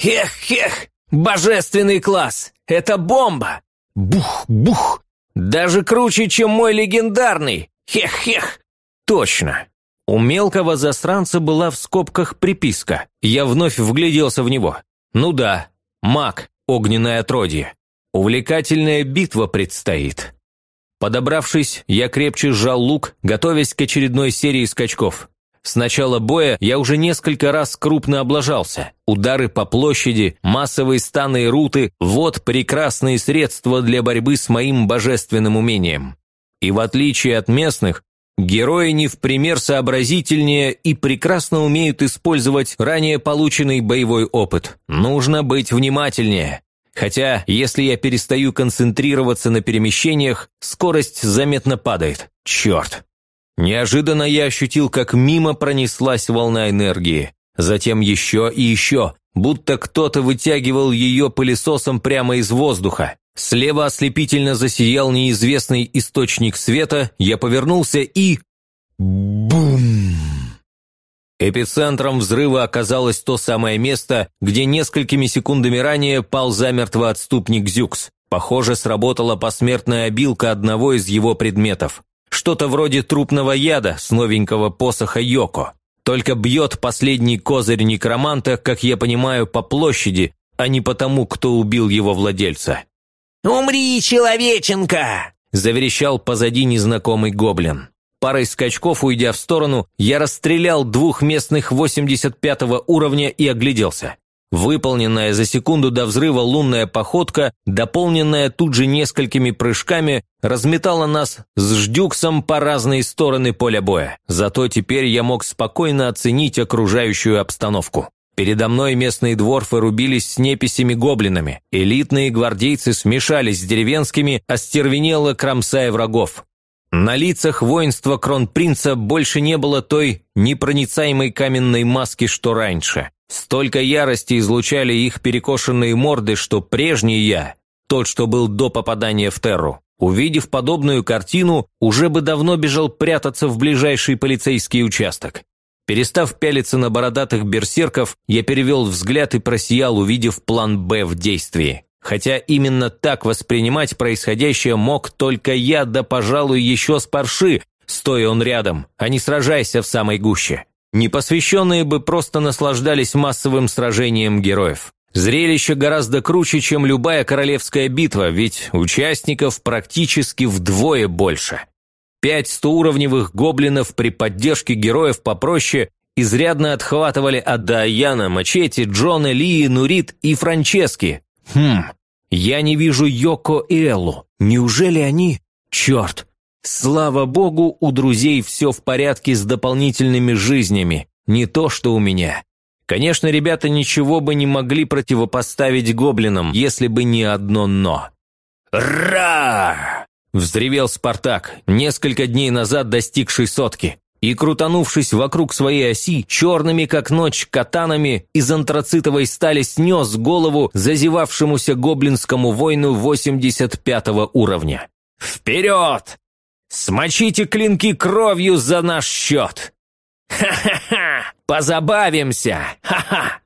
«Хех-хех! Божественный класс! Это бомба! Бух-бух! Даже круче, чем мой легендарный! Хех-хех!» «Точно! У мелкого засранца была в скобках приписка. Я вновь вгляделся в него. Ну да, маг, огненное отродье. Увлекательная битва предстоит. Подобравшись, я крепче сжал лук, готовясь к очередной серии скачков. С начала боя я уже несколько раз крупно облажался. Удары по площади, массовые станы и руты – вот прекрасные средства для борьбы с моим божественным умением. И в отличие от местных, герои не в пример сообразительнее и прекрасно умеют использовать ранее полученный боевой опыт. Нужно быть внимательнее. Хотя, если я перестаю концентрироваться на перемещениях, скорость заметно падает. Черт! Неожиданно я ощутил, как мимо пронеслась волна энергии. Затем еще и еще, будто кто-то вытягивал ее пылесосом прямо из воздуха. Слева ослепительно засиял неизвестный источник света, я повернулся и... Бум! Эпицентром взрыва оказалось то самое место, где несколькими секундами ранее пал замертво отступник Зюкс. Похоже, сработала посмертная обилка одного из его предметов. Что-то вроде трупного яда с новенького посоха Йоко. Только бьет последний козырь некроманта, как я понимаю, по площади, а не потому, кто убил его владельца. «Умри, человеченка!» – заверещал позади незнакомый гоблин. Парой скачков, уйдя в сторону, я расстрелял двух местных 85 уровня и огляделся. Выполненная за секунду до взрыва лунная походка, дополненная тут же несколькими прыжками, разметала нас с ждюксом по разные стороны поля боя. Зато теперь я мог спокойно оценить окружающую обстановку. Передо мной местные дворфы рубились с неписями-гоблинами. Элитные гвардейцы смешались с деревенскими, остервенело кромсая врагов. На лицах воинства кронпринца больше не было той непроницаемой каменной маски, что раньше. Столько ярости излучали их перекошенные морды, что прежний я, тот, что был до попадания в Терру, увидев подобную картину, уже бы давно бежал прятаться в ближайший полицейский участок. Перестав пялиться на бородатых берсерков, я перевел взгляд и просиял, увидев план «Б» в действии. Хотя именно так воспринимать происходящее мог только я, да, пожалуй, еще с парши, стоя он рядом, а не сражайся в самой гуще. Непосвященные бы просто наслаждались массовым сражением героев. Зрелище гораздо круче, чем любая королевская битва, ведь участников практически вдвое больше. Пять стоуровневых гоблинов при поддержке героев попроще изрядно отхватывали от Даяна, Мачете, Джона, Лии, Нурит и Франчески. Хм, я не вижу Йоко и Эллу. Неужели они... Черт, Слава богу, у друзей все в порядке с дополнительными жизнями, не то что у меня. Конечно, ребята ничего бы не могли противопоставить гоблинам, если бы не одно «но». «Ра!» – взревел Спартак, несколько дней назад достигший сотки, и, крутанувшись вокруг своей оси, черными как ночь катанами из антрацитовой стали снес голову зазевавшемуся гоблинскому воину 85 уровня. «Вперед! Смочите клинки кровью за наш счет! Ха-ха-ха! Позабавимся! Ха-ха!»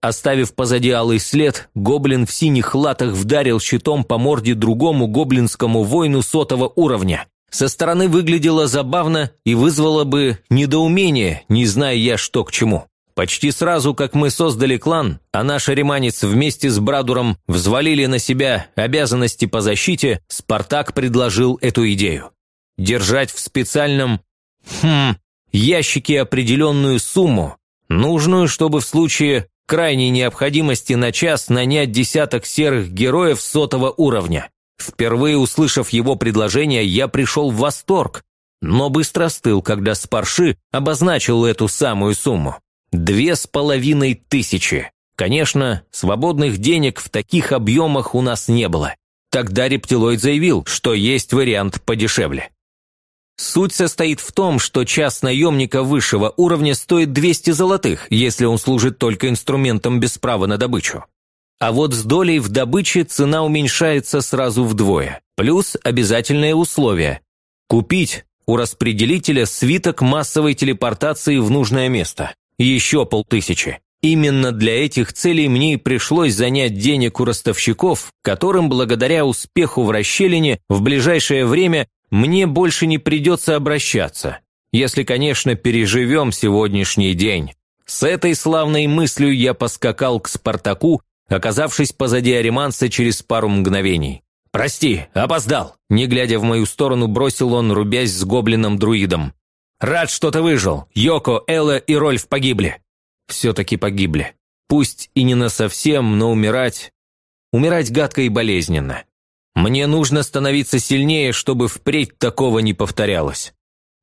Оставив позади алый след, гоблин в синих латах вдарил щитом по морде другому гоблинскому воину сотого уровня. Со стороны выглядело забавно и вызвало бы недоумение, не зная я, что к чему. Почти сразу, как мы создали клан, а наш ариманец вместе с Брадуром взвалили на себя обязанности по защите, Спартак предложил эту идею держать в специальном, хм, ящике определенную сумму, нужную, чтобы в случае крайней необходимости на час нанять десяток серых героев сотого уровня. Впервые услышав его предложение, я пришел в восторг, но быстро остыл, когда Спарши обозначил эту самую сумму. Две с половиной тысячи. Конечно, свободных денег в таких объемах у нас не было. Тогда рептилоид заявил, что есть вариант подешевле. Суть состоит в том, что час наемника высшего уровня стоит 200 золотых, если он служит только инструментом без права на добычу. А вот с долей в добыче цена уменьшается сразу вдвое. Плюс обязательное условие – купить у распределителя свиток массовой телепортации в нужное место. Еще полтысячи. Именно для этих целей мне и пришлось занять денег у ростовщиков, которым благодаря успеху в расщелине в ближайшее время мне больше не придется обращаться, если, конечно, переживем сегодняшний день. С этой славной мыслью я поскакал к Спартаку, оказавшись позади Ариманса через пару мгновений. «Прости, опоздал!» Не глядя в мою сторону, бросил он, рубясь с гоблином-друидом. «Рад, что ты выжил! Йоко, Элла и Рольф погибли!» «Все-таки погибли. Пусть и не на совсем, но умирать... Умирать гадко и болезненно. Мне нужно становиться сильнее, чтобы впредь такого не повторялось».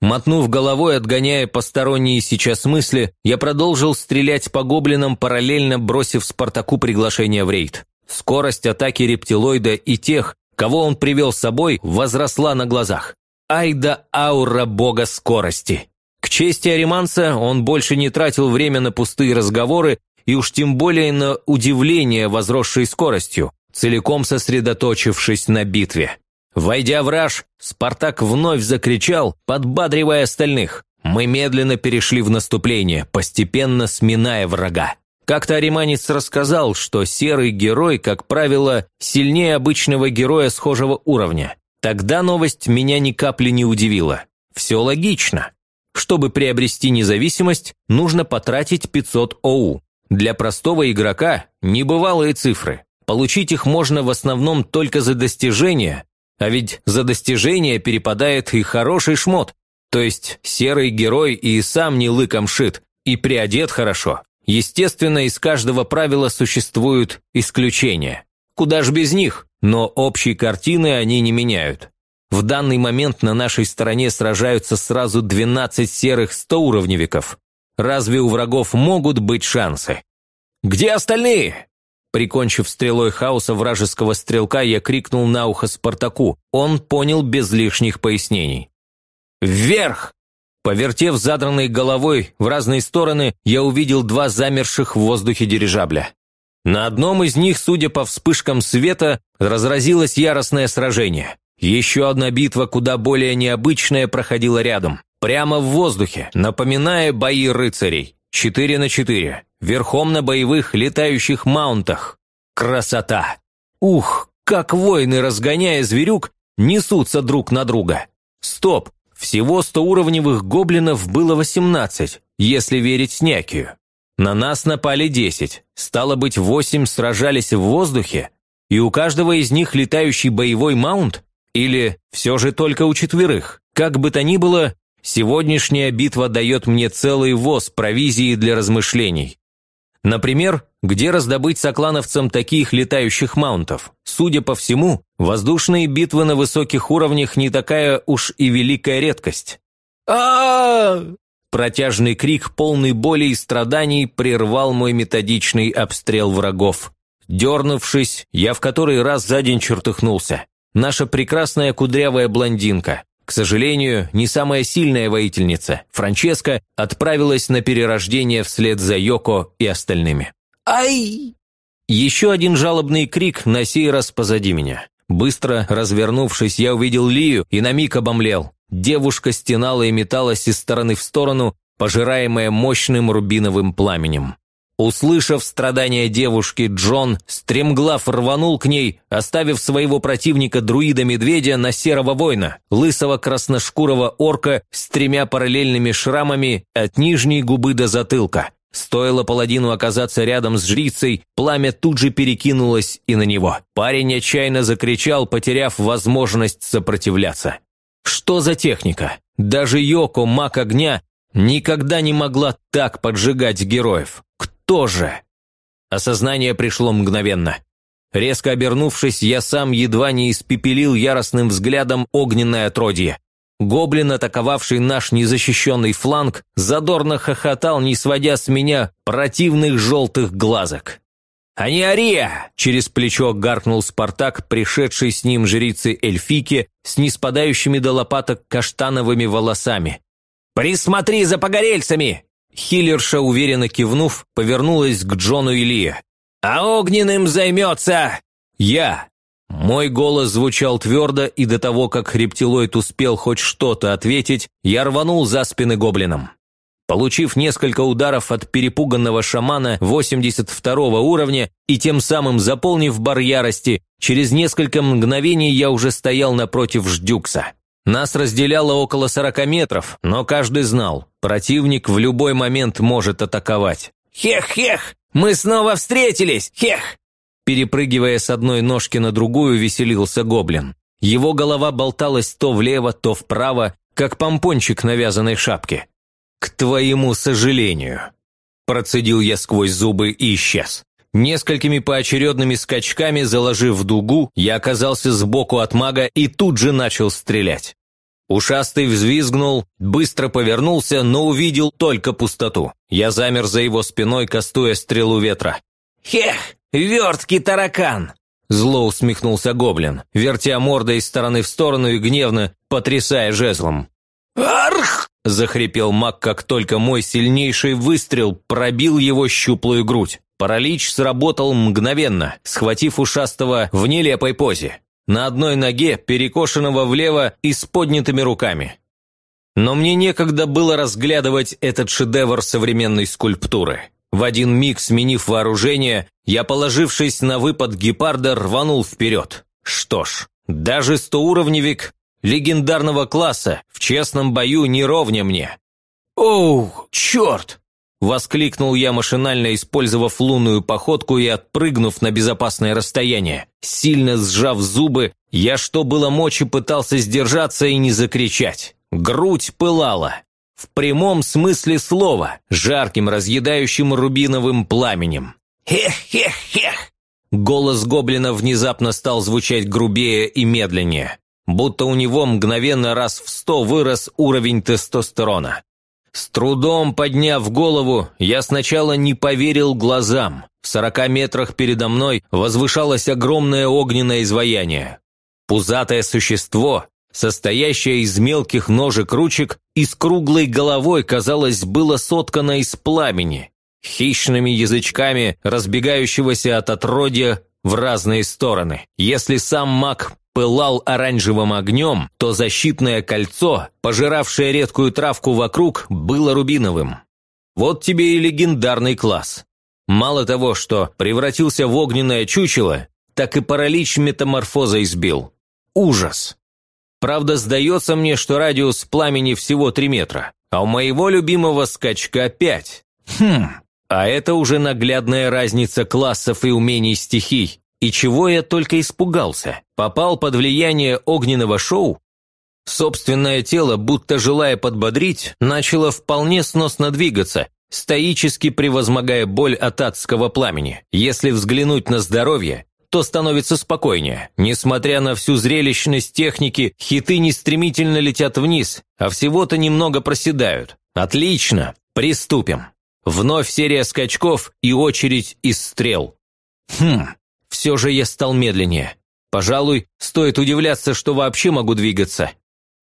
Мотнув головой, отгоняя посторонние сейчас мысли, я продолжил стрелять по гоблинам, параллельно бросив Спартаку приглашение в рейд. Скорость атаки рептилоида и тех, кого он привел с собой, возросла на глазах. Ай да аура бога скорости! К чести Ариманса он больше не тратил время на пустые разговоры и уж тем более на удивление возросшей скоростью, целиком сосредоточившись на битве. Войдя в раж, Спартак вновь закричал, подбадривая остальных. Мы медленно перешли в наступление, постепенно сминая врага. Как-то Ариманец рассказал, что серый герой, как правило, сильнее обычного героя схожего уровня. Тогда новость меня ни капли не удивила. Все логично. Чтобы приобрести независимость, нужно потратить 500 ОУ. Для простого игрока небывалые цифры. Получить их можно в основном только за достижения, а ведь за достижения перепадает и хороший шмот. То есть серый герой и сам не лыком шит, и приодет хорошо. Естественно, из каждого правила существуют исключения. Куда ж без них, но общей картины они не меняют. В данный момент на нашей стороне сражаются сразу 12 серых 100-уровневиков. Разве у врагов могут быть шансы? «Где остальные?» Прикончив стрелой хаоса вражеского стрелка, я крикнул на ухо Спартаку. Он понял без лишних пояснений. «Вверх!» Повертев задранной головой в разные стороны, я увидел два замерших в воздухе дирижабля. На одном из них, судя по вспышкам света, разразилось яростное сражение. Еще одна битва, куда более необычная, проходила рядом. Прямо в воздухе, напоминая бои рыцарей. Четыре на четыре. Верхом на боевых летающих маунтах. Красота! Ух, как воины, разгоняя зверюк, несутся друг на друга. Стоп! Всего 100-уровневых гоблинов было 18, если верить Снякию. На нас напали 10, стало быть, 8 сражались в воздухе, и у каждого из них летающий боевой маунт? Или все же только у четверых? Как бы то ни было, сегодняшняя битва дает мне целый воз провизии для размышлений. Например, где раздобыть соклановцам таких летающих маунтов? Судя по всему, воздушные битвы на высоких уровнях не такая уж и великая редкость. а Протяжный крик, полный боли и страданий, прервал мой методичный обстрел врагов. Дернувшись, я в который раз за день чертыхнулся. Наша прекрасная кудрявая блондинка, к сожалению, не самая сильная воительница, Франческа, отправилась на перерождение вслед за Йоко и остальными. «Ай!» Еще один жалобный крик, на сей раз позади меня. Быстро развернувшись, я увидел Лию и на миг обомлел. Девушка стенала и металась из стороны в сторону, пожираемая мощным рубиновым пламенем. Услышав страдания девушки, Джон стремглав рванул к ней, оставив своего противника друида-медведя на серого воина, лысого красношкурого орка с тремя параллельными шрамами от нижней губы до затылка. Стоило паладину оказаться рядом с жрицей, пламя тут же перекинулось и на него. Парень отчаянно закричал, потеряв возможность сопротивляться. Что за техника? Даже Йоко, маг огня, никогда не могла так поджигать героев. Кто же? Осознание пришло мгновенно. Резко обернувшись, я сам едва не испепелил яростным взглядом огненное отродье. Гоблин, атаковавший наш незащищенный фланг, задорно хохотал, не сводя с меня противных желтых глазок. «А не Ария!» – через плечо гаркнул Спартак, пришедший с ним жрицы Эльфики с неспадающими до лопаток каштановыми волосами. «Присмотри за погорельцами!» Хиллерша, уверенно кивнув, повернулась к Джону и Ли. «А огненным займется!» «Я!» Мой голос звучал твердо, и до того, как рептилоид успел хоть что-то ответить, я рванул за спины гоблином. Получив несколько ударов от перепуганного шамана 82 уровня и тем самым заполнив бар ярости, через несколько мгновений я уже стоял напротив Ждюкса. Нас разделяло около 40 метров, но каждый знал, противник в любой момент может атаковать. «Хех-хех! Мы снова встретились! Хех!» Перепрыгивая с одной ножки на другую, веселился гоблин. Его голова болталась то влево, то вправо, как помпончик на вязаной шапке. «К твоему сожалению», – процедил я сквозь зубы и исчез. Несколькими поочередными скачками, заложив дугу, я оказался сбоку от мага и тут же начал стрелять. Ушастый взвизгнул, быстро повернулся, но увидел только пустоту. Я замер за его спиной, кастуя стрелу ветра. «Хех, верткий таракан!» Зло усмехнулся гоблин, вертя мордой из стороны в сторону и гневно потрясая жезлом. «Арх!» – захрипел маг, как только мой сильнейший выстрел пробил его щуплую грудь. Паралич сработал мгновенно, схватив ушастого в нелепой позе. На одной ноге, перекошенного влево и с поднятыми руками. Но мне некогда было разглядывать этот шедевр современной скульптуры. В один миг, сменив вооружение, я, положившись на выпад гепарда, рванул вперед. Что ж, даже стоуровневик легендарного класса в честном бою не ровня мне. «Оу, черт!» – воскликнул я, машинально использовав лунную походку и отпрыгнув на безопасное расстояние. Сильно сжав зубы, я что было мочи пытался сдержаться и не закричать. Грудь пылала. В прямом смысле слова, жарким, разъедающим рубиновым пламенем. «Хех-хех-хех!» Голос гоблина внезапно стал звучать грубее и медленнее, будто у него мгновенно раз в сто вырос уровень тестостерона. С трудом подняв голову, я сначала не поверил глазам. В сорока метрах передо мной возвышалось огромное огненное изваяние. Пузатое существо, состоящее из мелких ножек-ручек и с круглой головой, казалось, было соткано из пламени, хищными язычками, разбегающегося от отродья в разные стороны. Если сам маг пылал оранжевым огнем, то защитное кольцо, пожиравшее редкую травку вокруг, было рубиновым. Вот тебе и легендарный класс. Мало того, что превратился в огненное чучело, так и паралич метаморфоза избил. Ужас! Правда, сдается мне, что радиус пламени всего 3 метра, а у моего любимого скачка 5. Хм, а это уже наглядная разница классов и умений стихий. И чего я только испугался? Попал под влияние огненного шоу? Собственное тело, будто желая подбодрить, начало вполне сносно двигаться, стоически превозмогая боль от адского пламени. Если взглянуть на здоровье, то становится спокойнее. Несмотря на всю зрелищность техники, хиты не стремительно летят вниз, а всего-то немного проседают. Отлично, приступим. Вновь серия скачков и очередь из стрел. Хм, все же я стал медленнее. Пожалуй, стоит удивляться, что вообще могу двигаться.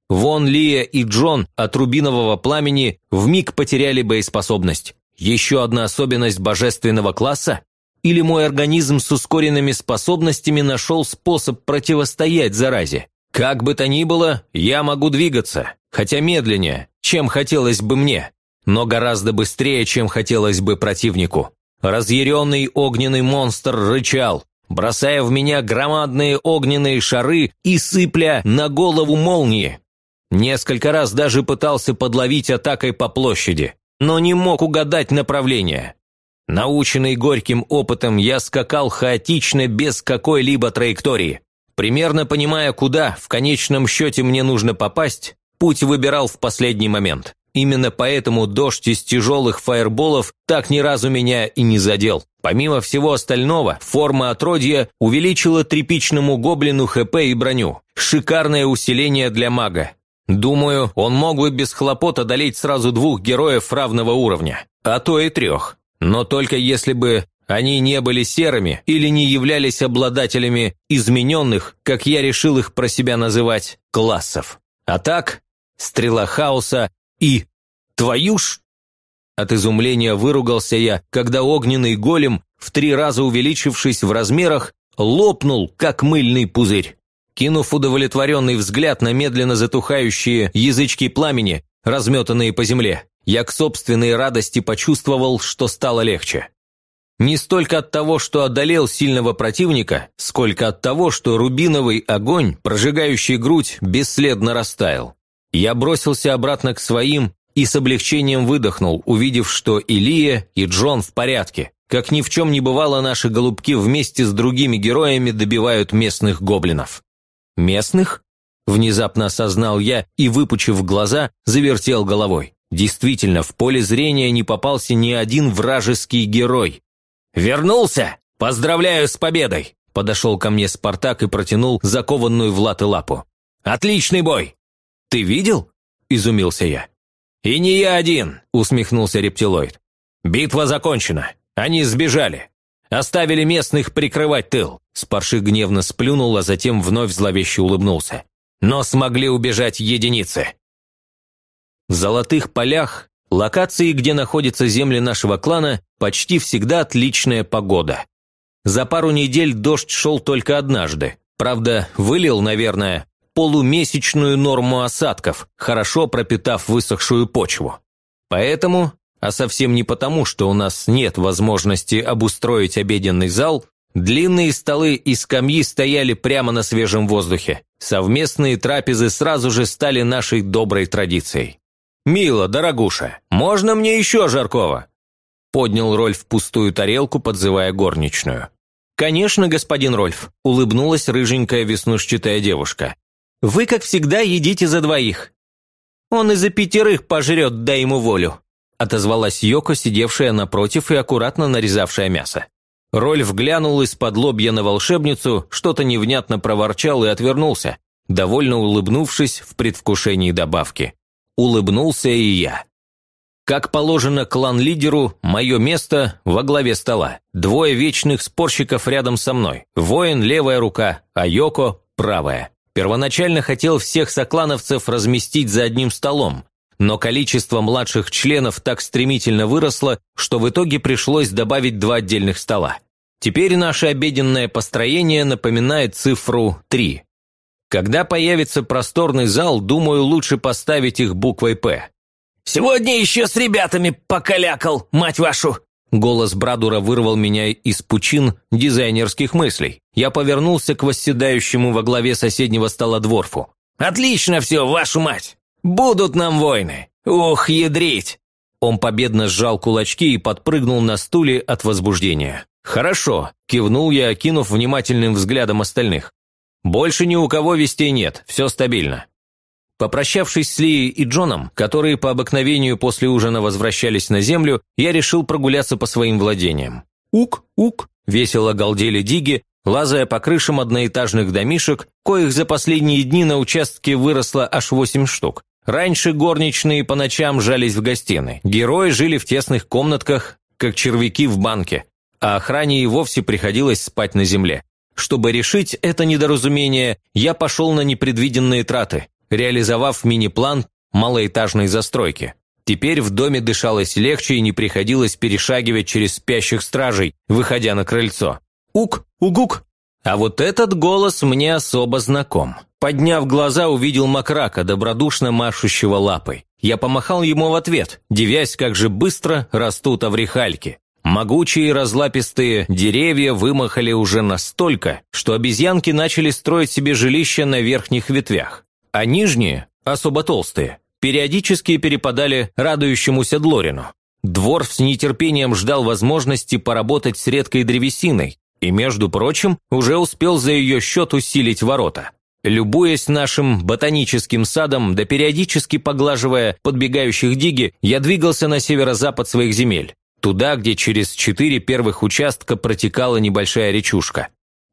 Вон Лия и Джон от рубинового пламени вмиг потеряли боеспособность. Еще одна особенность божественного класса? Или мой организм с ускоренными способностями нашел способ противостоять заразе? Как бы то ни было, я могу двигаться, хотя медленнее, чем хотелось бы мне, но гораздо быстрее, чем хотелось бы противнику. Разъяренный огненный монстр рычал, бросая в меня громадные огненные шары и сыпля на голову молнии. Несколько раз даже пытался подловить атакой по площади, но не мог угадать направление. Наученный горьким опытом, я скакал хаотично, без какой-либо траектории. Примерно понимая, куда в конечном счете мне нужно попасть, путь выбирал в последний момент. Именно поэтому дождь из тяжелых фаерболов так ни разу меня и не задел. Помимо всего остального, форма отродья увеличила тряпичному гоблину ХП и броню. Шикарное усиление для мага. Думаю, он мог бы без хлопот одолеть сразу двух героев равного уровня, а то и трех но только если бы они не были серыми или не являлись обладателями измененных, как я решил их про себя называть, классов. А так, стрела хаоса и... Твою ж... От изумления выругался я, когда огненный голем, в три раза увеличившись в размерах, лопнул, как мыльный пузырь. Кинув удовлетворенный взгляд на медленно затухающие язычки пламени, разметанные по земле, я к собственной радости почувствовал, что стало легче. Не столько от того, что одолел сильного противника, сколько от того, что рубиновый огонь, прожигающий грудь, бесследно растаял. Я бросился обратно к своим и с облегчением выдохнул, увидев, что Илия и Джон в порядке. как ни в чем не бывало, наши голубки вместе с другими героями добивают местных гоблинов. Местных? Внезапно осознал я и, выпучив глаза, завертел головой. Действительно, в поле зрения не попался ни один вражеский герой. «Вернулся! Поздравляю с победой!» Подошел ко мне Спартак и протянул закованную в латы лапу. «Отличный бой!» «Ты видел?» – изумился я. «И не я один!» – усмехнулся рептилоид. «Битва закончена. Они сбежали. Оставили местных прикрывать тыл». Спаршик гневно сплюнул, а затем вновь зловеще улыбнулся. «Но смогли убежать единицы». В золотых полях, локации, где находятся земли нашего клана, почти всегда отличная погода. За пару недель дождь шел только однажды. Правда, вылил, наверное, полумесячную норму осадков, хорошо пропитав высохшую почву. Поэтому, а совсем не потому, что у нас нет возможности обустроить обеденный зал, длинные столы и скамьи стояли прямо на свежем воздухе. Совместные трапезы сразу же стали нашей доброй традицией. «Мила, дорогуша, можно мне еще жаркого?» Поднял Рольф пустую тарелку, подзывая горничную. «Конечно, господин Рольф», – улыбнулась рыженькая веснушчатая девушка. «Вы, как всегда, едите за двоих». «Он и за пятерых пожрет, дай ему волю», – отозвалась Йоко, сидевшая напротив и аккуратно нарезавшая мясо. Рольф глянул из-под лобья на волшебницу, что-то невнятно проворчал и отвернулся, довольно улыбнувшись в предвкушении добавки. Улыбнулся и я. Как положено клан-лидеру, мое место во главе стола. Двое вечных спорщиков рядом со мной. Воин – левая рука, а Йоко – правая. Первоначально хотел всех соклановцев разместить за одним столом, но количество младших членов так стремительно выросло, что в итоге пришлось добавить два отдельных стола. Теперь наше обеденное построение напоминает цифру 3. Когда появится просторный зал, думаю, лучше поставить их буквой «П». «Сегодня еще с ребятами покалякал, мать вашу!» Голос Брадура вырвал меня из пучин дизайнерских мыслей. Я повернулся к восседающему во главе соседнего стола дворфу. «Отлично все, вашу мать! Будут нам войны! Ух, ядрить!» Он победно сжал кулачки и подпрыгнул на стуле от возбуждения. «Хорошо», – кивнул я, окинув внимательным взглядом остальных. «Больше ни у кого вестей нет, все стабильно. Попрощавшись с Лией и Джоном, которые по обыкновению после ужина возвращались на землю, я решил прогуляться по своим владениям. «Ук, ук!» – весело галдели диги, лазая по крышам одноэтажных домишек, коих за последние дни на участке выросло аж восемь штук. Раньше горничные по ночам жались в гостиной. Герои жили в тесных комнатках, как червяки в банке, а охране и вовсе приходилось спать на земле. Чтобы решить это недоразумение, я пошел на непредвиденные траты реализовав мини-план малоэтажной застройки. Теперь в доме дышалось легче и не приходилось перешагивать через спящих стражей, выходя на крыльцо. «Ук! Угук!» А вот этот голос мне особо знаком. Подняв глаза, увидел Макрака, добродушно машущего лапой. Я помахал ему в ответ, девясь, как же быстро растут аврихальки. Могучие разлапистые деревья вымахали уже настолько, что обезьянки начали строить себе жилища на верхних ветвях а нижние, особо толстые, периодически перепадали радующемуся Длорину. Дворф с нетерпением ждал возможности поработать с редкой древесиной и, между прочим, уже успел за ее счет усилить ворота. Любуясь нашим ботаническим садом, да периодически поглаживая подбегающих диги, я двигался на северо-запад своих земель, туда, где через четыре первых участка протекала небольшая речушка.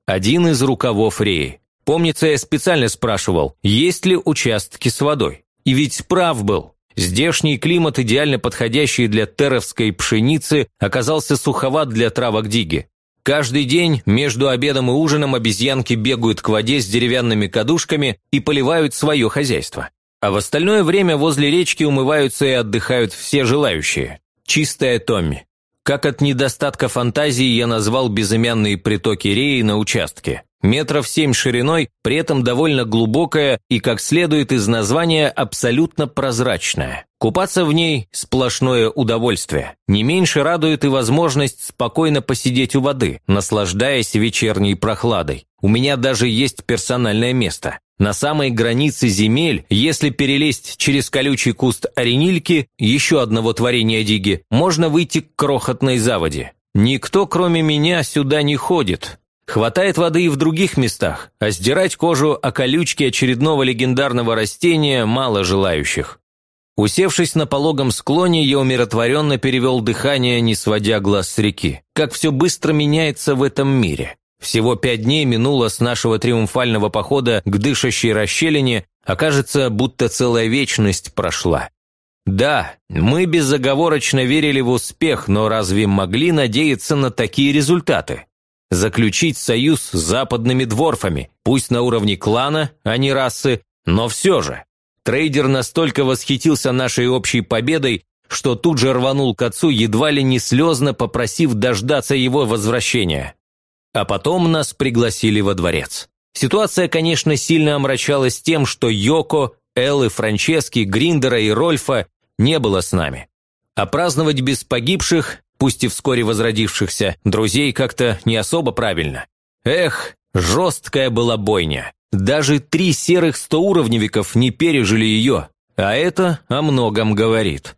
Один из рукавов реи. Помнится, я специально спрашивал, есть ли участки с водой. И ведь прав был. Здешний климат, идеально подходящий для теровской пшеницы, оказался суховат для травок диги. Каждый день между обедом и ужином обезьянки бегают к воде с деревянными кадушками и поливают свое хозяйство. А в остальное время возле речки умываются и отдыхают все желающие. Чистая Томми. Как от недостатка фантазии я назвал безымянные притоки реи на участке метров семь шириной, при этом довольно глубокая и, как следует из названия, абсолютно прозрачная. Купаться в ней – сплошное удовольствие. Не меньше радует и возможность спокойно посидеть у воды, наслаждаясь вечерней прохладой. У меня даже есть персональное место. На самой границе земель, если перелезть через колючий куст оренильки, еще одного творения диги, можно выйти к крохотной заводе. Никто, кроме меня, сюда не ходит. Хватает воды и в других местах, а сдирать кожу о колючке очередного легендарного растения мало желающих. Усевшись на пологом склоне, я умиротворенно перевел дыхание, не сводя глаз с реки. Как все быстро меняется в этом мире. Всего пять дней минуло с нашего триумфального похода к дышащей расщелине, а кажется, будто целая вечность прошла. Да, мы безоговорочно верили в успех, но разве могли надеяться на такие результаты? Заключить союз с западными дворфами, пусть на уровне клана, а не расы, но все же. Трейдер настолько восхитился нашей общей победой, что тут же рванул к отцу, едва ли не слезно попросив дождаться его возвращения. А потом нас пригласили во дворец. Ситуация, конечно, сильно омрачалась тем, что Йоко, Эллы, Франчески, Гриндера и Рольфа не было с нами. А праздновать без погибших, пусть и вскоре возродившихся, друзей как-то не особо правильно. Эх, жесткая была бойня. Даже три серых стоуровневиков не пережили ее, а это о многом говорит.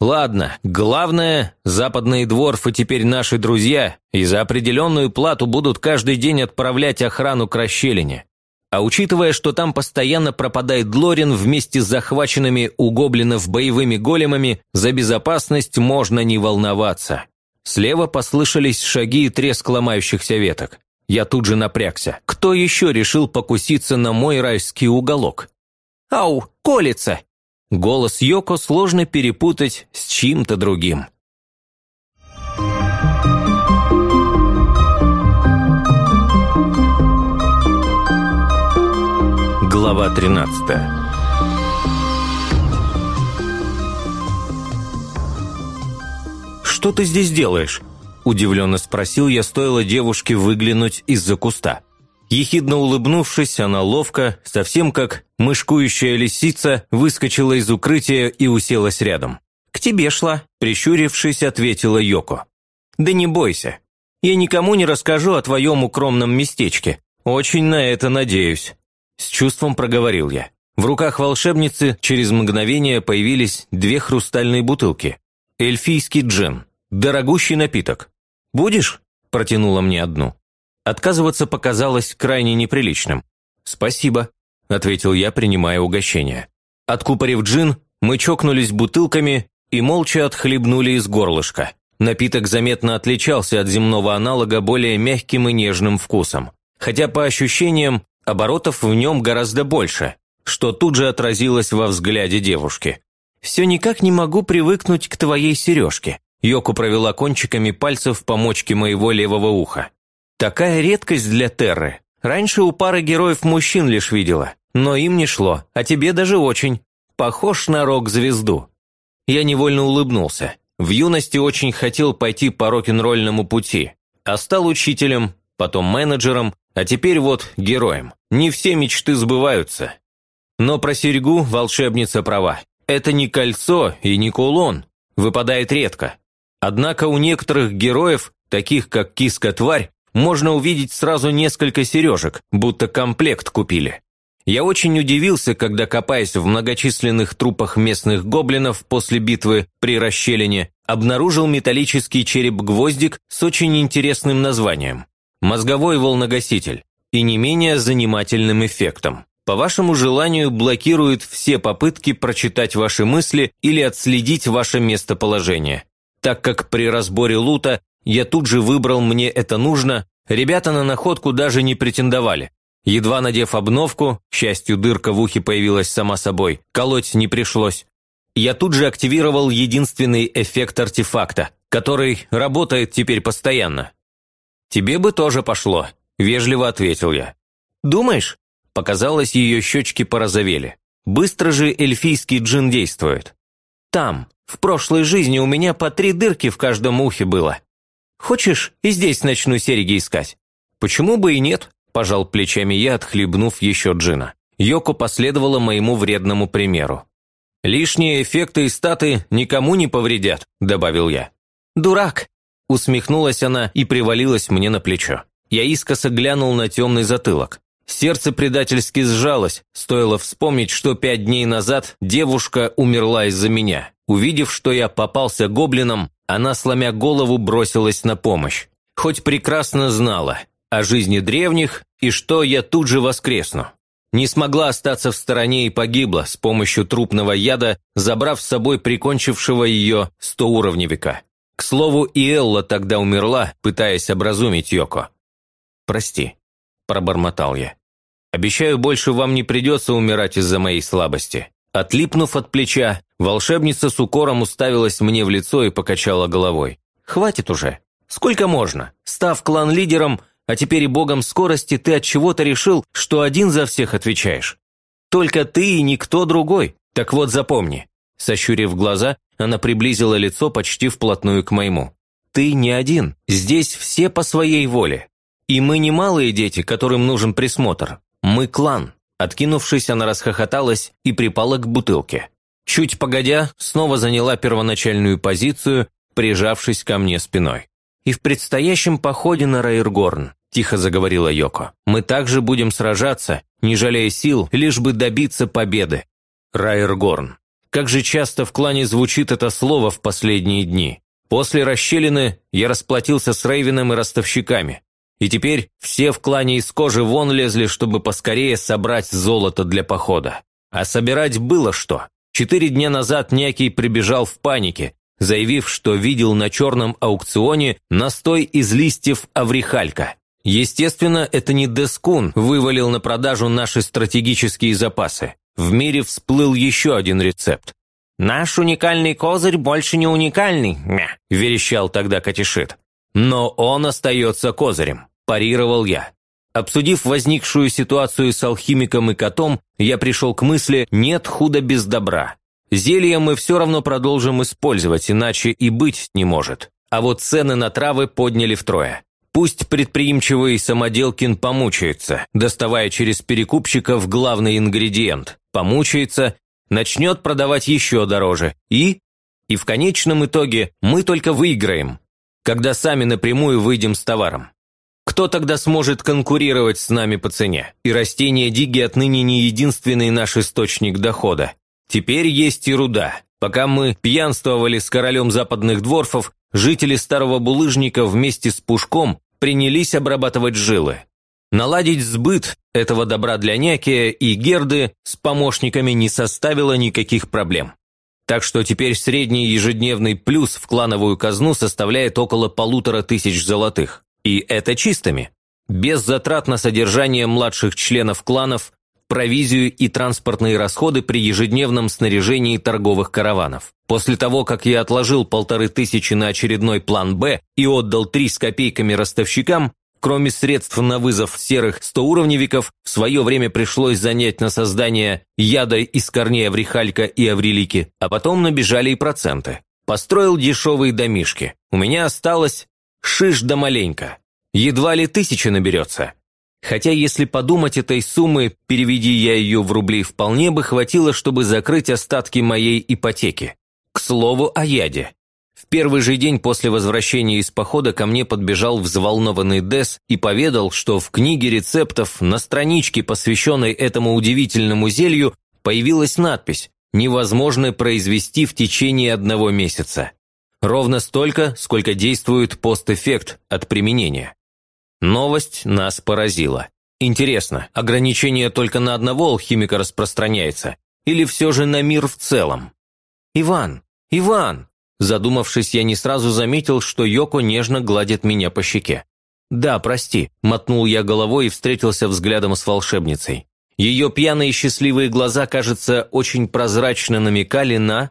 Ладно, главное, западные дворфы теперь наши друзья, и за определенную плату будут каждый день отправлять охрану к расщелине. А учитывая, что там постоянно пропадает Лорин вместе с захваченными у гоблинов боевыми големами, за безопасность можно не волноваться. Слева послышались шаги и треск ломающихся веток. Я тут же напрягся. Кто еще решил покуситься на мой райский уголок? «Ау, колется!» Голос Йоко сложно перепутать с чьим-то другим. Глава 13 «Что ты здесь делаешь?» – удивленно спросил я, стоило девушке выглянуть из-за куста. Ехидно улыбнувшись, она ловко, совсем как мышкующая лисица, выскочила из укрытия и уселась рядом. «К тебе шла», – прищурившись, ответила Йоко. «Да не бойся. Я никому не расскажу о твоем укромном местечке. Очень на это надеюсь». С чувством проговорил я. В руках волшебницы через мгновение появились две хрустальные бутылки. Эльфийский джин. Дорогущий напиток. «Будешь?» – протянула мне одну. Отказываться показалось крайне неприличным. «Спасибо», – ответил я, принимая угощение. Откупорив джин, мы чокнулись бутылками и молча отхлебнули из горлышка. Напиток заметно отличался от земного аналога более мягким и нежным вкусом. Хотя по ощущениям, оборотов в нем гораздо больше, что тут же отразилось во взгляде девушки. «Все никак не могу привыкнуть к твоей сережке», Йоку провела кончиками пальцев по мочке моего левого уха. Такая редкость для Терры. Раньше у пары героев мужчин лишь видела, но им не шло, а тебе даже очень. Похож на рок-звезду. Я невольно улыбнулся. В юности очень хотел пойти по рок-н-ролльному пути, а стал учителем, потом менеджером, а теперь вот героем. Не все мечты сбываются. Но про серьгу волшебница права. Это не кольцо и не кулон. Выпадает редко. Однако у некоторых героев, таких как киска-тварь, можно увидеть сразу несколько сережек, будто комплект купили. Я очень удивился, когда, копаясь в многочисленных трупах местных гоблинов после битвы при расщелине, обнаружил металлический череп-гвоздик с очень интересным названием – мозговой волногаситель и не менее занимательным эффектом. По вашему желанию блокирует все попытки прочитать ваши мысли или отследить ваше местоположение. Так как при разборе лута я тут же выбрал «мне это нужно», ребята на находку даже не претендовали. Едва надев обновку, к счастью, дырка в ухе появилась сама собой, колоть не пришлось. Я тут же активировал единственный эффект артефакта, который работает теперь постоянно. «Тебе бы тоже пошло», – вежливо ответил я. «Думаешь?» – показалось, ее щечки порозовели. «Быстро же эльфийский джин действует». «Там, в прошлой жизни у меня по три дырки в каждом ухе было. Хочешь, и здесь начну серьги искать?» «Почему бы и нет?» – пожал плечами я, отхлебнув еще джина. Йоко последовала моему вредному примеру. «Лишние эффекты и статы никому не повредят», – добавил я. «Дурак!» – усмехнулась она и привалилась мне на плечо. Я искоса глянул на темный затылок. Сердце предательски сжалось, стоило вспомнить, что пять дней назад девушка умерла из-за меня. Увидев, что я попался гоблином, она, сломя голову, бросилась на помощь. Хоть прекрасно знала о жизни древних и что я тут же воскресну. Не смогла остаться в стороне и погибла с помощью трупного яда, забрав с собой прикончившего ее стоуровневика. К слову, и Элла тогда умерла, пытаясь образумить Йоко. «Прости», – пробормотал я. «Обещаю, больше вам не придется умирать из-за моей слабости». Отлипнув от плеча, волшебница с укором уставилась мне в лицо и покачала головой. «Хватит уже. Сколько можно? Став клан-лидером, а теперь и богом скорости, ты от чего-то решил, что один за всех отвечаешь. Только ты и никто другой. Так вот запомни». Сощурив глаза, она приблизила лицо почти вплотную к моему. «Ты не один. Здесь все по своей воле. И мы не малые дети, которым нужен присмотр. Мы клан». Откинувшись, она расхохоталась и припала к бутылке. Чуть погодя, снова заняла первоначальную позицию, прижавшись ко мне спиной. «И в предстоящем походе на Райргорн – тихо заговорила Йоко. «Мы также будем сражаться, не жалея сил, лишь бы добиться победы». Райергорн. Как же часто в клане звучит это слово в последние дни. После расщелины я расплатился с Рейвином и ростовщиками. И теперь все в клане из кожи вон лезли, чтобы поскорее собрать золото для похода. А собирать было что. Четыре дня назад Някий прибежал в панике, заявив, что видел на черном аукционе настой из листьев аврихалька. Естественно, это не Дескун вывалил на продажу наши стратегические запасы. В мире всплыл еще один рецепт. «Наш уникальный козырь больше не уникальный», мя, – верещал тогда Катишит. «Но он остается козырем», – парировал я. Обсудив возникшую ситуацию с алхимиком и котом, я пришел к мысли «нет худа без добра». Зелья мы все равно продолжим использовать, иначе и быть не может. А вот цены на травы подняли втрое. Пусть предприимчивый самоделкин помучается, доставая через перекупщиков главный ингредиент. Помучается, начнет продавать еще дороже. И? И в конечном итоге мы только выиграем, когда сами напрямую выйдем с товаром. Кто тогда сможет конкурировать с нами по цене? И растения диги отныне не единственный наш источник дохода. Теперь есть и руда. Пока мы пьянствовали с королем западных дворфов, жители Старого Булыжника вместе с Пушком принялись обрабатывать жилы. Наладить сбыт этого добра для Някия и Герды с помощниками не составило никаких проблем. Так что теперь средний ежедневный плюс в клановую казну составляет около полутора тысяч золотых. И это чистыми. Без затрат на содержание младших членов кланов, провизию и транспортные расходы при ежедневном снаряжении торговых караванов. После того, как я отложил полторы тысячи на очередной план «Б» и отдал три с копейками ростовщикам, кроме средств на вызов серых стоуровневиков, в свое время пришлось занять на создание яда из корней Аврихалька и Аврелики, а потом набежали и проценты. Построил дешевые домишки. У меня осталось шиш да маленько. Едва ли тысяча наберется. Хотя, если подумать этой суммы, переведи я ее в рубли, вполне бы хватило, чтобы закрыть остатки моей ипотеки. К слову о яде. В первый же день после возвращения из похода ко мне подбежал взволнованный Дес и поведал, что в книге рецептов на страничке, посвященной этому удивительному зелью, появилась надпись «Невозможно произвести в течение одного месяца». Ровно столько, сколько действует постэффект от применения. Новость нас поразила. Интересно, ограничение только на одного алхимика распространяется? Или все же на мир в целом? «Иван! Иван!» Задумавшись, я не сразу заметил, что Йоко нежно гладит меня по щеке. «Да, прости», – мотнул я головой и встретился взглядом с волшебницей. Ее пьяные счастливые глаза, кажется, очень прозрачно намекали на...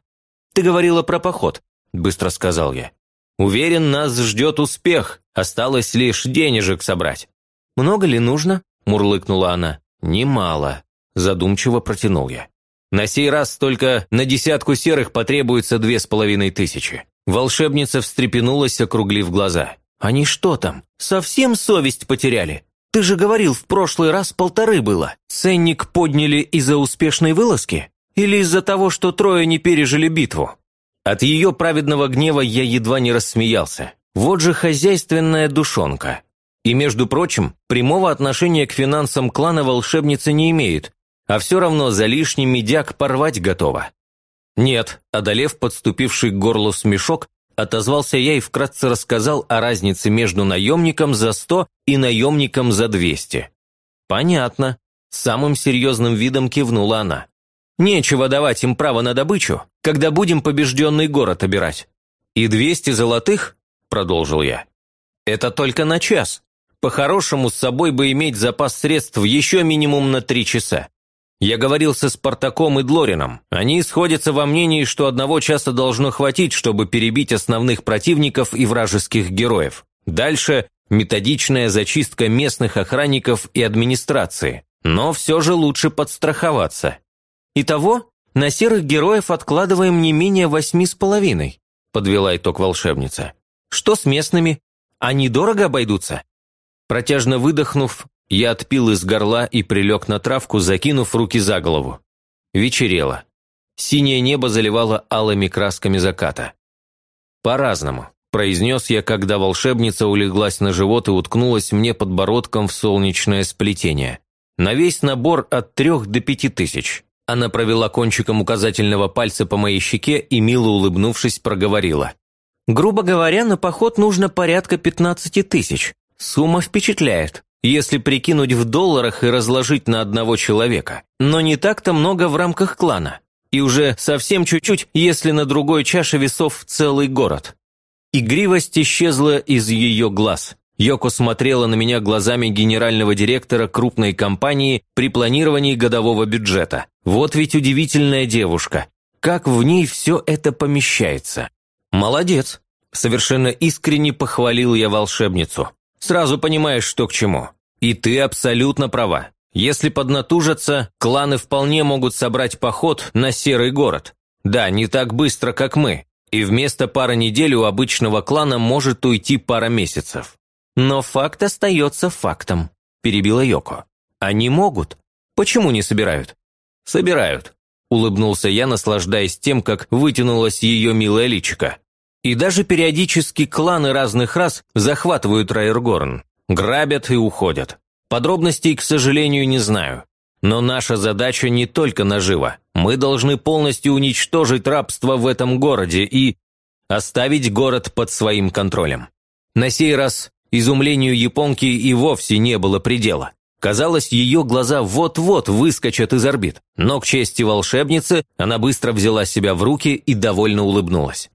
«Ты говорила про поход», – быстро сказал я. Уверен, нас ждет успех, осталось лишь денежек собрать». «Много ли нужно?» – мурлыкнула она. «Немало», – задумчиво протянул я. «На сей раз только на десятку серых потребуется две с половиной тысячи». Волшебница встрепенулась, округлив глаза. «Они что там, совсем совесть потеряли? Ты же говорил, в прошлый раз полторы было. Ценник подняли из-за успешной вылазки? Или из-за того, что трое не пережили битву?» От ее праведного гнева я едва не рассмеялся. Вот же хозяйственная душонка. И, между прочим, прямого отношения к финансам клана волшебница не имеет, а все равно за лишний медяк порвать готова. Нет, одолев подступивший к горлу смешок, Отозвался я и вкратце рассказал о разнице между наемником за 100 и наемником за 200. «Понятно», – самым серьезным видом кивнула она. «Нечего давать им право на добычу, когда будем побежденный город обирать». «И 200 золотых?» – продолжил я. «Это только на час. По-хорошему, с собой бы иметь запас средств еще минимум на три часа. Я говорил со Спартаком и Длорином. Они сходятся во мнении, что одного часа должно хватить, чтобы перебить основных противников и вражеских героев. Дальше методичная зачистка местных охранников и администрации. Но все же лучше подстраховаться. Итого, на серых героев откладываем не менее восьми с половиной, подвела итог волшебница. Что с местными? Они дорого обойдутся? Протяжно выдохнув, я отпил из горла и прилег на травку, закинув руки за голову. Вечерело. Синее небо заливало алыми красками заката. «По-разному», – произнес я, когда волшебница улеглась на живот и уткнулась мне подбородком в солнечное сплетение. На весь набор от трех до пяти тысяч. Она провела кончиком указательного пальца по моей щеке и, мило улыбнувшись, проговорила. «Грубо говоря, на поход нужно порядка пятнадцати тысяч. Сумма впечатляет если прикинуть в долларах и разложить на одного человека. Но не так-то много в рамках клана. И уже совсем чуть-чуть, если на другой чаше весов целый город. Игривость исчезла из ее глаз. Йоко смотрела на меня глазами генерального директора крупной компании при планировании годового бюджета. Вот ведь удивительная девушка. Как в ней все это помещается? Молодец. Совершенно искренне похвалил я волшебницу. Сразу понимаешь, что к чему. И ты абсолютно права. Если поднатужатся, кланы вполне могут собрать поход на серый город. Да, не так быстро, как мы. И вместо пары недель у обычного клана может уйти пара месяцев. Но факт остается фактом, перебила Йоко. Они могут. Почему не собирают? Собирают. Улыбнулся я, наслаждаясь тем, как вытянулась ее милая личико. И даже периодически кланы разных рас захватывают Райергорн, грабят и уходят. Подробностей, к сожалению, не знаю. Но наша задача не только нажива. Мы должны полностью уничтожить рабство в этом городе и оставить город под своим контролем. На сей раз изумлению японки и вовсе не было предела. Казалось, ее глаза вот-вот выскочат из орбит. Но, к чести волшебницы, она быстро взяла себя в руки и довольно улыбнулась.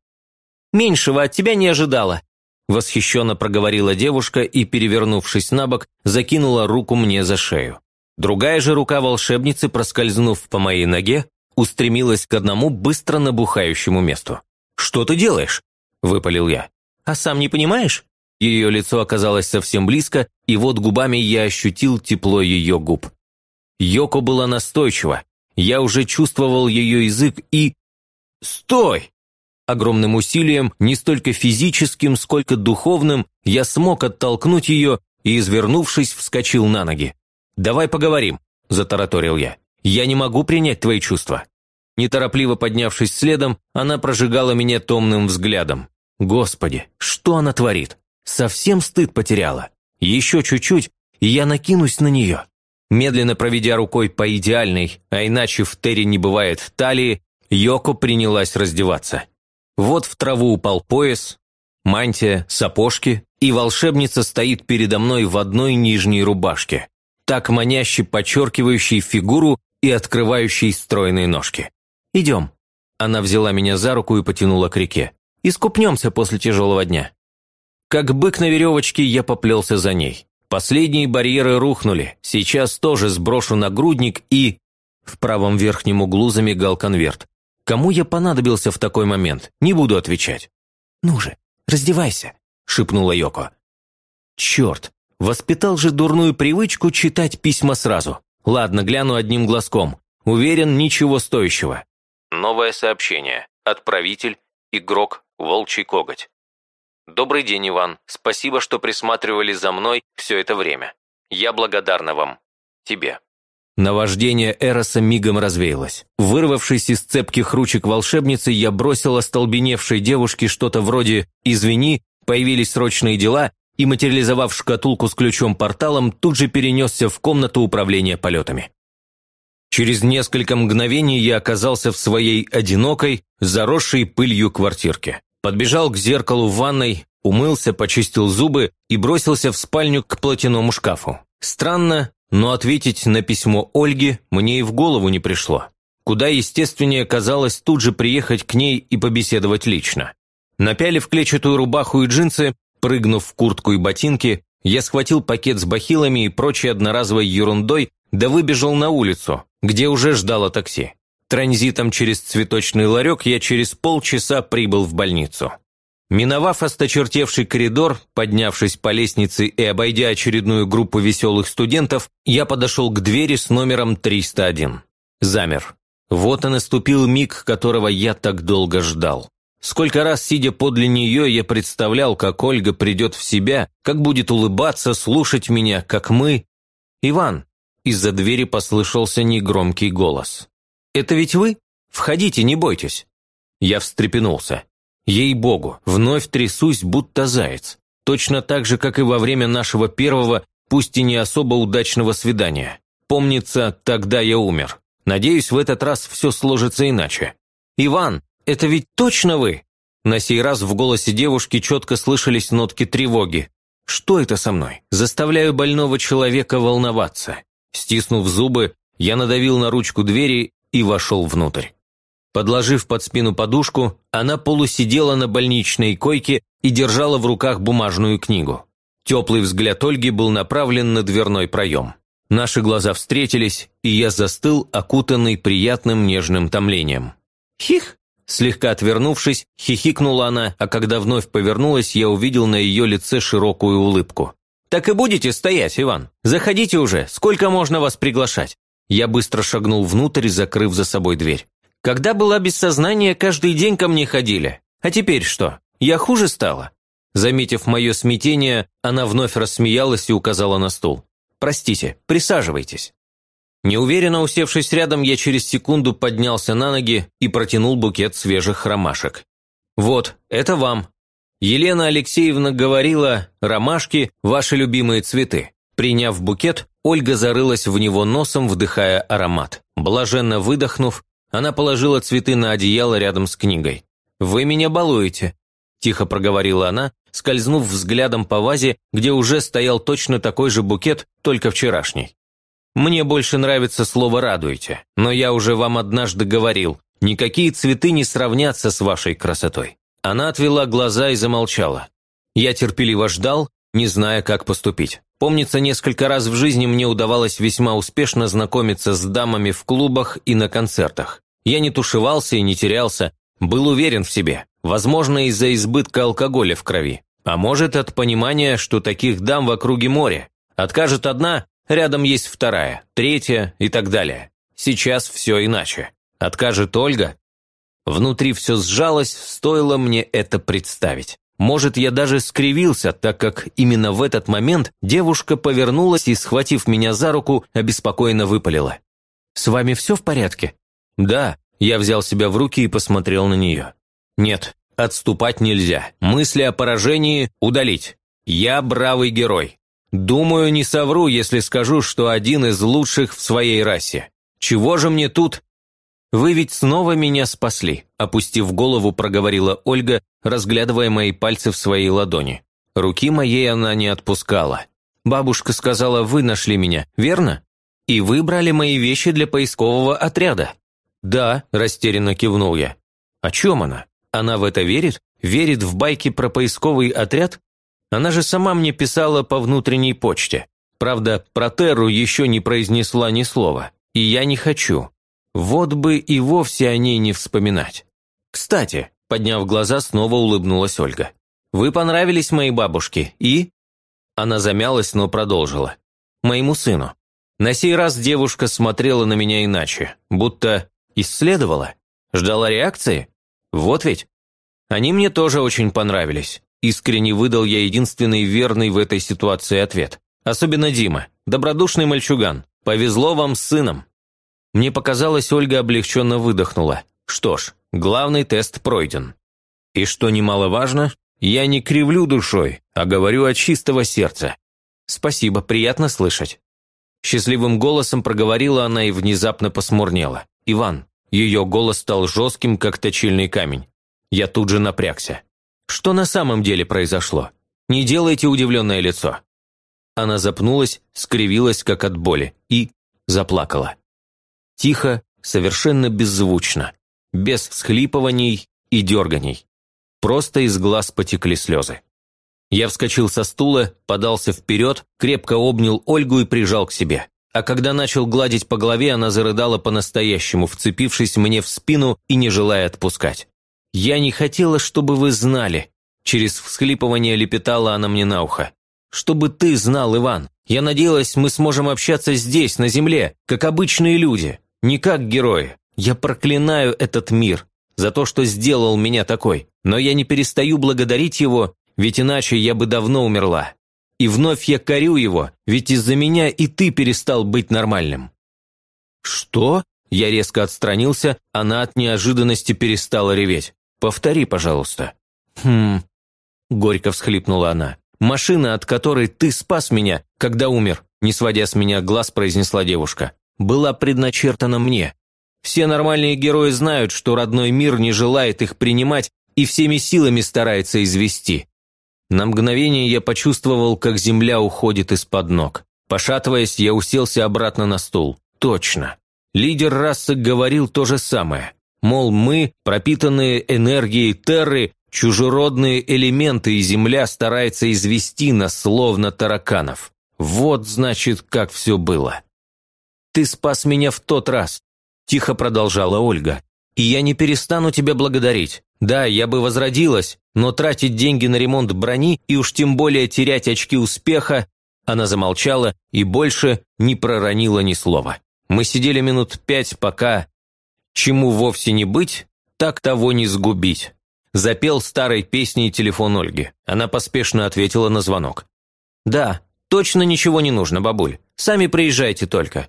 Меньшего от тебя не ожидала», – восхищенно проговорила девушка и, перевернувшись на бок, закинула руку мне за шею. Другая же рука волшебницы, проскользнув по моей ноге, устремилась к одному быстро набухающему месту. «Что ты делаешь?» – выпалил я. «А сам не понимаешь?» Ее лицо оказалось совсем близко, и вот губами я ощутил тепло ее губ. Йоко была настойчива. Я уже чувствовал ее язык и... «Стой!» Огромным усилием, не столько физическим, сколько духовным, я смог оттолкнуть ее и, извернувшись, вскочил на ноги. «Давай поговорим», – затараторил я. «Я не могу принять твои чувства». Неторопливо поднявшись следом, она прожигала меня томным взглядом. «Господи, что она творит? Совсем стыд потеряла. Еще чуть-чуть, и я накинусь на нее». Медленно проведя рукой по идеальной, а иначе в Терри не бывает талии, Йоко принялась раздеваться. Вот в траву упал пояс, мантия, сапожки, и волшебница стоит передо мной в одной нижней рубашке, так маняще подчеркивающей фигуру и открывающей стройные ножки. «Идем». Она взяла меня за руку и потянула к реке. «Искупнемся после тяжелого дня». Как бык на веревочке я поплелся за ней. Последние барьеры рухнули, сейчас тоже сброшу нагрудник и... В правом верхнем углу замигал конверт. Кому я понадобился в такой момент? Не буду отвечать. «Ну же, раздевайся», – шепнула Йоко. «Черт, воспитал же дурную привычку читать письма сразу. Ладно, гляну одним глазком. Уверен, ничего стоящего». Новое сообщение. Отправитель. Игрок. Волчий коготь. «Добрый день, Иван. Спасибо, что присматривали за мной все это время. Я благодарна вам. Тебе». Наваждение Эроса мигом развеялось. Вырвавшись из цепких ручек волшебницы, я бросил остолбеневшей девушке что-то вроде «извини», появились срочные дела, и, материализовав шкатулку с ключом-порталом, тут же перенесся в комнату управления полетами. Через несколько мгновений я оказался в своей одинокой, заросшей пылью квартирке. Подбежал к зеркалу в ванной, умылся, почистил зубы и бросился в спальню к платяному шкафу. Странно, но ответить на письмо Ольги мне и в голову не пришло. Куда естественнее казалось тут же приехать к ней и побеседовать лично. Напялив клетчатую рубаху и джинсы, прыгнув в куртку и ботинки, я схватил пакет с бахилами и прочей одноразовой ерундой, да выбежал на улицу, где уже ждало такси. Транзитом через цветочный ларек я через полчаса прибыл в больницу. Миновав осточертевший коридор, поднявшись по лестнице и обойдя очередную группу веселых студентов, я подошел к двери с номером 301. Замер. Вот и наступил миг, которого я так долго ждал. Сколько раз, сидя подле нее, я представлял, как Ольга придет в себя, как будет улыбаться, слушать меня, как мы... «Иван!» Из-за двери послышался негромкий голос. «Это ведь вы? Входите, не бойтесь!» Я встрепенулся. Ей-богу, вновь трясусь, будто заяц. Точно так же, как и во время нашего первого, пусть и не особо удачного свидания. Помнится, тогда я умер. Надеюсь, в этот раз все сложится иначе. «Иван, это ведь точно вы?» На сей раз в голосе девушки четко слышались нотки тревоги. «Что это со мной? Заставляю больного человека волноваться». Стиснув зубы, я надавил на ручку двери и вошел внутрь. Подложив под спину подушку, она полусидела на больничной койке и держала в руках бумажную книгу. Теплый взгляд Ольги был направлен на дверной проем. Наши глаза встретились, и я застыл, окутанный приятным нежным томлением. «Хих!» Слегка отвернувшись, хихикнула она, а когда вновь повернулась, я увидел на ее лице широкую улыбку. «Так и будете стоять, Иван? Заходите уже, сколько можно вас приглашать?» Я быстро шагнул внутрь, закрыв за собой дверь. Когда была без сознания, каждый день ко мне ходили. А теперь что? Я хуже стала?» Заметив мое смятение, она вновь рассмеялась и указала на стул. «Простите, присаживайтесь». Неуверенно усевшись рядом, я через секунду поднялся на ноги и протянул букет свежих ромашек. «Вот, это вам». Елена Алексеевна говорила, «Ромашки – ваши любимые цветы». Приняв букет, Ольга зарылась в него носом, вдыхая аромат. Блаженно выдохнув, она положила цветы на одеяло рядом с книгой. «Вы меня балуете», – тихо проговорила она, скользнув взглядом по вазе, где уже стоял точно такой же букет, только вчерашний. «Мне больше нравится слово «радуете», но я уже вам однажды говорил, никакие цветы не сравнятся с вашей красотой». Она отвела глаза и замолчала. Я терпеливо ждал, не зная, как поступить. Помнится, несколько раз в жизни мне удавалось весьма успешно знакомиться с дамами в клубах и на концертах. Я не тушевался и не терялся, был уверен в себе, возможно, из-за избытка алкоголя в крови. А может, от понимания, что таких дам в округе море. Откажет одна, рядом есть вторая, третья и так далее. Сейчас все иначе. Откажет Ольга? Внутри все сжалось, стоило мне это представить. Может, я даже скривился, так как именно в этот момент девушка повернулась и, схватив меня за руку, обеспокоенно выпалила. «С вами все в порядке?» «Да», я взял себя в руки и посмотрел на нее. «Нет, отступать нельзя. Мысли о поражении удалить. Я бравый герой. Думаю, не совру, если скажу, что один из лучших в своей расе. Чего же мне тут?» «Вы ведь снова меня спасли», – опустив голову, проговорила Ольга, разглядывая мои пальцы в своей ладони. Руки моей она не отпускала. «Бабушка сказала, вы нашли меня, верно? И выбрали мои вещи для поискового отряда. «Да», – растерянно кивнул я. «О чем она? Она в это верит? Верит в байки про поисковый отряд? Она же сама мне писала по внутренней почте. Правда, про Терру еще не произнесла ни слова. И я не хочу. Вот бы и вовсе о ней не вспоминать. Кстати, подняв глаза, снова улыбнулась Ольга. «Вы понравились моей бабушке, и...» Она замялась, но продолжила. «Моему сыну». На сей раз девушка смотрела на меня иначе, будто Исследовала? Ждала реакции? Вот ведь. Они мне тоже очень понравились. Искренне выдал я единственный верный в этой ситуации ответ. Особенно Дима. Добродушный мальчуган. Повезло вам с сыном. Мне показалось, Ольга облегченно выдохнула. Что ж, главный тест пройден. И что немаловажно, я не кривлю душой, а говорю от чистого сердца. Спасибо, приятно слышать. Счастливым голосом проговорила она и внезапно посмурнела. «Иван». Ее голос стал жестким, как точильный камень. Я тут же напрягся. Что на самом деле произошло? Не делайте удивленное лицо». Она запнулась, скривилась, как от боли, и заплакала. Тихо, совершенно беззвучно, без всхлипываний и дерганий. Просто из глаз потекли слезы. Я вскочил со стула, подался вперед, крепко обнял Ольгу и прижал к себе. А когда начал гладить по голове, она зарыдала по-настоящему, вцепившись мне в спину и не желая отпускать. «Я не хотела, чтобы вы знали», – через всхлипывание лепетала она мне на ухо. «Чтобы ты знал, Иван. Я надеялась, мы сможем общаться здесь, на земле, как обычные люди, не как герои. Я проклинаю этот мир за то, что сделал меня такой, но я не перестаю благодарить его, ведь иначе я бы давно умерла. И вновь я корю его, ведь из-за меня и ты перестал быть нормальным». «Что?» Я резко отстранился, она от неожиданности перестала реветь. «Повтори, пожалуйста». «Хм...» Горько всхлипнула она. «Машина, от которой ты спас меня, когда умер», не сводя с меня глаз, произнесла девушка, «была предначертана мне. Все нормальные герои знают, что родной мир не желает их принимать и всеми силами старается извести. На мгновение я почувствовал, как земля уходит из-под ног. Пошатываясь, я уселся обратно на стул. Точно. Лидер расы говорил то же самое. Мол, мы, пропитанные энергией Терры, чужеродные элементы, и Земля старается извести нас, словно тараканов. Вот, значит, как все было. «Ты спас меня в тот раз», – тихо продолжала Ольга. «И я не перестану тебя благодарить. Да, я бы возродилась, но тратить деньги на ремонт брони и уж тем более терять очки успеха, она замолчала и больше не проронила ни слова. Мы сидели минут пять, пока «Чему вовсе не быть, так того не сгубить». Запел старой песней телефон Ольги. Она поспешно ответила на звонок. «Да, точно ничего не нужно, бабуль. Сами приезжайте только».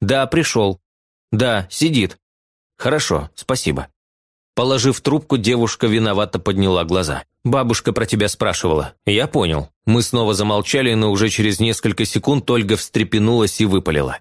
«Да, пришел». «Да, сидит». «Хорошо, спасибо». Положив трубку, девушка виновато подняла глаза. «Бабушка про тебя спрашивала». «Я понял». Мы снова замолчали, но уже через несколько секунд Ольга встрепенулась и выпалила.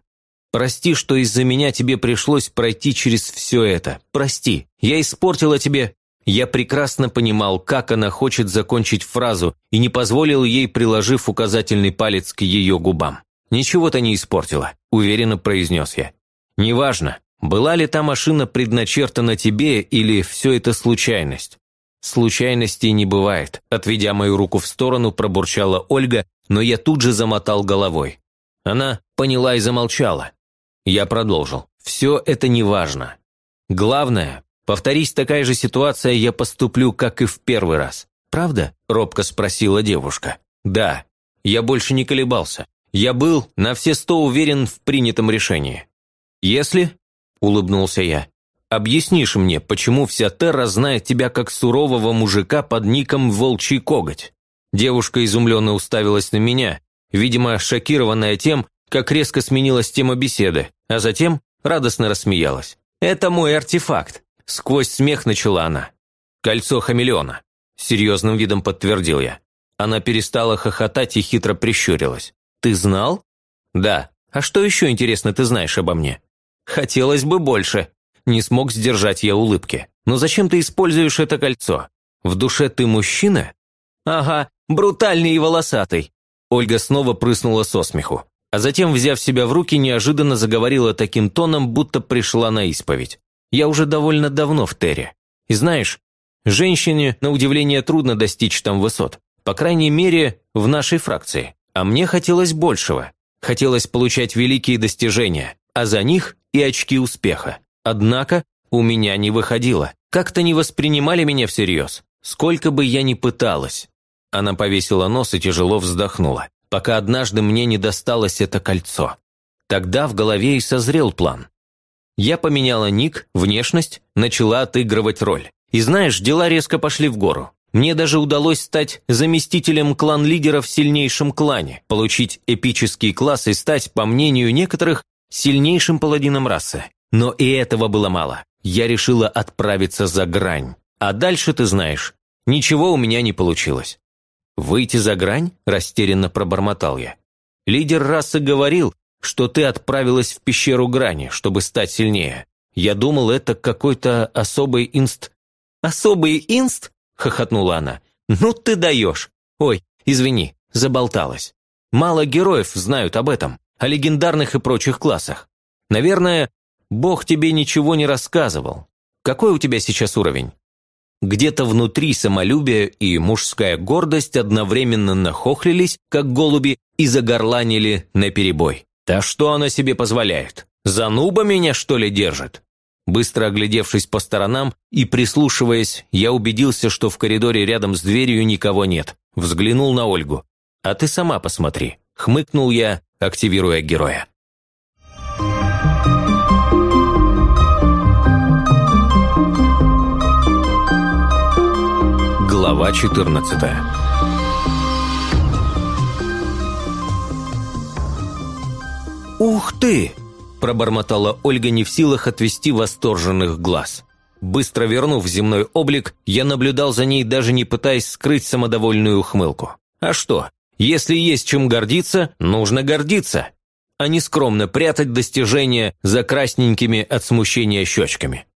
«Прости, что из-за меня тебе пришлось пройти через все это. Прости. Я испортила тебе...» Я прекрасно понимал, как она хочет закончить фразу, и не позволил ей, приложив указательный палец к ее губам. «Ничего-то не испортила», – уверенно произнес я. «Неважно. Была ли та машина предначертана тебе или все это случайность? Случайностей не бывает. Отведя мою руку в сторону, пробурчала Ольга, но я тут же замотал головой. Она поняла и замолчала. Я продолжил. Все это не важно. Главное, повторись такая же ситуация, я поступлю, как и в первый раз. Правда? Робко спросила девушка. Да. Я больше не колебался. Я был на все сто уверен в принятом решении. Если – улыбнулся я. «Объяснишь мне, почему вся Терра знает тебя как сурового мужика под ником Волчий Коготь?» Девушка изумленно уставилась на меня, видимо, шокированная тем, как резко сменилась тема беседы, а затем радостно рассмеялась. «Это мой артефакт», – сквозь смех начала она. «Кольцо хамелеона», – серьезным видом подтвердил я. Она перестала хохотать и хитро прищурилась. «Ты знал?» «Да. А что еще, интересно, ты знаешь обо мне?» «Хотелось бы больше». Не смог сдержать я улыбки. «Но зачем ты используешь это кольцо? В душе ты мужчина?» «Ага, брутальный и волосатый». Ольга снова прыснула со смеху. А затем, взяв себя в руки, неожиданно заговорила таким тоном, будто пришла на исповедь. «Я уже довольно давно в Терре. И знаешь, женщине, на удивление, трудно достичь там высот. По крайней мере, в нашей фракции. А мне хотелось большего. Хотелось получать великие достижения, а за них и очки успеха. Однако у меня не выходило. Как-то не воспринимали меня всерьез. Сколько бы я ни пыталась. Она повесила нос и тяжело вздохнула, пока однажды мне не досталось это кольцо. Тогда в голове и созрел план. Я поменяла ник, внешность, начала отыгрывать роль. И знаешь, дела резко пошли в гору. Мне даже удалось стать заместителем клан-лидера в сильнейшем клане, получить эпический класс и стать, по мнению некоторых, сильнейшим паладином расы. Но и этого было мало. Я решила отправиться за грань. А дальше, ты знаешь, ничего у меня не получилось. «Выйти за грань?» – растерянно пробормотал я. «Лидер расы говорил, что ты отправилась в пещеру грани, чтобы стать сильнее. Я думал, это какой-то особый инст...» «Особый инст?» – хохотнула она. «Ну ты даешь! Ой, извини, заболталась. Мало героев знают об этом, о легендарных и прочих классах. Наверное, Бог тебе ничего не рассказывал. Какой у тебя сейчас уровень?» Где-то внутри самолюбие и мужская гордость одновременно нахохлились, как голуби, и загорланили наперебой. «Да что она себе позволяет? Зануба меня, что ли, держит?» Быстро оглядевшись по сторонам и прислушиваясь, я убедился, что в коридоре рядом с дверью никого нет. Взглянул на Ольгу. «А ты сама посмотри», – хмыкнул я, активируя героя. Глава 14 «Ух ты!» – пробормотала Ольга не в силах отвести восторженных глаз. Быстро вернув земной облик, я наблюдал за ней, даже не пытаясь скрыть самодовольную ухмылку. А что, если есть чем гордиться, нужно гордиться, а не скромно прятать достижения за красненькими от смущения щечками.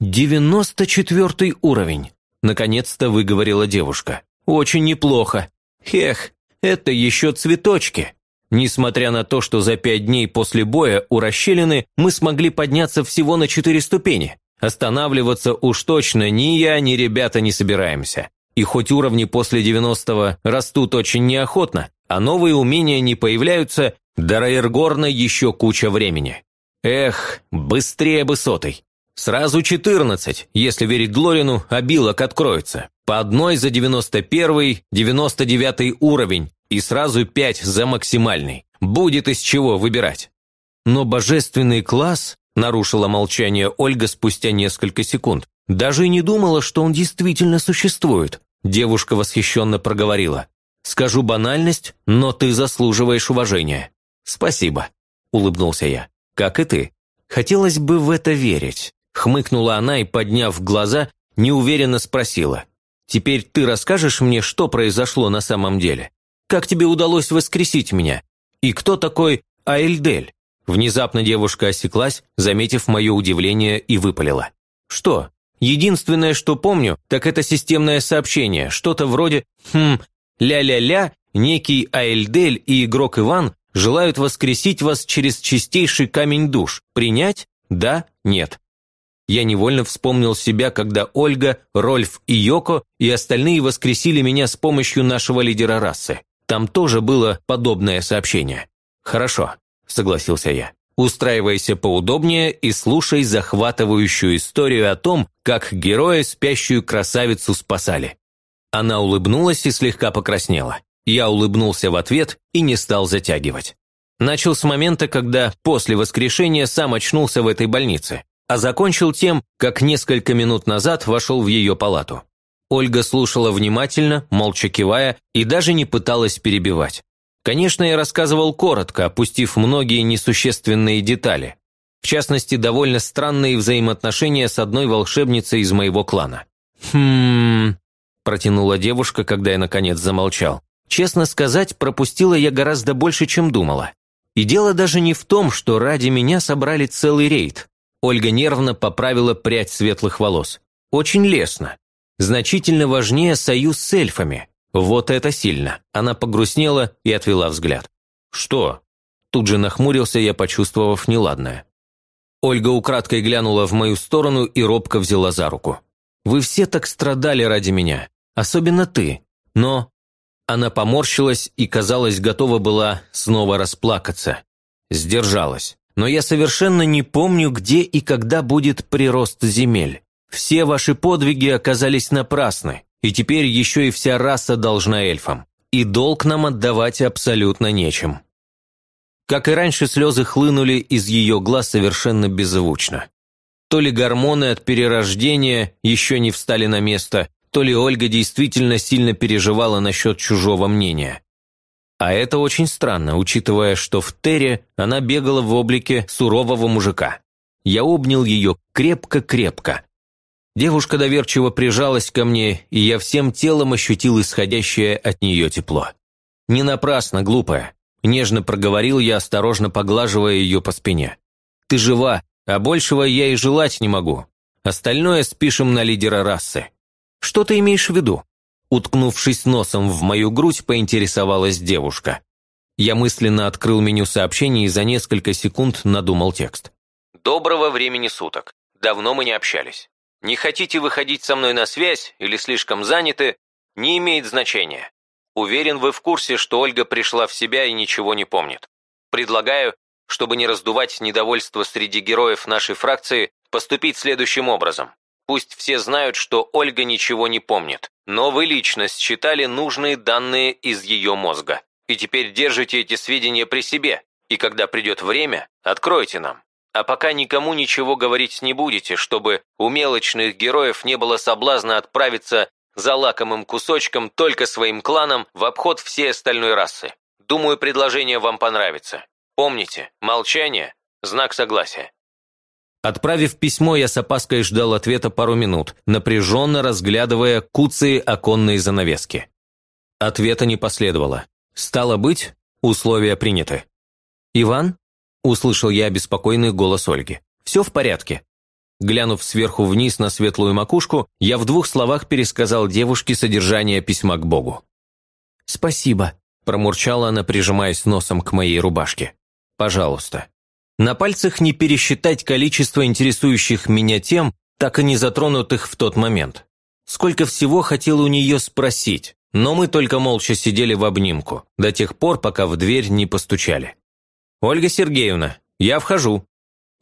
«Девяносто четвертый уровень», Наконец-то выговорила девушка. «Очень неплохо. Хех, это еще цветочки». Несмотря на то, что за пять дней после боя у расщелины мы смогли подняться всего на четыре ступени, останавливаться уж точно ни я, ни ребята не собираемся. И хоть уровни после 90-го растут очень неохотно, а новые умения не появляются, до Райергорна еще куча времени. Эх, быстрее бы сотый. Сразу 14, если верить Глорину, обилок откроется. По одной за 91, 99 уровень и сразу 5 за максимальный. Будет из чего выбирать. Но божественный класс, нарушила молчание Ольга спустя несколько секунд, даже и не думала, что он действительно существует. Девушка восхищенно проговорила. «Скажу банальность, но ты заслуживаешь уважения». «Спасибо», – улыбнулся я. «Как и ты. Хотелось бы в это верить. Хмыкнула она и, подняв глаза, неуверенно спросила. «Теперь ты расскажешь мне, что произошло на самом деле? Как тебе удалось воскресить меня? И кто такой Аэльдель?» Внезапно девушка осеклась, заметив мое удивление, и выпалила. «Что? Единственное, что помню, так это системное сообщение, что-то вроде «Хм, ля-ля-ля, некий Аэльдель и игрок Иван желают воскресить вас через чистейший камень душ. Принять? Да? Нет?» Я невольно вспомнил себя, когда Ольга, Рольф и Йоко и остальные воскресили меня с помощью нашего лидера расы. Там тоже было подобное сообщение. «Хорошо», – согласился я. «Устраивайся поудобнее и слушай захватывающую историю о том, как героя спящую красавицу спасали». Она улыбнулась и слегка покраснела. Я улыбнулся в ответ и не стал затягивать. Начал с момента, когда после воскрешения сам очнулся в этой больнице а закончил тем, как несколько минут назад вошел в ее палату. Ольга слушала внимательно, молча кивая, и даже не пыталась перебивать. Конечно, я рассказывал коротко, опустив многие несущественные детали. В частности, довольно странные взаимоотношения с одной волшебницей из моего клана. «Хм...» – протянула девушка, когда я наконец замолчал. Честно сказать, пропустила я гораздо больше, чем думала. И дело даже не в том, что ради меня собрали целый рейд. Ольга нервно поправила прядь светлых волос. «Очень лестно. Значительно важнее союз с эльфами. Вот это сильно». Она погрустнела и отвела взгляд. «Что?» Тут же нахмурился я, почувствовав неладное. Ольга украдкой глянула в мою сторону и робко взяла за руку. «Вы все так страдали ради меня. Особенно ты. Но...» Она поморщилась и, казалось, готова была снова расплакаться. Сдержалась но я совершенно не помню, где и когда будет прирост земель. Все ваши подвиги оказались напрасны, и теперь еще и вся раса должна эльфам. И долг нам отдавать абсолютно нечем». Как и раньше, слезы хлынули из ее глаз совершенно беззвучно. То ли гормоны от перерождения еще не встали на место, то ли Ольга действительно сильно переживала насчет чужого мнения. А это очень странно, учитывая, что в Терре она бегала в облике сурового мужика. Я обнял ее крепко-крепко. Девушка доверчиво прижалась ко мне, и я всем телом ощутил исходящее от нее тепло. «Не напрасно, глупая», – нежно проговорил я, осторожно поглаживая ее по спине. «Ты жива, а большего я и желать не могу. Остальное спишем на лидера расы». «Что ты имеешь в виду?» Уткнувшись носом в мою грудь, поинтересовалась девушка. Я мысленно открыл меню сообщений и за несколько секунд надумал текст. «Доброго времени суток. Давно мы не общались. Не хотите выходить со мной на связь или слишком заняты, не имеет значения. Уверен, вы в курсе, что Ольга пришла в себя и ничего не помнит. Предлагаю, чтобы не раздувать недовольство среди героев нашей фракции, поступить следующим образом. Пусть все знают, что Ольга ничего не помнит, но вы лично считали нужные данные из ее мозга. И теперь держите эти сведения при себе, и когда придет время, откройте нам. А пока никому ничего говорить не будете, чтобы у мелочных героев не было соблазна отправиться за лакомым кусочком только своим кланом в обход всей остальной расы. Думаю, предложение вам понравится. Помните, молчание – знак согласия. Отправив письмо, я с опаской ждал ответа пару минут, напряженно разглядывая куцые оконные занавески. Ответа не последовало. Стало быть, условия приняты. «Иван?» – услышал я беспокойный голос Ольги. «Все в порядке?» Глянув сверху вниз на светлую макушку, я в двух словах пересказал девушке содержание письма к Богу. «Спасибо», – промурчала она, прижимаясь носом к моей рубашке. «Пожалуйста». На пальцах не пересчитать количество интересующих меня тем, так и не затронутых в тот момент. Сколько всего хотел у нее спросить, но мы только молча сидели в обнимку, до тех пор, пока в дверь не постучали. «Ольга Сергеевна, я вхожу»,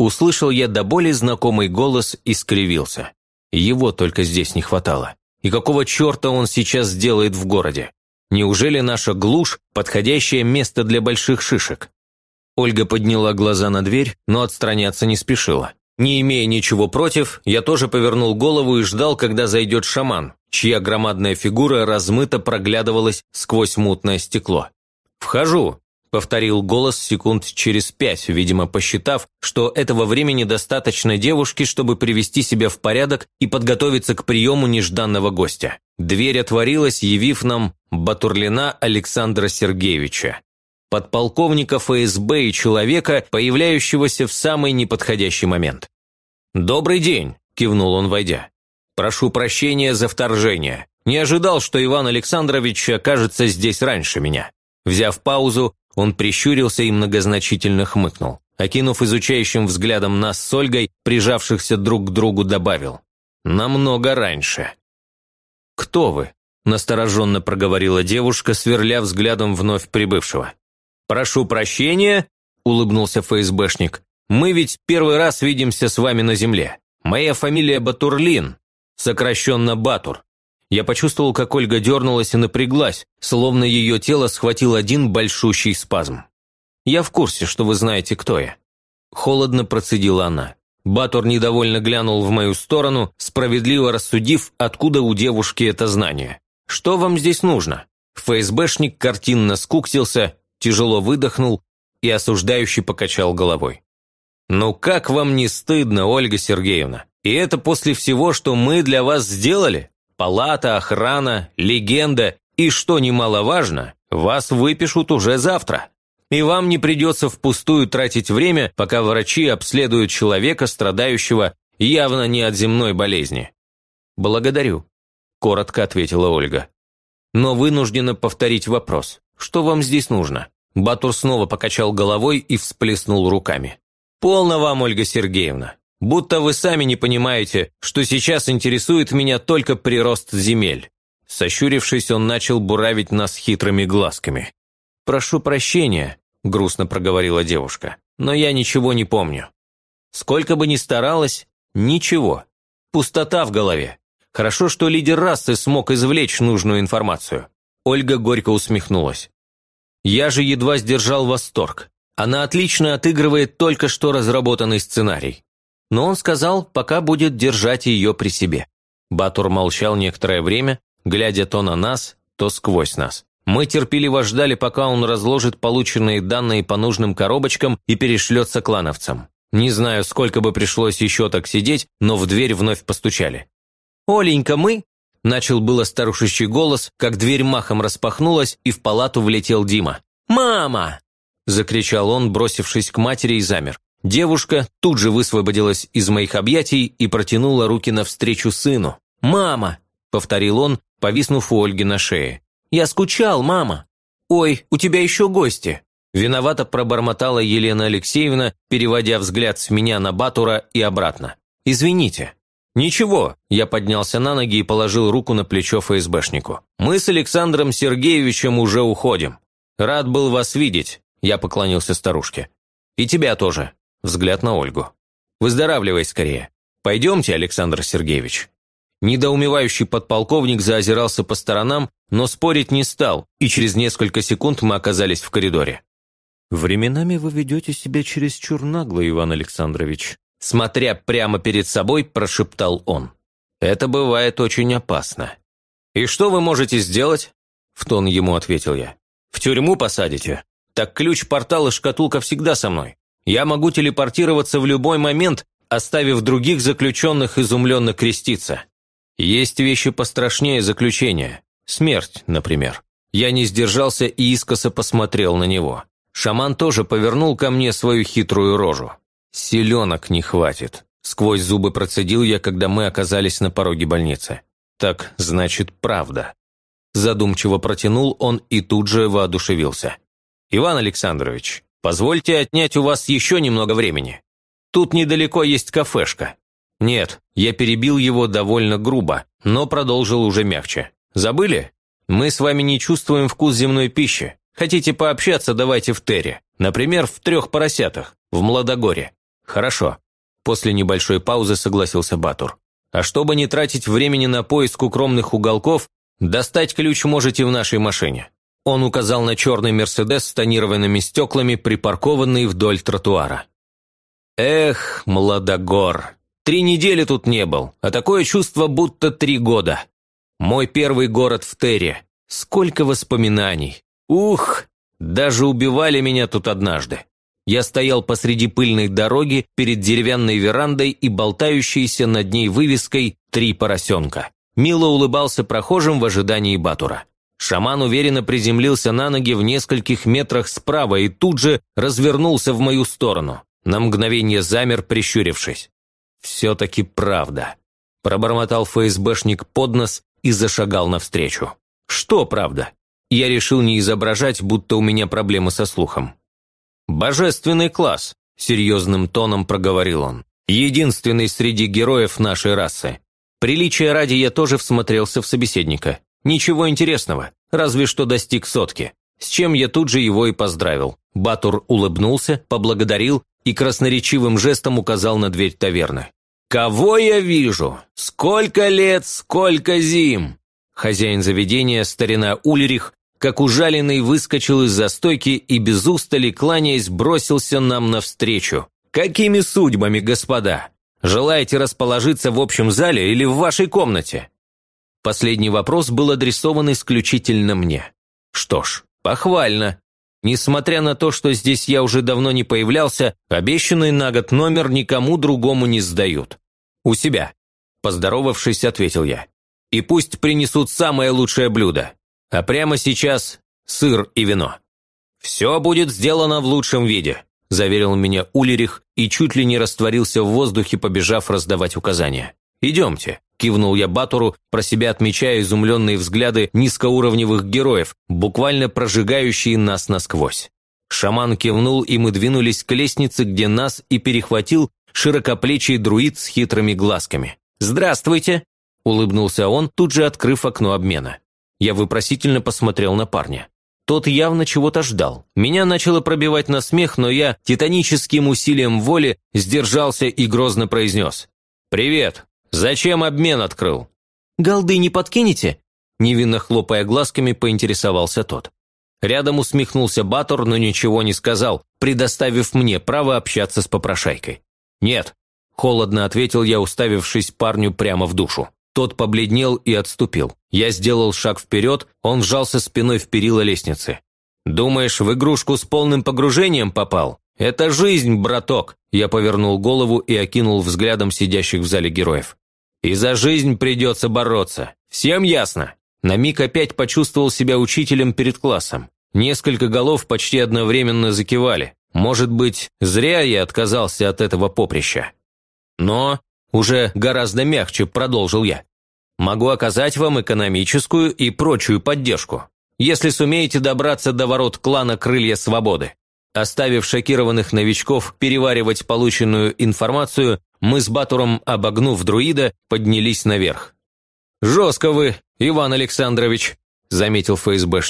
Услышал я до боли знакомый голос и скривился. Его только здесь не хватало. И какого черта он сейчас сделает в городе? Неужели наша глушь – подходящее место для больших шишек? Ольга подняла глаза на дверь, но отстраняться не спешила. Не имея ничего против, я тоже повернул голову и ждал, когда зайдет шаман, чья громадная фигура размыто проглядывалась сквозь мутное стекло. «Вхожу», Повторил голос секунд через пять, видимо, посчитав, что этого времени достаточно девушке, чтобы привести себя в порядок и подготовиться к приему нежданного гостя. Дверь отворилась, явив нам Батурлина Александра Сергеевича, подполковника ФСБ и человека, появляющегося в самый неподходящий момент. «Добрый день», – кивнул он, войдя. «Прошу прощения за вторжение. Не ожидал, что Иван Александрович окажется здесь раньше меня». Взяв паузу, он прищурился и многозначительно хмыкнул. Окинув изучающим взглядом нас с Ольгой, прижавшихся друг к другу, добавил. «Намного раньше». «Кто вы?» – настороженно проговорила девушка, сверля взглядом вновь прибывшего. «Прошу прощения», – улыбнулся ФСБшник. «Мы ведь первый раз видимся с вами на земле. Моя фамилия Батурлин, сокращенно Батур. Я почувствовал, как Ольга дернулась и напряглась, словно ее тело схватил один большущий спазм. «Я в курсе, что вы знаете, кто я». Холодно процедила она. Батор недовольно глянул в мою сторону, справедливо рассудив, откуда у девушки это знание. «Что вам здесь нужно?» ФСБшник картинно скуктился, тяжело выдохнул и осуждающий покачал головой. «Ну как вам не стыдно, Ольга Сергеевна? И это после всего, что мы для вас сделали? Палата, охрана, легенда и, что немаловажно, вас выпишут уже завтра. И вам не придется впустую тратить время, пока врачи обследуют человека, страдающего явно не от земной болезни. «Благодарю», – коротко ответила Ольга. «Но вынуждена повторить вопрос. Что вам здесь нужно?» Батур снова покачал головой и всплеснул руками. «Полно вам, Ольга Сергеевна. Будто вы сами не понимаете, что сейчас интересует меня только прирост земель». Сощурившись, он начал буравить нас хитрыми глазками. «Прошу прощения», – грустно проговорила девушка, – «но я ничего не помню. Сколько бы ни старалась, ничего. Пустота в голове. Хорошо, что лидер расы смог извлечь нужную информацию». Ольга горько усмехнулась. «Я же едва сдержал восторг. Она отлично отыгрывает только что разработанный сценарий но он сказал, пока будет держать ее при себе. Батур молчал некоторое время, глядя то на нас, то сквозь нас. Мы терпеливо ждали, пока он разложит полученные данные по нужным коробочкам и перешлется клановцам. Не знаю, сколько бы пришлось еще так сидеть, но в дверь вновь постучали. «Оленька, мы?» – начал было старушечий голос, как дверь махом распахнулась, и в палату влетел Дима. «Мама!» – закричал он, бросившись к матери и замер. Девушка тут же высвободилась из моих объятий и протянула руки навстречу сыну. «Мама!» – повторил он, повиснув у Ольги на шее. «Я скучал, мама!» «Ой, у тебя еще гости!» Виновато пробормотала Елена Алексеевна, переводя взгляд с меня на Батура и обратно. «Извините». «Ничего», – я поднялся на ноги и положил руку на плечо ФСБшнику. «Мы с Александром Сергеевичем уже уходим. Рад был вас видеть», – я поклонился старушке. «И тебя тоже», – взгляд на Ольгу. «Выздоравливай скорее. Пойдемте, Александр Сергеевич». Недоумевающий подполковник заозирался по сторонам, но спорить не стал, и через несколько секунд мы оказались в коридоре. «Временами вы ведете себя чересчур нагло, Иван Александрович», смотря прямо перед собой, прошептал он. «Это бывает очень опасно». «И что вы можете сделать?» В тон ему ответил я. «В тюрьму посадите? Так ключ, портал и шкатулка всегда со мной. Я могу телепортироваться в любой момент, оставив других заключенных изумленно креститься. Есть вещи пострашнее заключения. Смерть, например. Я не сдержался и искоса посмотрел на него. Шаман тоже повернул ко мне свою хитрую рожу. «Селенок не хватит», – сквозь зубы процедил я, когда мы оказались на пороге больницы. «Так, значит, правда». Задумчиво протянул он и тут же воодушевился. «Иван Александрович, позвольте отнять у вас еще немного времени. Тут недалеко есть кафешка». «Нет», я перебил его довольно грубо, но продолжил уже мягче. «Забыли? Мы с вами не чувствуем вкус земной пищи. Хотите пообщаться, давайте в Терре. Например, в трех поросятах, в Младогоре. Хорошо. После небольшой паузы согласился Батур. А чтобы не тратить времени на поиск укромных уголков, достать ключ можете в нашей машине. Он указал на черный «Мерседес» с тонированными стеклами, припаркованный вдоль тротуара. Эх, Младогор. Три недели тут не был, а такое чувство, будто три года. Мой первый город в Терре. Сколько воспоминаний. Ух, даже убивали меня тут однажды. Я стоял посреди пыльной дороги перед деревянной верандой и болтающейся над ней вывеской «Три поросенка». Мило улыбался прохожим в ожидании Батура. Шаман уверенно приземлился на ноги в нескольких метрах справа и тут же развернулся в мою сторону. На мгновение замер, прищурившись. «Все-таки правда», – пробормотал ФСБшник под нос и зашагал навстречу. «Что правда?» Я решил не изображать, будто у меня проблемы со слухом. «Божественный класс», – серьезным тоном проговорил он. «Единственный среди героев нашей расы. Приличия ради я тоже всмотрелся в собеседника. Ничего интересного, разве что достиг сотки. С чем я тут же его и поздравил. Батур улыбнулся, поблагодарил и красноречивым жестом указал на дверь таверны. «Кого я вижу? Сколько лет, сколько зим!» Хозяин заведения, старина Ульрих, как ужаленный выскочил из застойки и без устали, кланяясь, бросился нам навстречу. «Какими судьбами, господа? Желаете расположиться в общем зале или в вашей комнате?» Последний вопрос был адресован исключительно мне. Что ж, похвально. Несмотря на то, что здесь я уже давно не появлялся, обещанный на год номер никому другому не сдают. «У себя», – поздоровавшись, ответил я. «И пусть принесут самое лучшее блюдо. А прямо сейчас сыр и вино. «Все будет сделано в лучшем виде», – заверил меня Улерих и чуть ли не растворился в воздухе, побежав раздавать указания. «Идемте», – кивнул я Батуру, про себя отмечая изумленные взгляды низкоуровневых героев, буквально прожигающие нас насквозь. Шаман кивнул, и мы двинулись к лестнице, где нас и перехватил широкоплечий друид с хитрыми глазками. «Здравствуйте!» – улыбнулся он, тут же открыв окно обмена. Я вопросительно посмотрел на парня. Тот явно чего-то ждал. Меня начало пробивать на смех, но я титаническим усилием воли сдержался и грозно произнес. «Привет! Зачем обмен открыл?» «Голды не подкинете?» Невинно хлопая глазками, поинтересовался тот. Рядом усмехнулся Батор, но ничего не сказал, предоставив мне право общаться с попрошайкой. «Нет», – холодно ответил я, уставившись парню прямо в душу. Тот побледнел и отступил. Я сделал шаг вперед, он вжался спиной в перила лестницы. «Думаешь, в игрушку с полным погружением попал? Это жизнь, браток!» Я повернул голову и окинул взглядом сидящих в зале героев. «И за жизнь придется бороться. Всем ясно?» На миг опять почувствовал себя учителем перед классом. Несколько голов почти одновременно закивали. Может быть, зря я отказался от этого поприща. Но уже гораздо мягче продолжил я. Могу оказать вам экономическую и прочую поддержку, если сумеете добраться до ворот клана Крылья Свободы». Оставив шокированных новичков переваривать полученную информацию, мы с Батуром, обогнув друида, поднялись наверх. «Жестко вы, Иван Александрович», – заметил ФСБшник.